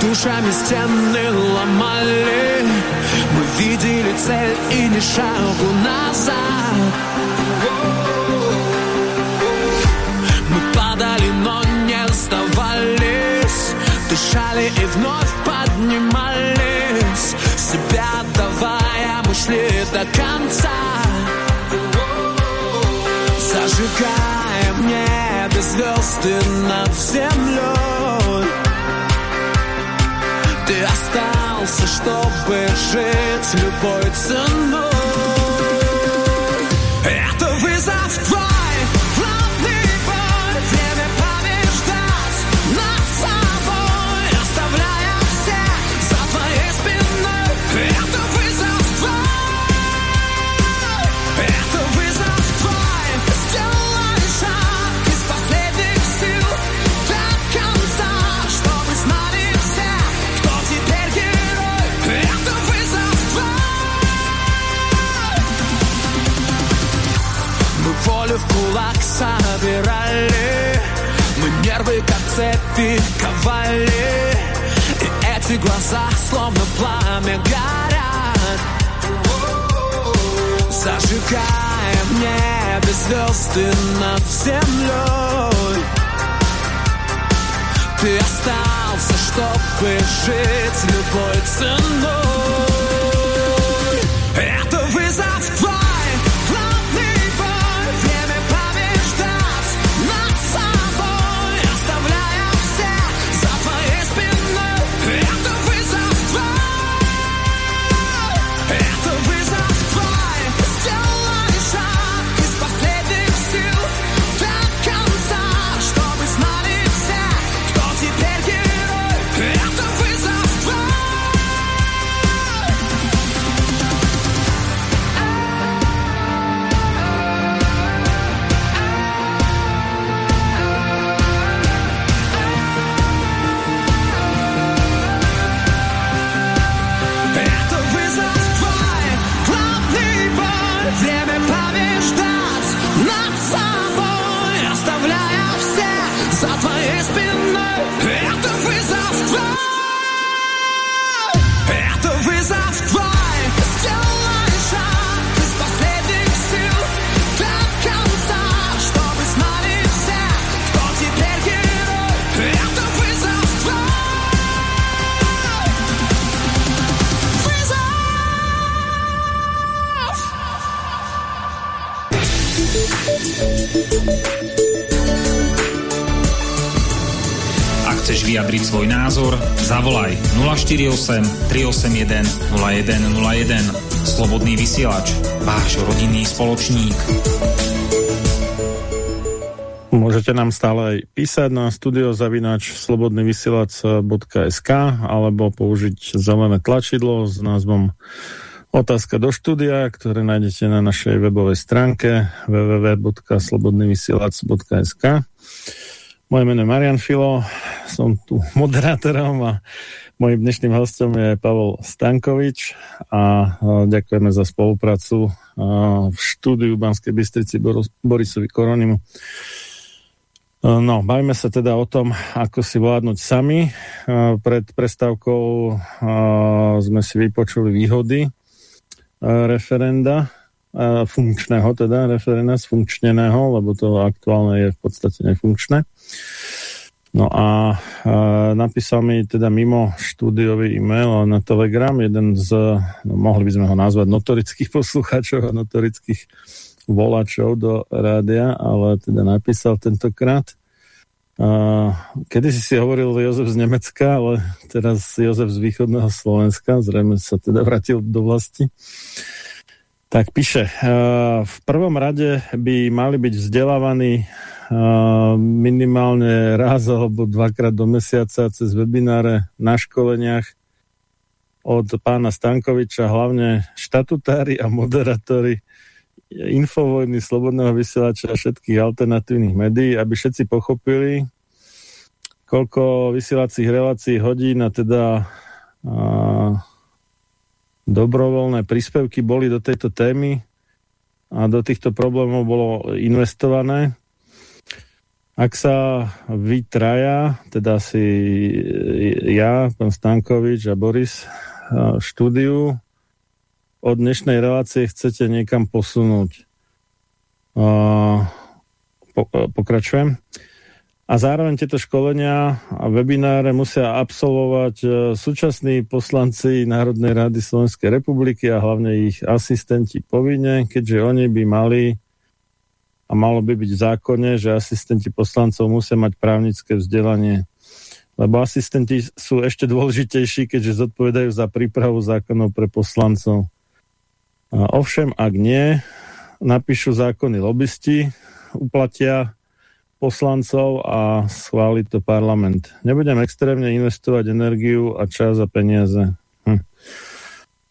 Душами стены ломали. Мы видели цель и ни шагу назад. Мы падали, но не сдавались. Дышали и вновь поднимались. Себя давая, мы шли до конца. Зажигаем небе звезды над землей Ты остался, чтобы жить любой ценой и эти глаза словно пламя горят. Зажигая в небе звезды над землей Ты остался, чтобы жить любой ценой vyjadriť svoj názor, zavolaj 048 381 0101. Slobodný vysielač, váš rodinný spoločník. Môžete nám stále aj písať na studiozavináč slobodnyvysielac.sk alebo použiť zelené tlačidlo s názvom Otázka do štúdia, ktoré nájdete na našej webovej stránke www.slobodnyvysielac.sk Moje meno je Marian Filo, som tu moderátorom a mojim dnešným hostom je Pavel Stankovič a ďakujeme za spoluprácu v štúdiu Banskej Bystrici Borisovi Koronimu. No, bavíme sa teda o tom, ako si vládnuť sami. Pred prestávkou sme si vypočuli výhody referenda, funkčného teda referenda, sfunkčneného, lebo to aktuálne je v podstate nefunkčné. No a, napísal mi teda mimo štúdiový e-mail na Telegram jeden z, no, mohli by sme ho nazvať notorických poslucháčov a notorických volačov do rádia, ale teda napísal tentokrát. Uh, kedy si si hovoril Jozef z Nemecka, ale teraz Jozef z východného Slovenska, zrejme sa teda vrátil do vlasti. Tak píše, uh, v prvom rade by mali byť vzdelávaní minimálne raz alebo dvakrát do mesiaca cez webináre na školeniach od pána Stankoviča, hlavne štatutári a moderátori Infovojny, Slobodného vysielača a všetkých alternatívnych médií, aby všetci pochopili, koľko vysielacích relácií hodín a teda a, dobrovoľné príspevky boli do tejto témy a do týchto problémov bolo investované. Ak sa vy traja, teda si ja, pán Stankovič a Boris, štúdiu od dnešnej relácie chcete niekam posunúť. Po, pokračujem. A zároveň tieto školenia a webináre musia absolvovať súčasní poslanci Národnej rady Slovenskej republiky a hlavne ich asistenti povinne, keďže oni by mali a malo by byť v zákone, že asistenti poslancov musia mať právnické vzdelanie. Lebo asistenti sú ešte dôležitejší, keďže zodpovedajú za prípravu zákonov pre poslancov. A ovšem, ak nie, napíšu zákony lobbysti, uplatia poslancov a schváli to parlament. Nebudem extrémne investovať energiu a čas a peniaze. Hm.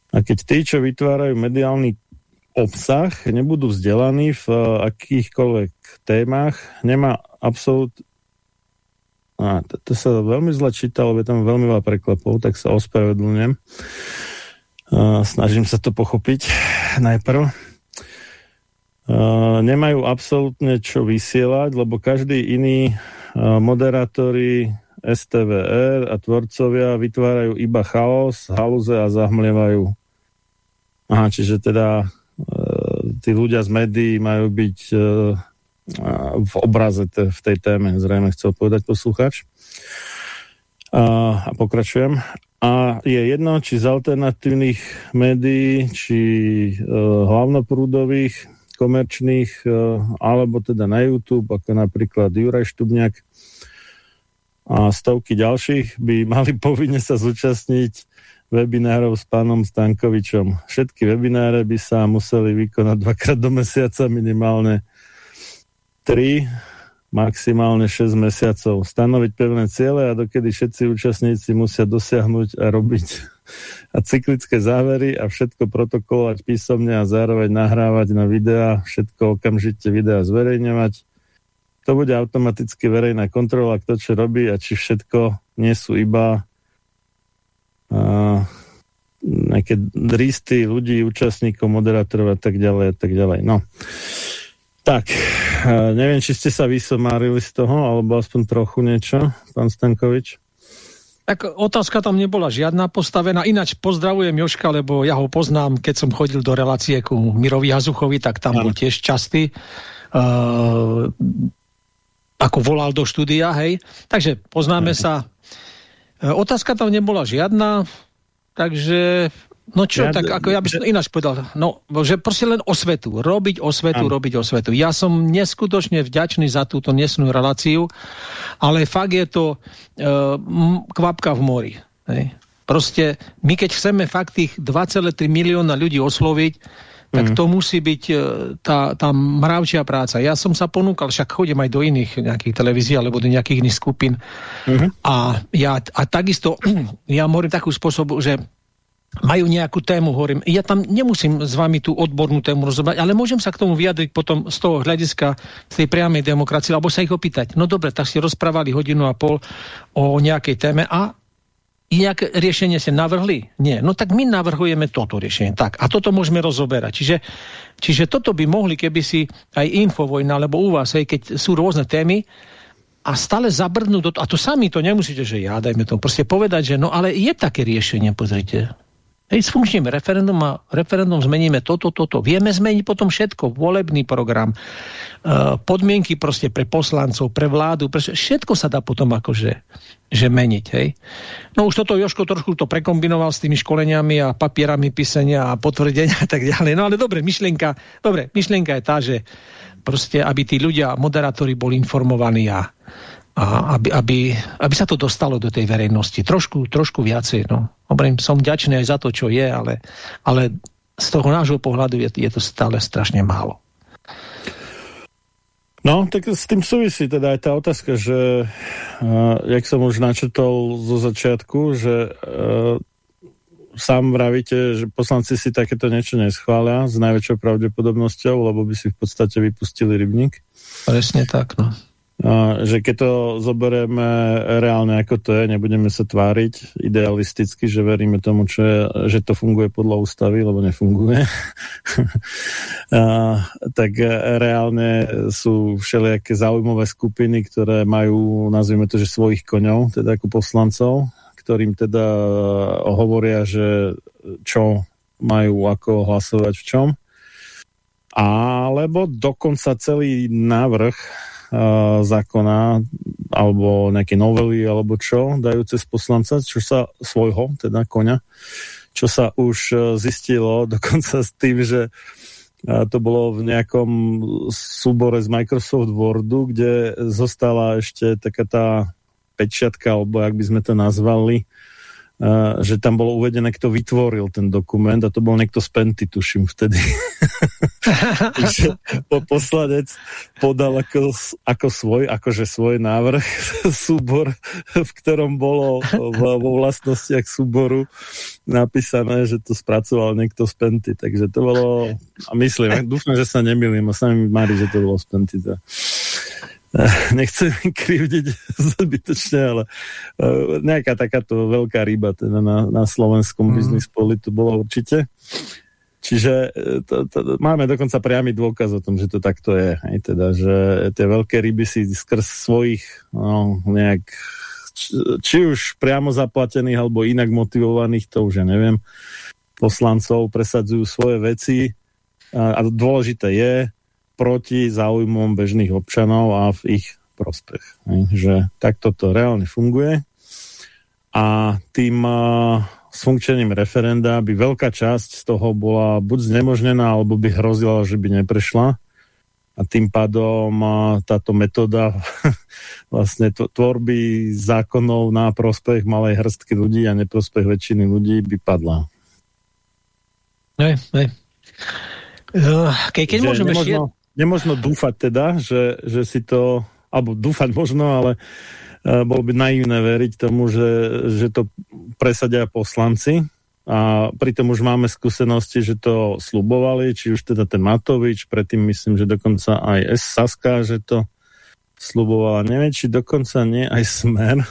A keď tí, čo vytvárajú mediálny obsah, nebudú vzdelaní v akýchkoľvek témach, nemá absolút... A, to, to sa veľmi zle čítalo, je tam veľmi veľa preklepov, tak sa ospravedlňujem. Uh, snažím sa to pochopiť najprv. Uh, nemajú absolútne čo vysielať, lebo každý iný uh, moderátori STVR a tvorcovia vytvárajú iba chaos, halúze a zahmlievajú. Aha, čiže teda tí ľudia z médií majú byť uh, v obraze v tej téme, zrejme chcel povedať posluchač. A, pokračujem. A je jedno, či z alternatívnych médií, či uh, hlavnoprúdových, komerčných, alebo teda na YouTube, ako napríklad Juraj Štubňák a stovky ďalších by mali povinne sa zúčastniť webinárov s pánom Stankovičom. Všetky webináre by sa museli vykonať dvakrát do mesiaca, minimálne 3, maximálne 6 mesiacov. Stanoviť pevné ciele a dokedy všetci účastníci musia dosiahnuť a robiť a cyklické závery a všetko protokolovať písomne a zároveň nahrávať na videa, všetko okamžite videa zverejňovať. To bude automaticky verejná kontrola, kto čo robí a či všetko nie sú iba nejaké dristy ľudí, účastníkov, moderátorov a tak ďalej a tak ďalej. No. Tak, neviem, či ste sa vysomárili z toho, alebo aspoň trochu niečo, pán Stankovič. Tak otázka tam nebola žiadna postavená. Ináč pozdravujem Joška, lebo ja ho poznám, keď som chodil do relácie ku Mirovi Hazuchovi, tak tam bol tiež častý. Uh, ako volal do štúdia, hej. Takže poznáme sa. E, otázka tam nebola žiadna, takže No čo, ja, tak ako ja by som ináč povedal, no, že proste len osvetu, robiť osvetu, áno. robiť osvetu. Ja som neskutočne vďačný za túto nesnú reláciu, ale fakt je to uh, kvapka v mori. Hej. Proste my keď chceme fakt tých 2,3 milióna ľudí osloviť, tak mm. to musí byť e, tá, tá mravčia práca. Ja som sa ponúkal, však chodím aj do iných nejakých televízií alebo do nejakých iných skupín. Mm -hmm. A, ja, a takisto, ja hovorím takú spôsobu, že majú nejakú tému, hovorím, ja tam nemusím s vami tú odbornú tému rozobrať, ale môžem sa k tomu vyjadriť potom z toho hľadiska z tej priamej demokracie, alebo sa ich opýtať. No dobre, tak ste rozprávali hodinu a pol o nejakej téme a nejaké riešenie ste navrhli? Nie. No tak my navrhujeme toto riešenie. Tak, a toto môžeme rozoberať. Čiže, čiže toto by mohli, keby si aj Infovojna, alebo u vás, aj keď sú rôzne témy, a stále toho, a to sami to nemusíte, že ja, dajme to, proste povedať, že no ale je také riešenie, pozrite. Hej, sfunkčníme referendum a referendum zmeníme toto, toto. Vieme zmeniť potom všetko, volebný program, uh, podmienky proste pre poslancov, pre vládu, pre všetko sa dá potom akože že meniť. Hej. No už toto Joško trošku to prekombinoval s tými školeniami a papierami písania a potvrdenia a tak ďalej. No ale dobre, myšlienka, dobre, myšlienka je tá, že proste, aby tí ľudia, moderátori boli informovaní a a aby, aby, aby sa to dostalo do tej verejnosti. Trošku, trošku viacej. No. Obrejme, som vďačný aj za to, čo je, ale, ale z toho nášho pohľadu je, je to stále strašne málo. No, tak s tým súvisí teda aj tá otázka, že uh, jak som už načetol zo začiatku, že uh, sám vravíte, že poslanci si takéto niečo neschvália s najväčšou pravdepodobnosťou, lebo by si v podstate vypustili rybník. Presne tak, no že keď to zoberieme reálne ako to je, nebudeme sa tváriť idealisticky, že veríme tomu, čo je, že to funguje podľa ústavy, lebo nefunguje. a, tak reálne sú všelijaké zaujímavé skupiny, ktoré majú, nazvime to, že svojich koňov, teda ako poslancov, ktorým teda hovoria, že čo majú ako hlasovať v čom. Alebo dokonca celý návrh zákona alebo nejaké novely alebo čo dajú cez poslanca, čo sa svojho, teda koňa, čo sa už uh, zistilo dokonca s tým, že uh, to bolo v nejakom súbore z Microsoft Wordu, kde zostala ešte taká tá pečiatka, alebo jak by sme to nazvali, že tam bolo uvedené, kto vytvoril ten dokument a to bol niekto z Penty, tuším vtedy. po, poslanec podal ako, ako svoj, akože svoj návrh súbor, v ktorom bolo vo vlastnostiach súboru napísané, že to spracoval niekto z Penty. Takže to bolo, a myslím, dúfam, že sa nemýlim a sa mi mári, že to bolo z Penty. To. nechcem krivdiť zbytočne, ale uh, nejaká takáto veľká ryba teda na, na slovenskom mm. biznis poli to bolo určite. Čiže e, to, to, máme dokonca priamy dôkaz o tom, že to takto je. Hej, teda, že tie veľké ryby si skrz svojich no, nejak či, už priamo zaplatených alebo inak motivovaných, to už ja neviem, poslancov presadzujú svoje veci a dôležité je proti záujmom bežných občanov a v ich prospech. Že takto to reálne funguje a tým s funkčením referenda by veľká časť z toho bola buď znemožnená, alebo by hrozila, že by neprešla a tým pádom táto metóda vlastne tvorby zákonov na prospech malej hrstky ľudí a neprospech väčšiny ľudí by padla. Ne, ne. Ke, keď môžeme nemožno, šie... nemožno dúfať teda, že, že si to, alebo dúfať možno, ale uh, bolo by naivné veriť tomu, že, že to presadia poslanci, a pritom už máme skúsenosti, že to slubovali, či už teda ten Matovič, predtým myslím, že dokonca aj S. Saska, že to slubovala. Neviem, či dokonca nie aj Smer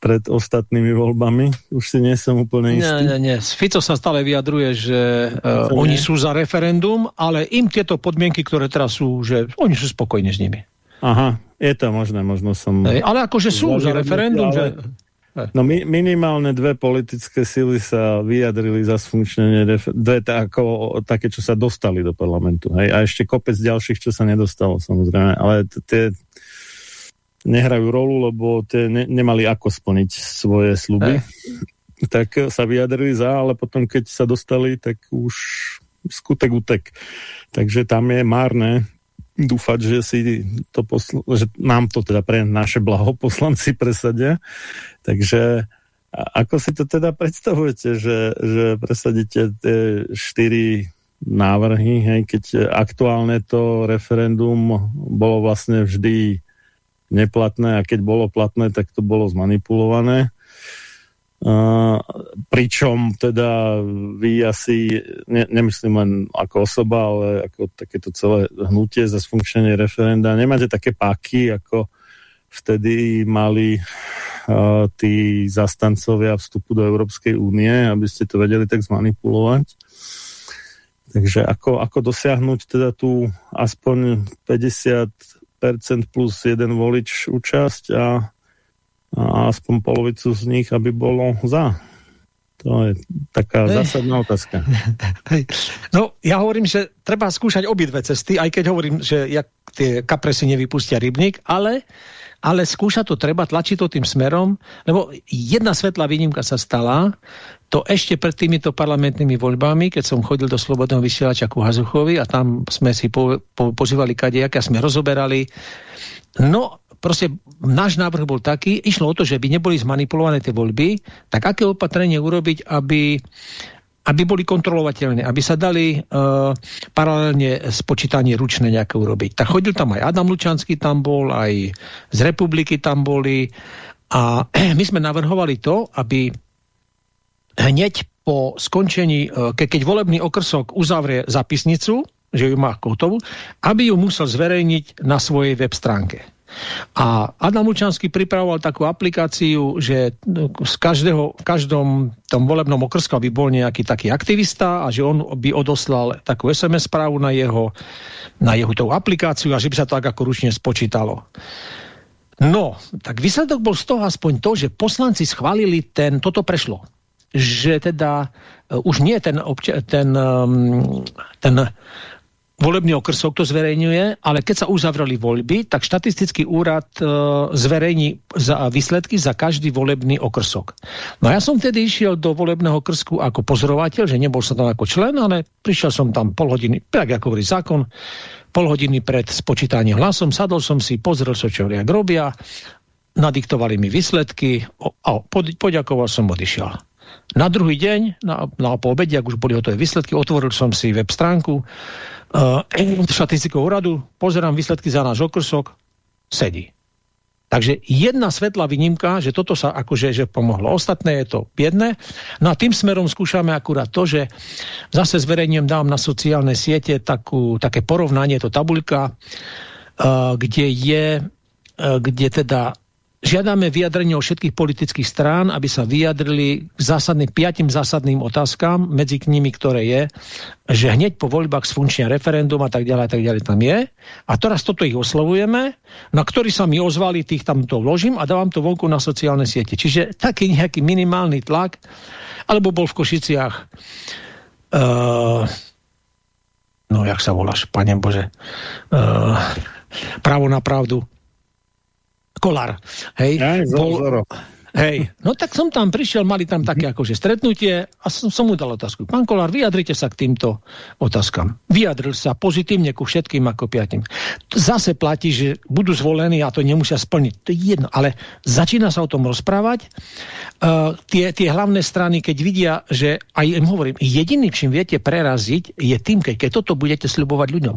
pred ostatnými voľbami. Už si nie som úplne istý. Nie, nie, nie. Fico sa stále vyjadruje, že uh, oni sú za referendum, ale im tieto podmienky, ktoré teraz sú, že oni sú spokojní s nimi. Aha, je to možné, možno som... Ale akože sú za referendum, ale... že No mi, minimálne dve politické sily sa vyjadrili za sfunkčnenie, dve ako, také, čo sa dostali do parlamentu. Hej? A ešte kopec ďalších, čo sa nedostalo, samozrejme. Ale tie nehrajú rolu, lebo tie ne, nemali ako splniť svoje sluby. Hej. Tak sa vyjadrili za, ale potom, keď sa dostali, tak už skutek utek. Takže tam je márne dúfať, že, si to posl- že nám to teda pre naše blaho poslanci presadia. Takže ako si to teda predstavujete, že, že presadíte tie štyri návrhy, hej, keď aktuálne to referendum bolo vlastne vždy neplatné a keď bolo platné, tak to bolo zmanipulované. Uh, pričom teda vy asi, ne, nemyslím len ako osoba, ale ako takéto celé hnutie za sfunkčenie referenda, nemáte také páky, ako vtedy mali uh, tí zastancovia vstupu do Európskej únie, aby ste to vedeli tak zmanipulovať. Takže ako, ako dosiahnuť teda tú aspoň 50% plus jeden volič účasť a a aspoň polovicu z nich, aby bolo za. To je taká hey. zásadná otázka. No, ja hovorím, že treba skúšať obidve cesty, aj keď hovorím, že jak tie kapresy nevypustia rybník, ale, ale skúšať to treba, tlačiť to tým smerom, lebo jedna svetlá výnimka sa stala, to ešte pred týmito parlamentnými voľbami, keď som chodil do Slobodného vysielača ku Hazuchovi a tam sme si po, po, pozývali kadejaké a sme rozoberali. No, proste náš návrh bol taký, išlo o to, že by neboli zmanipulované tie voľby, tak aké opatrenie urobiť, aby aby boli kontrolovateľné, aby sa dali uh, paralelne spočítanie ručné nejaké urobiť. Tak chodil tam aj Adam Lučanský tam bol, aj z republiky tam boli a my sme navrhovali to, aby hneď po skončení, uh, ke, keď volebný okrsok uzavrie zapisnicu, že ju má hotovú, aby ju musel zverejniť na svojej web stránke. A Adam Lučanský pripravoval takú aplikáciu, že z každého, v každom tom volebnom okrsku by bol nejaký taký aktivista a že on by odoslal takú SMS správu na jeho, na jeho tú aplikáciu a že by sa to tak ako ručne spočítalo. No, tak výsledok bol z toho aspoň to, že poslanci schválili ten, toto prešlo. Že teda uh, už nie ten, ten, um, ten volebný okrsok to zverejňuje, ale keď sa uzavreli voľby, tak štatistický úrad e, zverejní výsledky za každý volebný okrsok. No ja som tedy išiel do volebného okrsku ako pozorovateľ, že nebol som tam ako člen, ale prišiel som tam pol hodiny, tak ako hovorí zákon, pol hodiny pred spočítaním hlasom, sadol som si, pozrel som, čo riak robia, nadiktovali mi výsledky a poďakoval som, odišiel. Na druhý deň, na, na po obede, ak už boli hotové výsledky, otvoril som si web stránku, uh, štatistického úradu, pozerám výsledky za náš okrsok, sedí. Takže jedna svetlá výnimka, že toto sa akože že pomohlo. Ostatné je to biedne. No a tým smerom skúšame akurát to, že zase zverejňujem, dám na sociálne siete takú, také porovnanie, to tabulka, uh, kde je, uh, kde teda Žiadame vyjadrenie o všetkých politických strán, aby sa vyjadrili k zásadným, piatim zásadným otázkam, medzi nimi, ktoré je, že hneď po voľbách sfunkčnia referendum a tak ďalej, a tak ďalej tam je. A teraz toto ich oslovujeme, na ktorý sa mi ozvali, tých tam to vložím a dávam to vonku na sociálne siete. Čiže taký nejaký minimálny tlak, alebo bol v Košiciach uh, no jak sa voláš, pane Bože, uh, právo na pravdu, Kolár, hej, Aj, bol, Hej, no tak som tam prišiel, mali tam také akože stretnutie a som, som mu dal otázku. Pán Kolár, vyjadrite sa k týmto otázkam. Vyjadril sa pozitívne ku všetkým ako piatim. Zase platí, že budú zvolení a to nemusia splniť. To je jedno, ale začína sa o tom rozprávať. Uh, tie, tie hlavné strany, keď vidia, že aj im hovorím, jediný, čím viete preraziť, je tým, keď, keď toto budete sľubovať ľuďom.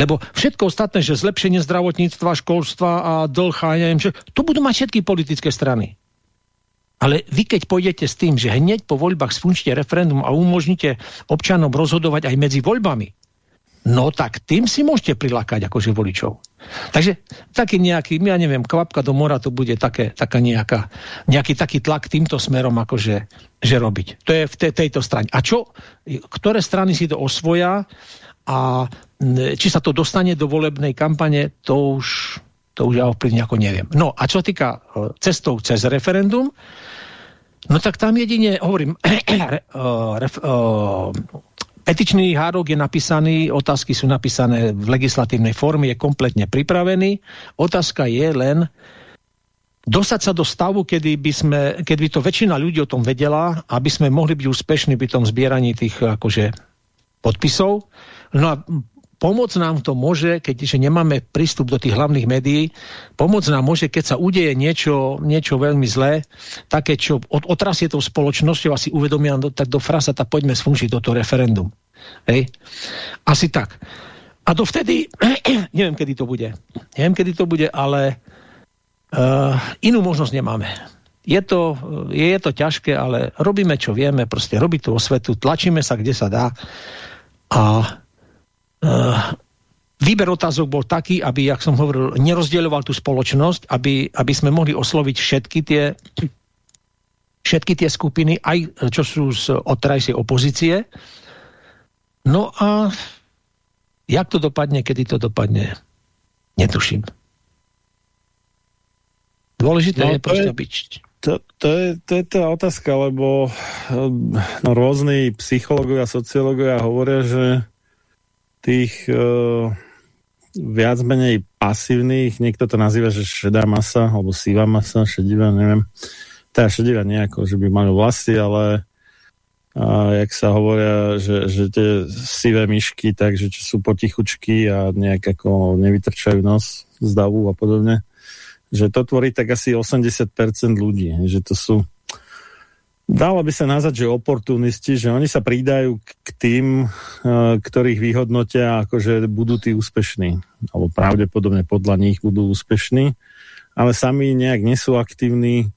Lebo všetko ostatné, že zlepšenie zdravotníctva, školstva a dlh a neviem, že to budú mať všetky politické strany. Ale vy keď pôjdete s tým, že hneď po voľbách sfunčíte referendum a umožníte občanom rozhodovať aj medzi voľbami, no tak tým si môžete prilákať akože voličov. Takže taký nejaký, ja neviem, kvapka do mora to bude také, taká nejaká, nejaký taký tlak týmto smerom akože že robiť. To je v te, tejto strane. A čo, ktoré strany si to osvoja a či sa to dostane do volebnej kampane, to už, to už ja ovplyvne ako neviem. No a čo týka e, cestou cez referendum, No tak tam jedine, hovorím, petičný hárok je napísaný, otázky sú napísané v legislatívnej forme, je kompletne pripravený. Otázka je len dostať sa do stavu, kedy by, sme, kedy by to väčšina ľudí o tom vedela, aby sme mohli byť úspešní pri tom zbieraní tých akože, podpisov. No a pomôcť nám to môže, keďže nemáme prístup do tých hlavných médií, pomôcť nám môže, keď sa udeje niečo, niečo veľmi zlé, také, čo od, otrasie tou spoločnosťou asi uvedomia, no, tak do frasata poďme sfúžiť do toho referendum. Hej? Asi tak. A dovtedy, neviem, kedy to bude, neviem, kedy to bude, ale uh, inú možnosť nemáme. Je to, je, to ťažké, ale robíme, čo vieme, proste robiť tú osvetu, tlačíme sa, kde sa dá a výber otázok bol taký, aby, jak som hovoril, nerozdeľoval tú spoločnosť, aby, aby sme mohli osloviť všetky tie, všetky tie skupiny, aj čo sú z odtrajšej opozície. No a jak to dopadne, kedy to dopadne, netuším. Dôležité no, je proste byť... To, to, je, to je tá otázka, lebo no, rôzni psychológovia, sociológovia hovoria, že tých uh, viac menej pasívnych, niekto to nazýva, že šedá masa, alebo sivá masa, šedivá, neviem. Teda šedivá nejako, že by mali vlasy, ale a jak sa hovoria, že, že tie sivé myšky, takže čo sú potichučky a nejak ako nevytrčajú nos z davu a podobne, že to tvorí tak asi 80% ľudí, že to sú Dalo by sa nazvať, že oportunisti, že oni sa pridajú k tým, eh, ktorých vyhodnotia, akože budú tí úspešní. Alebo pravdepodobne podľa nich budú úspešní. Ale sami nejak nie sú aktívni,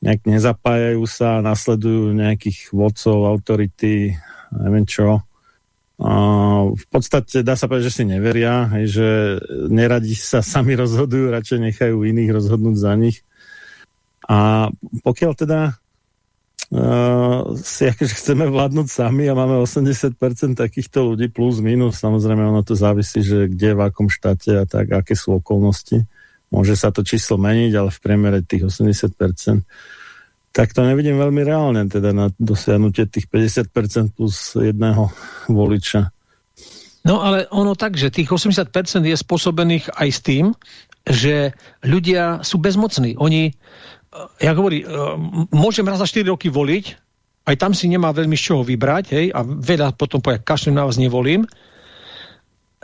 nejak nezapájajú sa, nasledujú nejakých vodcov, autority, neviem čo. V podstate dá sa povedať, že si neveria, že neradi sa sami rozhodujú, radšej nechajú iných rozhodnúť za nich. A pokiaľ teda si akože chceme vládnuť sami a máme 80% takýchto ľudí plus minus, samozrejme ono to závisí, že kde, v akom štáte a tak, aké sú okolnosti. Môže sa to číslo meniť, ale v priemere tých 80% tak to nevidím veľmi reálne, teda na dosiahnutie tých 50% plus jedného voliča. No ale ono tak, že tých 80% je spôsobených aj s tým, že ľudia sú bezmocní. Oni, ja hovorím, e, môžem raz za 4 roky voliť, aj tam si nemá veľmi z čoho vybrať, hej, a veľa potom povie, kašlem na vás nevolím.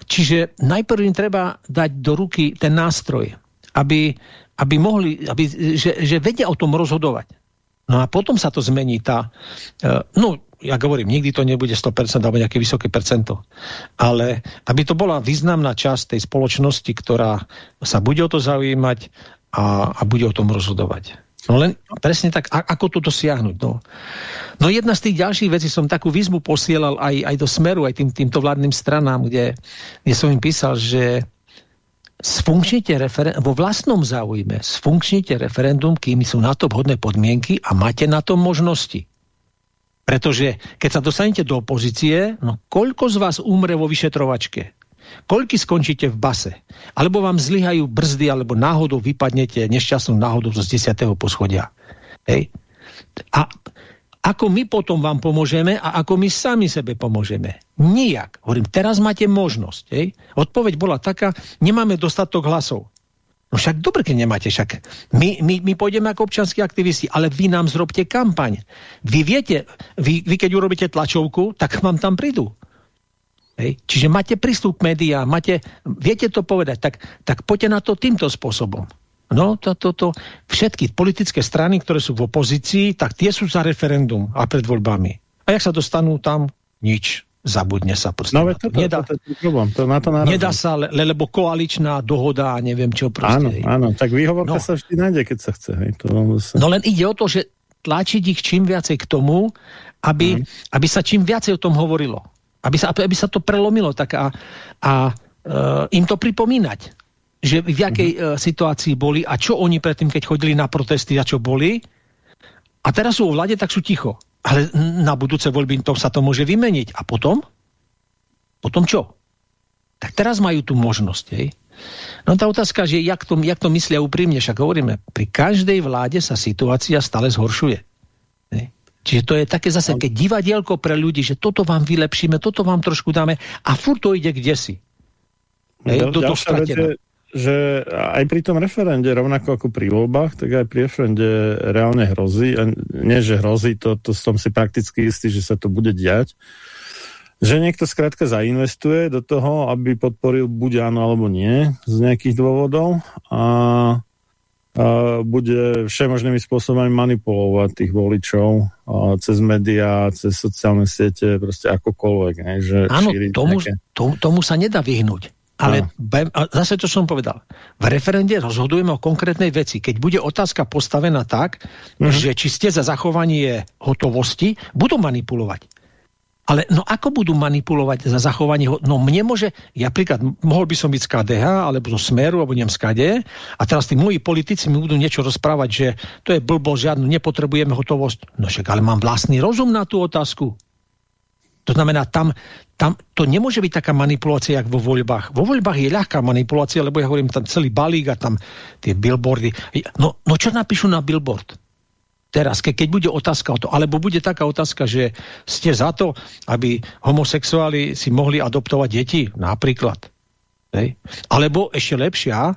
Čiže najprv im treba dať do ruky ten nástroj, aby, aby mohli, aby, že, že vedia o tom rozhodovať. No a potom sa to zmení tá, uh, no ja hovorím, nikdy to nebude 100% alebo nejaké vysoké percento, ale aby to bola významná časť tej spoločnosti, ktorá sa bude o to zaujímať a, a bude o tom rozhodovať. No len presne tak, ako to dosiahnuť. No. no jedna z tých ďalších vecí som takú výzvu posielal aj, aj do Smeru, aj tým, týmto vládnym stranám, kde, kde som im písal, že sfunkčnite vo vlastnom záujme, sfunkčnite referendum, kým sú na to vhodné podmienky a máte na to možnosti. Pretože keď sa dostanete do opozície, no koľko z vás umre vo vyšetrovačke? Koľky skončíte v base? Alebo vám zlyhajú brzdy, alebo náhodou vypadnete nešťastnou náhodou zo 10. poschodia. Hej? A Ako my potom vám pomôžeme a ako my sami sebe pomôžeme? Nijak. Hovorím, teraz máte možnosť. Hej? Odpoveď bola taká, nemáme dostatok hlasov. No však dobre, keď nemáte, však my, my, my pôjdeme ako občanskí aktivisti, ale vy nám zrobte kampaň. Vy viete, vy, vy keď urobíte tlačovku, tak vám tam prídu. Hej? Čiže máte prístup k médiám, máte, viete to povedať, tak, tak poďte na to týmto spôsobom. No, to, to, to, všetky politické strany, ktoré sú v opozícii, tak tie sú za referendum a pred voľbami. A jak sa dostanú tam? Nič. Zabudne sa proste. No, to, to, nedá, to, to, to, to, na to nedá sa, le, lebo koaličná dohoda a neviem čo proste. Áno, áno, tak výhovorka no. sa vždy nájde, keď sa chce. Hej, to sa... No len ide o to, že tlačiť ich čím viacej k tomu, aby, mm. aby sa čím viacej o tom hovorilo. Aby sa, aby sa to prelomilo tak a, a uh, im to pripomínať že v jakej uh -huh. situácii boli a čo oni predtým, keď chodili na protesty a čo boli. A teraz sú o vlade, tak sú ticho. Ale na budúce voľby to sa to môže vymeniť. A potom? Potom čo? Tak teraz majú tú možnosť. Hej? No tá otázka, že jak to, jak to myslia úprimne, však hovoríme, pri každej vláde sa situácia stále zhoršuje. Čiže to je také zase, keď divadielko pre ľudí, že toto vám vylepšíme, toto vám trošku dáme a furt to ide kde si. Hej, do, do že aj pri tom referende, rovnako ako pri voľbách, tak aj pri referende reálne hrozí, a nie, že hrozí, to, to som si prakticky istý, že sa to bude diať, že niekto skrátka zainvestuje do toho, aby podporil buď áno alebo nie z nejakých dôvodov. A bude všemožnými spôsobami manipulovať tých voličov a, cez médiá, cez sociálne siete, proste akokoľvek. Ne, že áno, tomu, nejaké... tomu, tomu sa nedá vyhnúť. Ale no. zase to som povedal. V referende rozhodujeme o konkrétnej veci. Keď bude otázka postavená tak, mm -hmm. že či ste za zachovanie hotovosti, budú manipulovať. Ale no ako budú manipulovať za zachovanie? No mne môže, ja príklad, mohol by som byť z KDH, alebo zo Smeru, alebo neviem z KD, a teraz tí moji politici mi budú niečo rozprávať, že to je blbo, žiadnu, nepotrebujeme hotovosť. No však, ale mám vlastný rozum na tú otázku. To znamená, tam, tam to nemôže byť taká manipulácia, jak vo voľbách. Vo voľbách je ľahká manipulácia, lebo ja hovorím, tam celý balík a tam tie billboardy. No, no čo napíšu na billboard? Teraz, ke, keď bude otázka o to, alebo bude taká otázka, že ste za to, aby homosexuáli si mohli adoptovať deti, napríklad. Hej? Alebo ešte lepšia,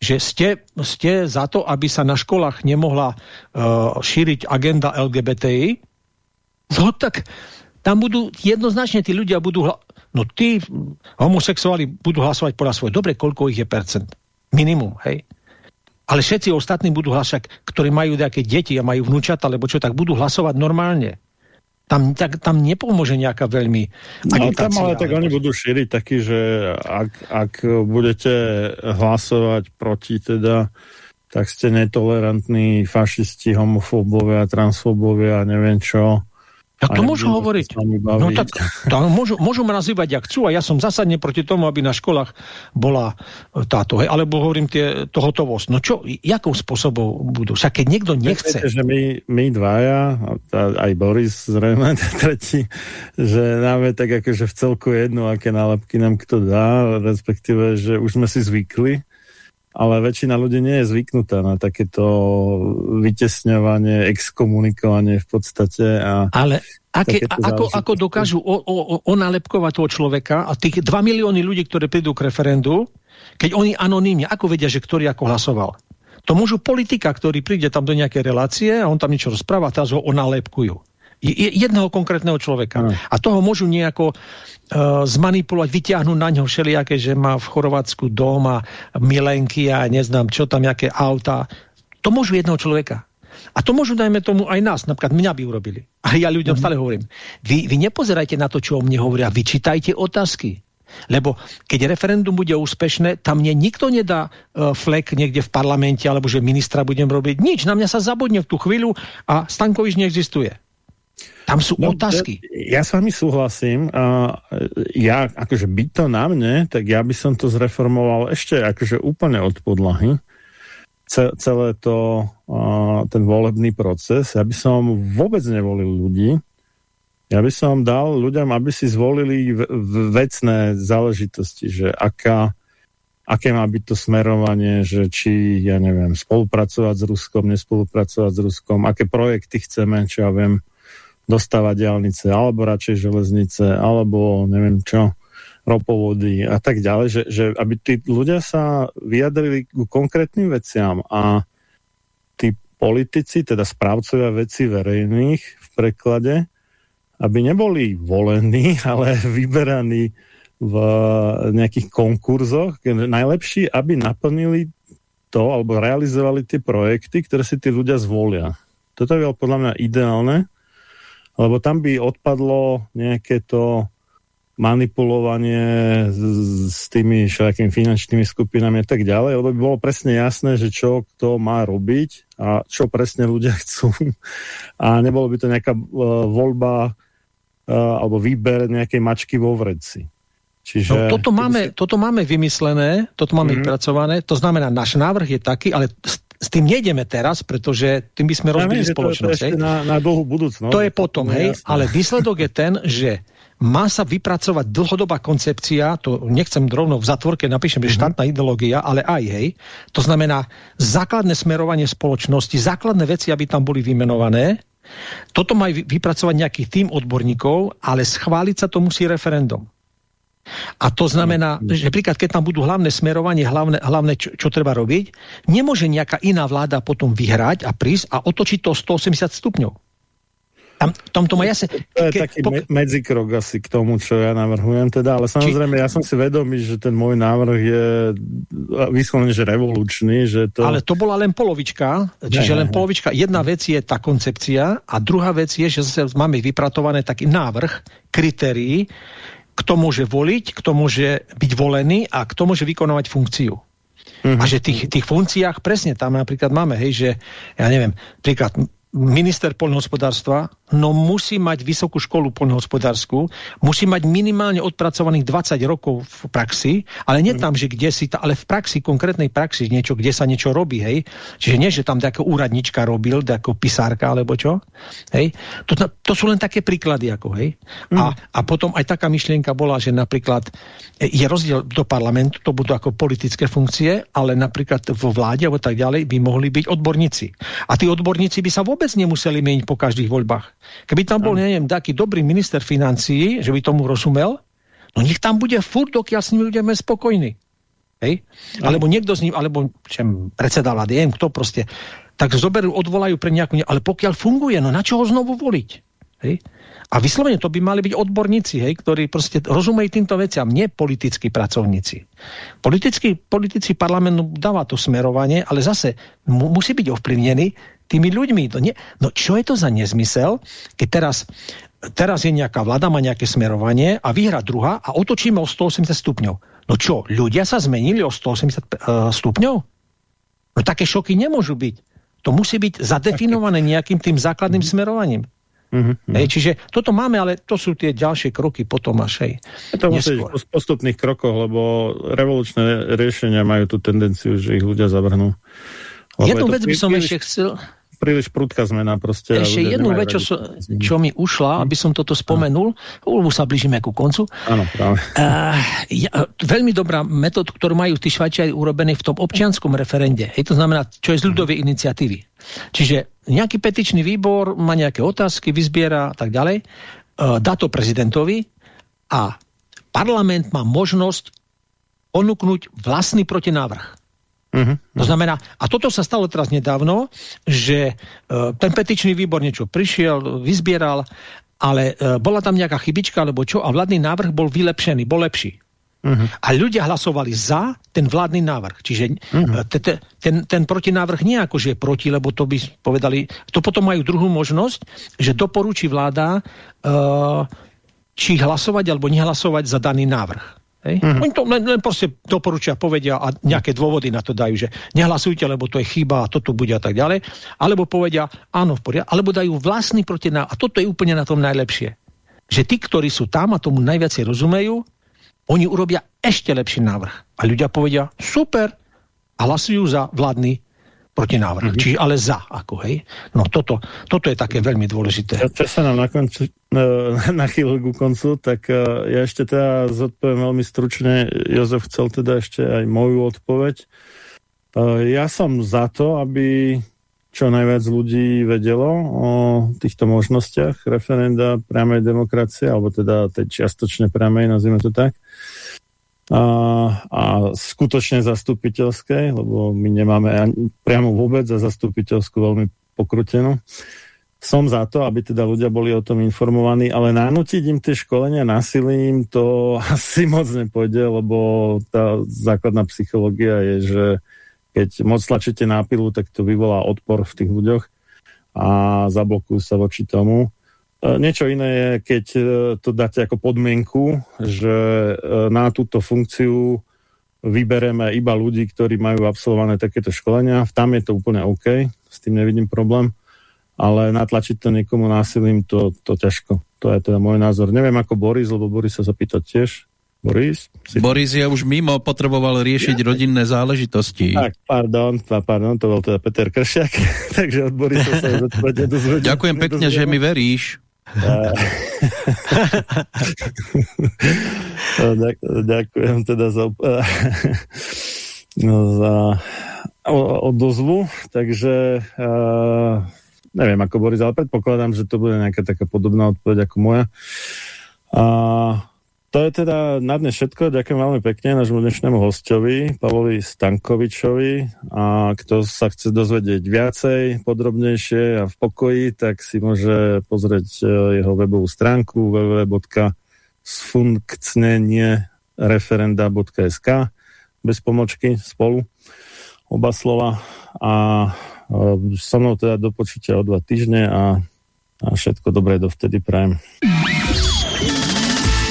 že ste, ste za to, aby sa na školách nemohla uh, šíriť agenda LGBTI, no tak tam budú jednoznačne tí ľudia budú, no tí homosexuáli budú hlasovať podľa svoje. Dobre, koľko ich je percent? Minimum, hej? Ale všetci ostatní budú hlasovať, ktorí majú nejaké deti a majú vnúčata, alebo čo, tak budú hlasovať normálne. Tam, tak, tam nepomôže nejaká veľmi No tam ale tak oni budú šíriť taký, že ak, ak budete hlasovať proti teda tak ste netolerantní fašisti, homofóbovia, transfóbovia a neviem čo tak to môžu hovoriť. No tak to môžu, môžu ma nazývať, jak chcú, a ja som zásadne proti tomu, aby na školách bola e, táto, hej, alebo hovorím tie, to hotovosť. No čo, jakou spôsobom budú? Však keď niekto nechce... Viete, že my, my dvaja, aj Boris zrejme, tretí, že nám je tak akože v celku jedno, aké nálepky nám kto dá, respektíve, že už sme si zvykli ale väčšina ľudí nie je zvyknutá na takéto vytesňovanie, exkomunikovanie v podstate. A ale aké, ako, ako dokážu o, o, onálepkovať toho človeka a tých 2 milióny ľudí, ktorí prídu k referendu, keď oni anonímne, ako vedia, že ktorý ako hlasoval? To môžu politika, ktorý príde tam do nejakej relácie a on tam niečo rozpráva teraz ho onálepkujú jedného konkrétneho človeka. No. A toho môžu nejako uh, zmanipulovať, vyťahnuť na ňo všelijaké, že má v Chorvátsku dom a milenky a neznám čo tam, nejaké auta. To môžu jedného človeka. A to môžu, dajme tomu, aj nás, napríklad mňa by urobili. A ja ľuďom mm. stále hovorím, vy, vy nepozerajte na to, čo o mne hovoria, vyčítajte otázky. Lebo keď referendum bude úspešné, tam mne nikto nedá uh, flek niekde v parlamente, alebo že ministra budem robiť. Nič, na mňa sa zabudne v tú chvíľu a Stankovič neexistuje. Tam sú no, otázky. Ja s vami súhlasím. A ja, akože byť to na mne, tak ja by som to zreformoval ešte akože úplne od podlahy. celé to, ten volebný proces. Ja by som vôbec nevolil ľudí. Ja by som dal ľuďom, aby si zvolili vecné záležitosti, že aká, aké má byť to smerovanie, že či, ja neviem, spolupracovať s Ruskom, nespolupracovať s Ruskom, aké projekty chceme, čo ja viem, dostávať diálnice, alebo radšej železnice, alebo neviem čo, ropovody a tak ďalej, že, že aby tí ľudia sa vyjadrili ku konkrétnym veciam a tí politici, teda správcovia veci verejných v preklade, aby neboli volení, ale vyberaní v nejakých konkurzoch. Najlepší, aby naplnili to, alebo realizovali tie projekty, ktoré si tí ľudia zvolia. Toto je podľa mňa ideálne, lebo tam by odpadlo nejaké to manipulovanie s, s tými všakými finančnými skupinami a tak ďalej, lebo by bolo presne jasné, že čo kto má robiť a čo presne ľudia chcú. A nebolo by to nejaká uh, voľba uh, alebo výber nejakej mačky vo vredci. Čiže... No, toto, máme, toto máme vymyslené, toto máme mm-hmm. vypracované, to znamená, náš návrh je taký, ale s, tým nejdeme teraz, pretože tým by sme rozbili ja spoločnosť. To, to na, na dlhú budúcnosť. To je potom, to hej, jasné. ale výsledok je ten, že má sa vypracovať dlhodobá koncepcia, to nechcem rovno v zatvorke napíšem, že mm -hmm. štátna ideológia, ale aj hej. To znamená základné smerovanie spoločnosti, základné veci, aby tam boli vymenované. Toto má vypracovať nejaký tým odborníkov, ale schváliť sa to musí referendum. A to znamená, mm. že príklad, keď tam budú hlavné smerovanie, hlavné, hlavné čo, čo treba robiť, nemôže nejaká iná vláda potom vyhrať a prísť a otočiť to 180 stupňov. Tam, tam to má jasne... To je taký me medzikrok asi k tomu, čo ja navrhujem teda, ale samozrejme Či... ja som si vedomý, že ten môj návrh je vyslovene, že revolučný, že to... Ale to bola len polovička, čiže ne, len polovička. Jedna vec je tá koncepcia a druhá vec je, že zase máme vypratované taký návrh kritérií, kto môže voliť, kto môže byť volený a kto môže vykonávať funkciu. Uh -huh. A že tých, tých funkciách presne tam napríklad máme, hej, že ja neviem, príklad minister poľnohospodárstva no musí mať vysokú školu poľnohospodárskú, musí mať minimálne odpracovaných 20 rokov v praxi, ale nie tam, že kde si, ale v praxi, konkrétnej praxi, niečo, kde sa niečo robí, hej. Čiže nie, že tam nejaká úradnička robil, ako pisárka, alebo čo, hej. To, to sú len také príklady, ako, hej. A, mm. a potom aj taká myšlienka bola, že napríklad e, je rozdiel do parlamentu, to budú ako politické funkcie, ale napríklad vo vláde, alebo tak ďalej, by mohli byť odborníci. A tí odborníci by sa vôbec nemuseli meniť po každých voľbách. Keby tam bol, neviem, taký dobrý minister financií, že by tomu rozumel, no nech tam bude furt, dokiaľ s ním budeme spokojní. Hej? Alebo niekto z ním, alebo čem, predseda vlády, neviem kto proste, tak zoberú, odvolajú pre nejakú, ale pokiaľ funguje, no na čo ho znovu voliť? Hej? A vyslovene to by mali byť odborníci, hej, ktorí proste rozumejú týmto veciam, nie politickí pracovníci. Politickí, politici parlamentu dáva to smerovanie, ale zase mu, musí byť ovplyvnený tými ľuďmi. To nie, no čo je to za nezmysel, keď teraz, teraz je nejaká vláda, má nejaké smerovanie a vyhra druhá a otočíme o 180 stupňov. No čo, ľudia sa zmenili o 180 uh, e, stupňov? No také šoky nemôžu byť. To musí byť zadefinované nejakým tým základným smerovaním. Mm -hmm. Hej, čiže toto máme, ale to sú tie ďalšie kroky potom až hej. To musí byť postupných krokoch, lebo revolučné riešenia majú tú tendenciu, že ich ľudia zavrhnú. Jednu vec by som ešte chcel príliš prudká zmena proste. Ešte jednu vec, čo, čo mi ušla, aby som toto spomenul, lebo sa blížime ku koncu. Áno, práve. Uh, ja, veľmi dobrá metóda, ktorú majú tí Švajčiari urobené v tom občianskom referende. Hej, to znamená, čo je z ľudovej iniciatívy. Čiže nejaký petičný výbor má nejaké otázky, vyzbiera a tak ďalej, uh, dá to prezidentovi a parlament má možnosť ponúknuť vlastný protinávrh. Uh -huh. To znamená, a toto sa stalo teraz nedávno, že uh, ten petičný výbor niečo prišiel, vyzbieral, ale uh, bola tam nejaká chybička alebo čo a vládny návrh bol vylepšený, bol lepší. Uh -huh. A ľudia hlasovali za ten vládny návrh. Čiže uh -huh. ten, ten protinávrh nie ako, že je proti, lebo to by povedali, to potom majú druhú možnosť, že doporučí vláda, uh, či hlasovať alebo nehlasovať za daný návrh. Hej? Mm. Oni to len, len proste doporučia, povedia a nejaké dôvody na to dajú, že nehlasujte, lebo to je chyba a toto bude a tak ďalej. Alebo povedia, áno, v poriadku, alebo dajú vlastný protinávrh. A toto je úplne na tom najlepšie. Že tí, ktorí sú tam a tomu najviac rozumejú, oni urobia ešte lepší návrh. A ľudia povedia, super, a hlasujú za vládny protinávrh. Mm-hmm. Čiže ale za, ako hej. No toto, toto je také veľmi dôležité. Čo sa nám na koncu, nachýlil ku koncu, tak e, ja ešte teda zodpoviem veľmi stručne. Jozef chcel teda ešte aj moju odpoveď. E, ja som za to, aby čo najviac ľudí vedelo o týchto možnostiach referenda priamej demokracie, alebo teda tej čiastočne priamej, nazvime to tak a, a skutočne zastupiteľskej, lebo my nemáme ani priamo vôbec za zastupiteľskú veľmi pokrutenú. Som za to, aby teda ľudia boli o tom informovaní, ale nanútiť im tie školenia násilím, to asi moc nepôjde, lebo tá základná psychológia je, že keď moc tlačíte na pilu, tak to vyvolá odpor v tých ľuďoch a zablokujú sa voči tomu. E, niečo iné je, keď e, to dáte ako podmienku, že e, na túto funkciu vybereme iba ľudí, ktorí majú absolvované takéto školenia. Tam je to úplne OK, s tým nevidím problém, ale natlačiť to niekomu násilím, to, to ťažko. To je teda môj názor. Neviem ako Boris, lebo Boris sa zapýtať tiež. Boris? Si... Boris je už mimo, potreboval riešiť ja. rodinné záležitosti. Tak, pardon, pardon, to bol teda Peter Kršiak, takže od Borisa sa dozvedel. Ďakujem pekne, že mi veríš. Ďakujem teda za, no, za odozvu, takže neviem ako Boris, ale predpokladám, že to bude nejaká taká podobná odpoveď ako moja. Uh, to je teda na dnes všetko. Ďakujem veľmi pekne nášmu dnešnému hostovi, Pavlovi Stankovičovi. A kto sa chce dozvedieť viacej, podrobnejšie a v pokoji, tak si môže pozrieť e, jeho webovú stránku www.sfunkcneniereferenda.sk bez pomočky spolu oba slova a e, so mnou teda do o dva týždne a, a všetko dobré dovtedy prajem.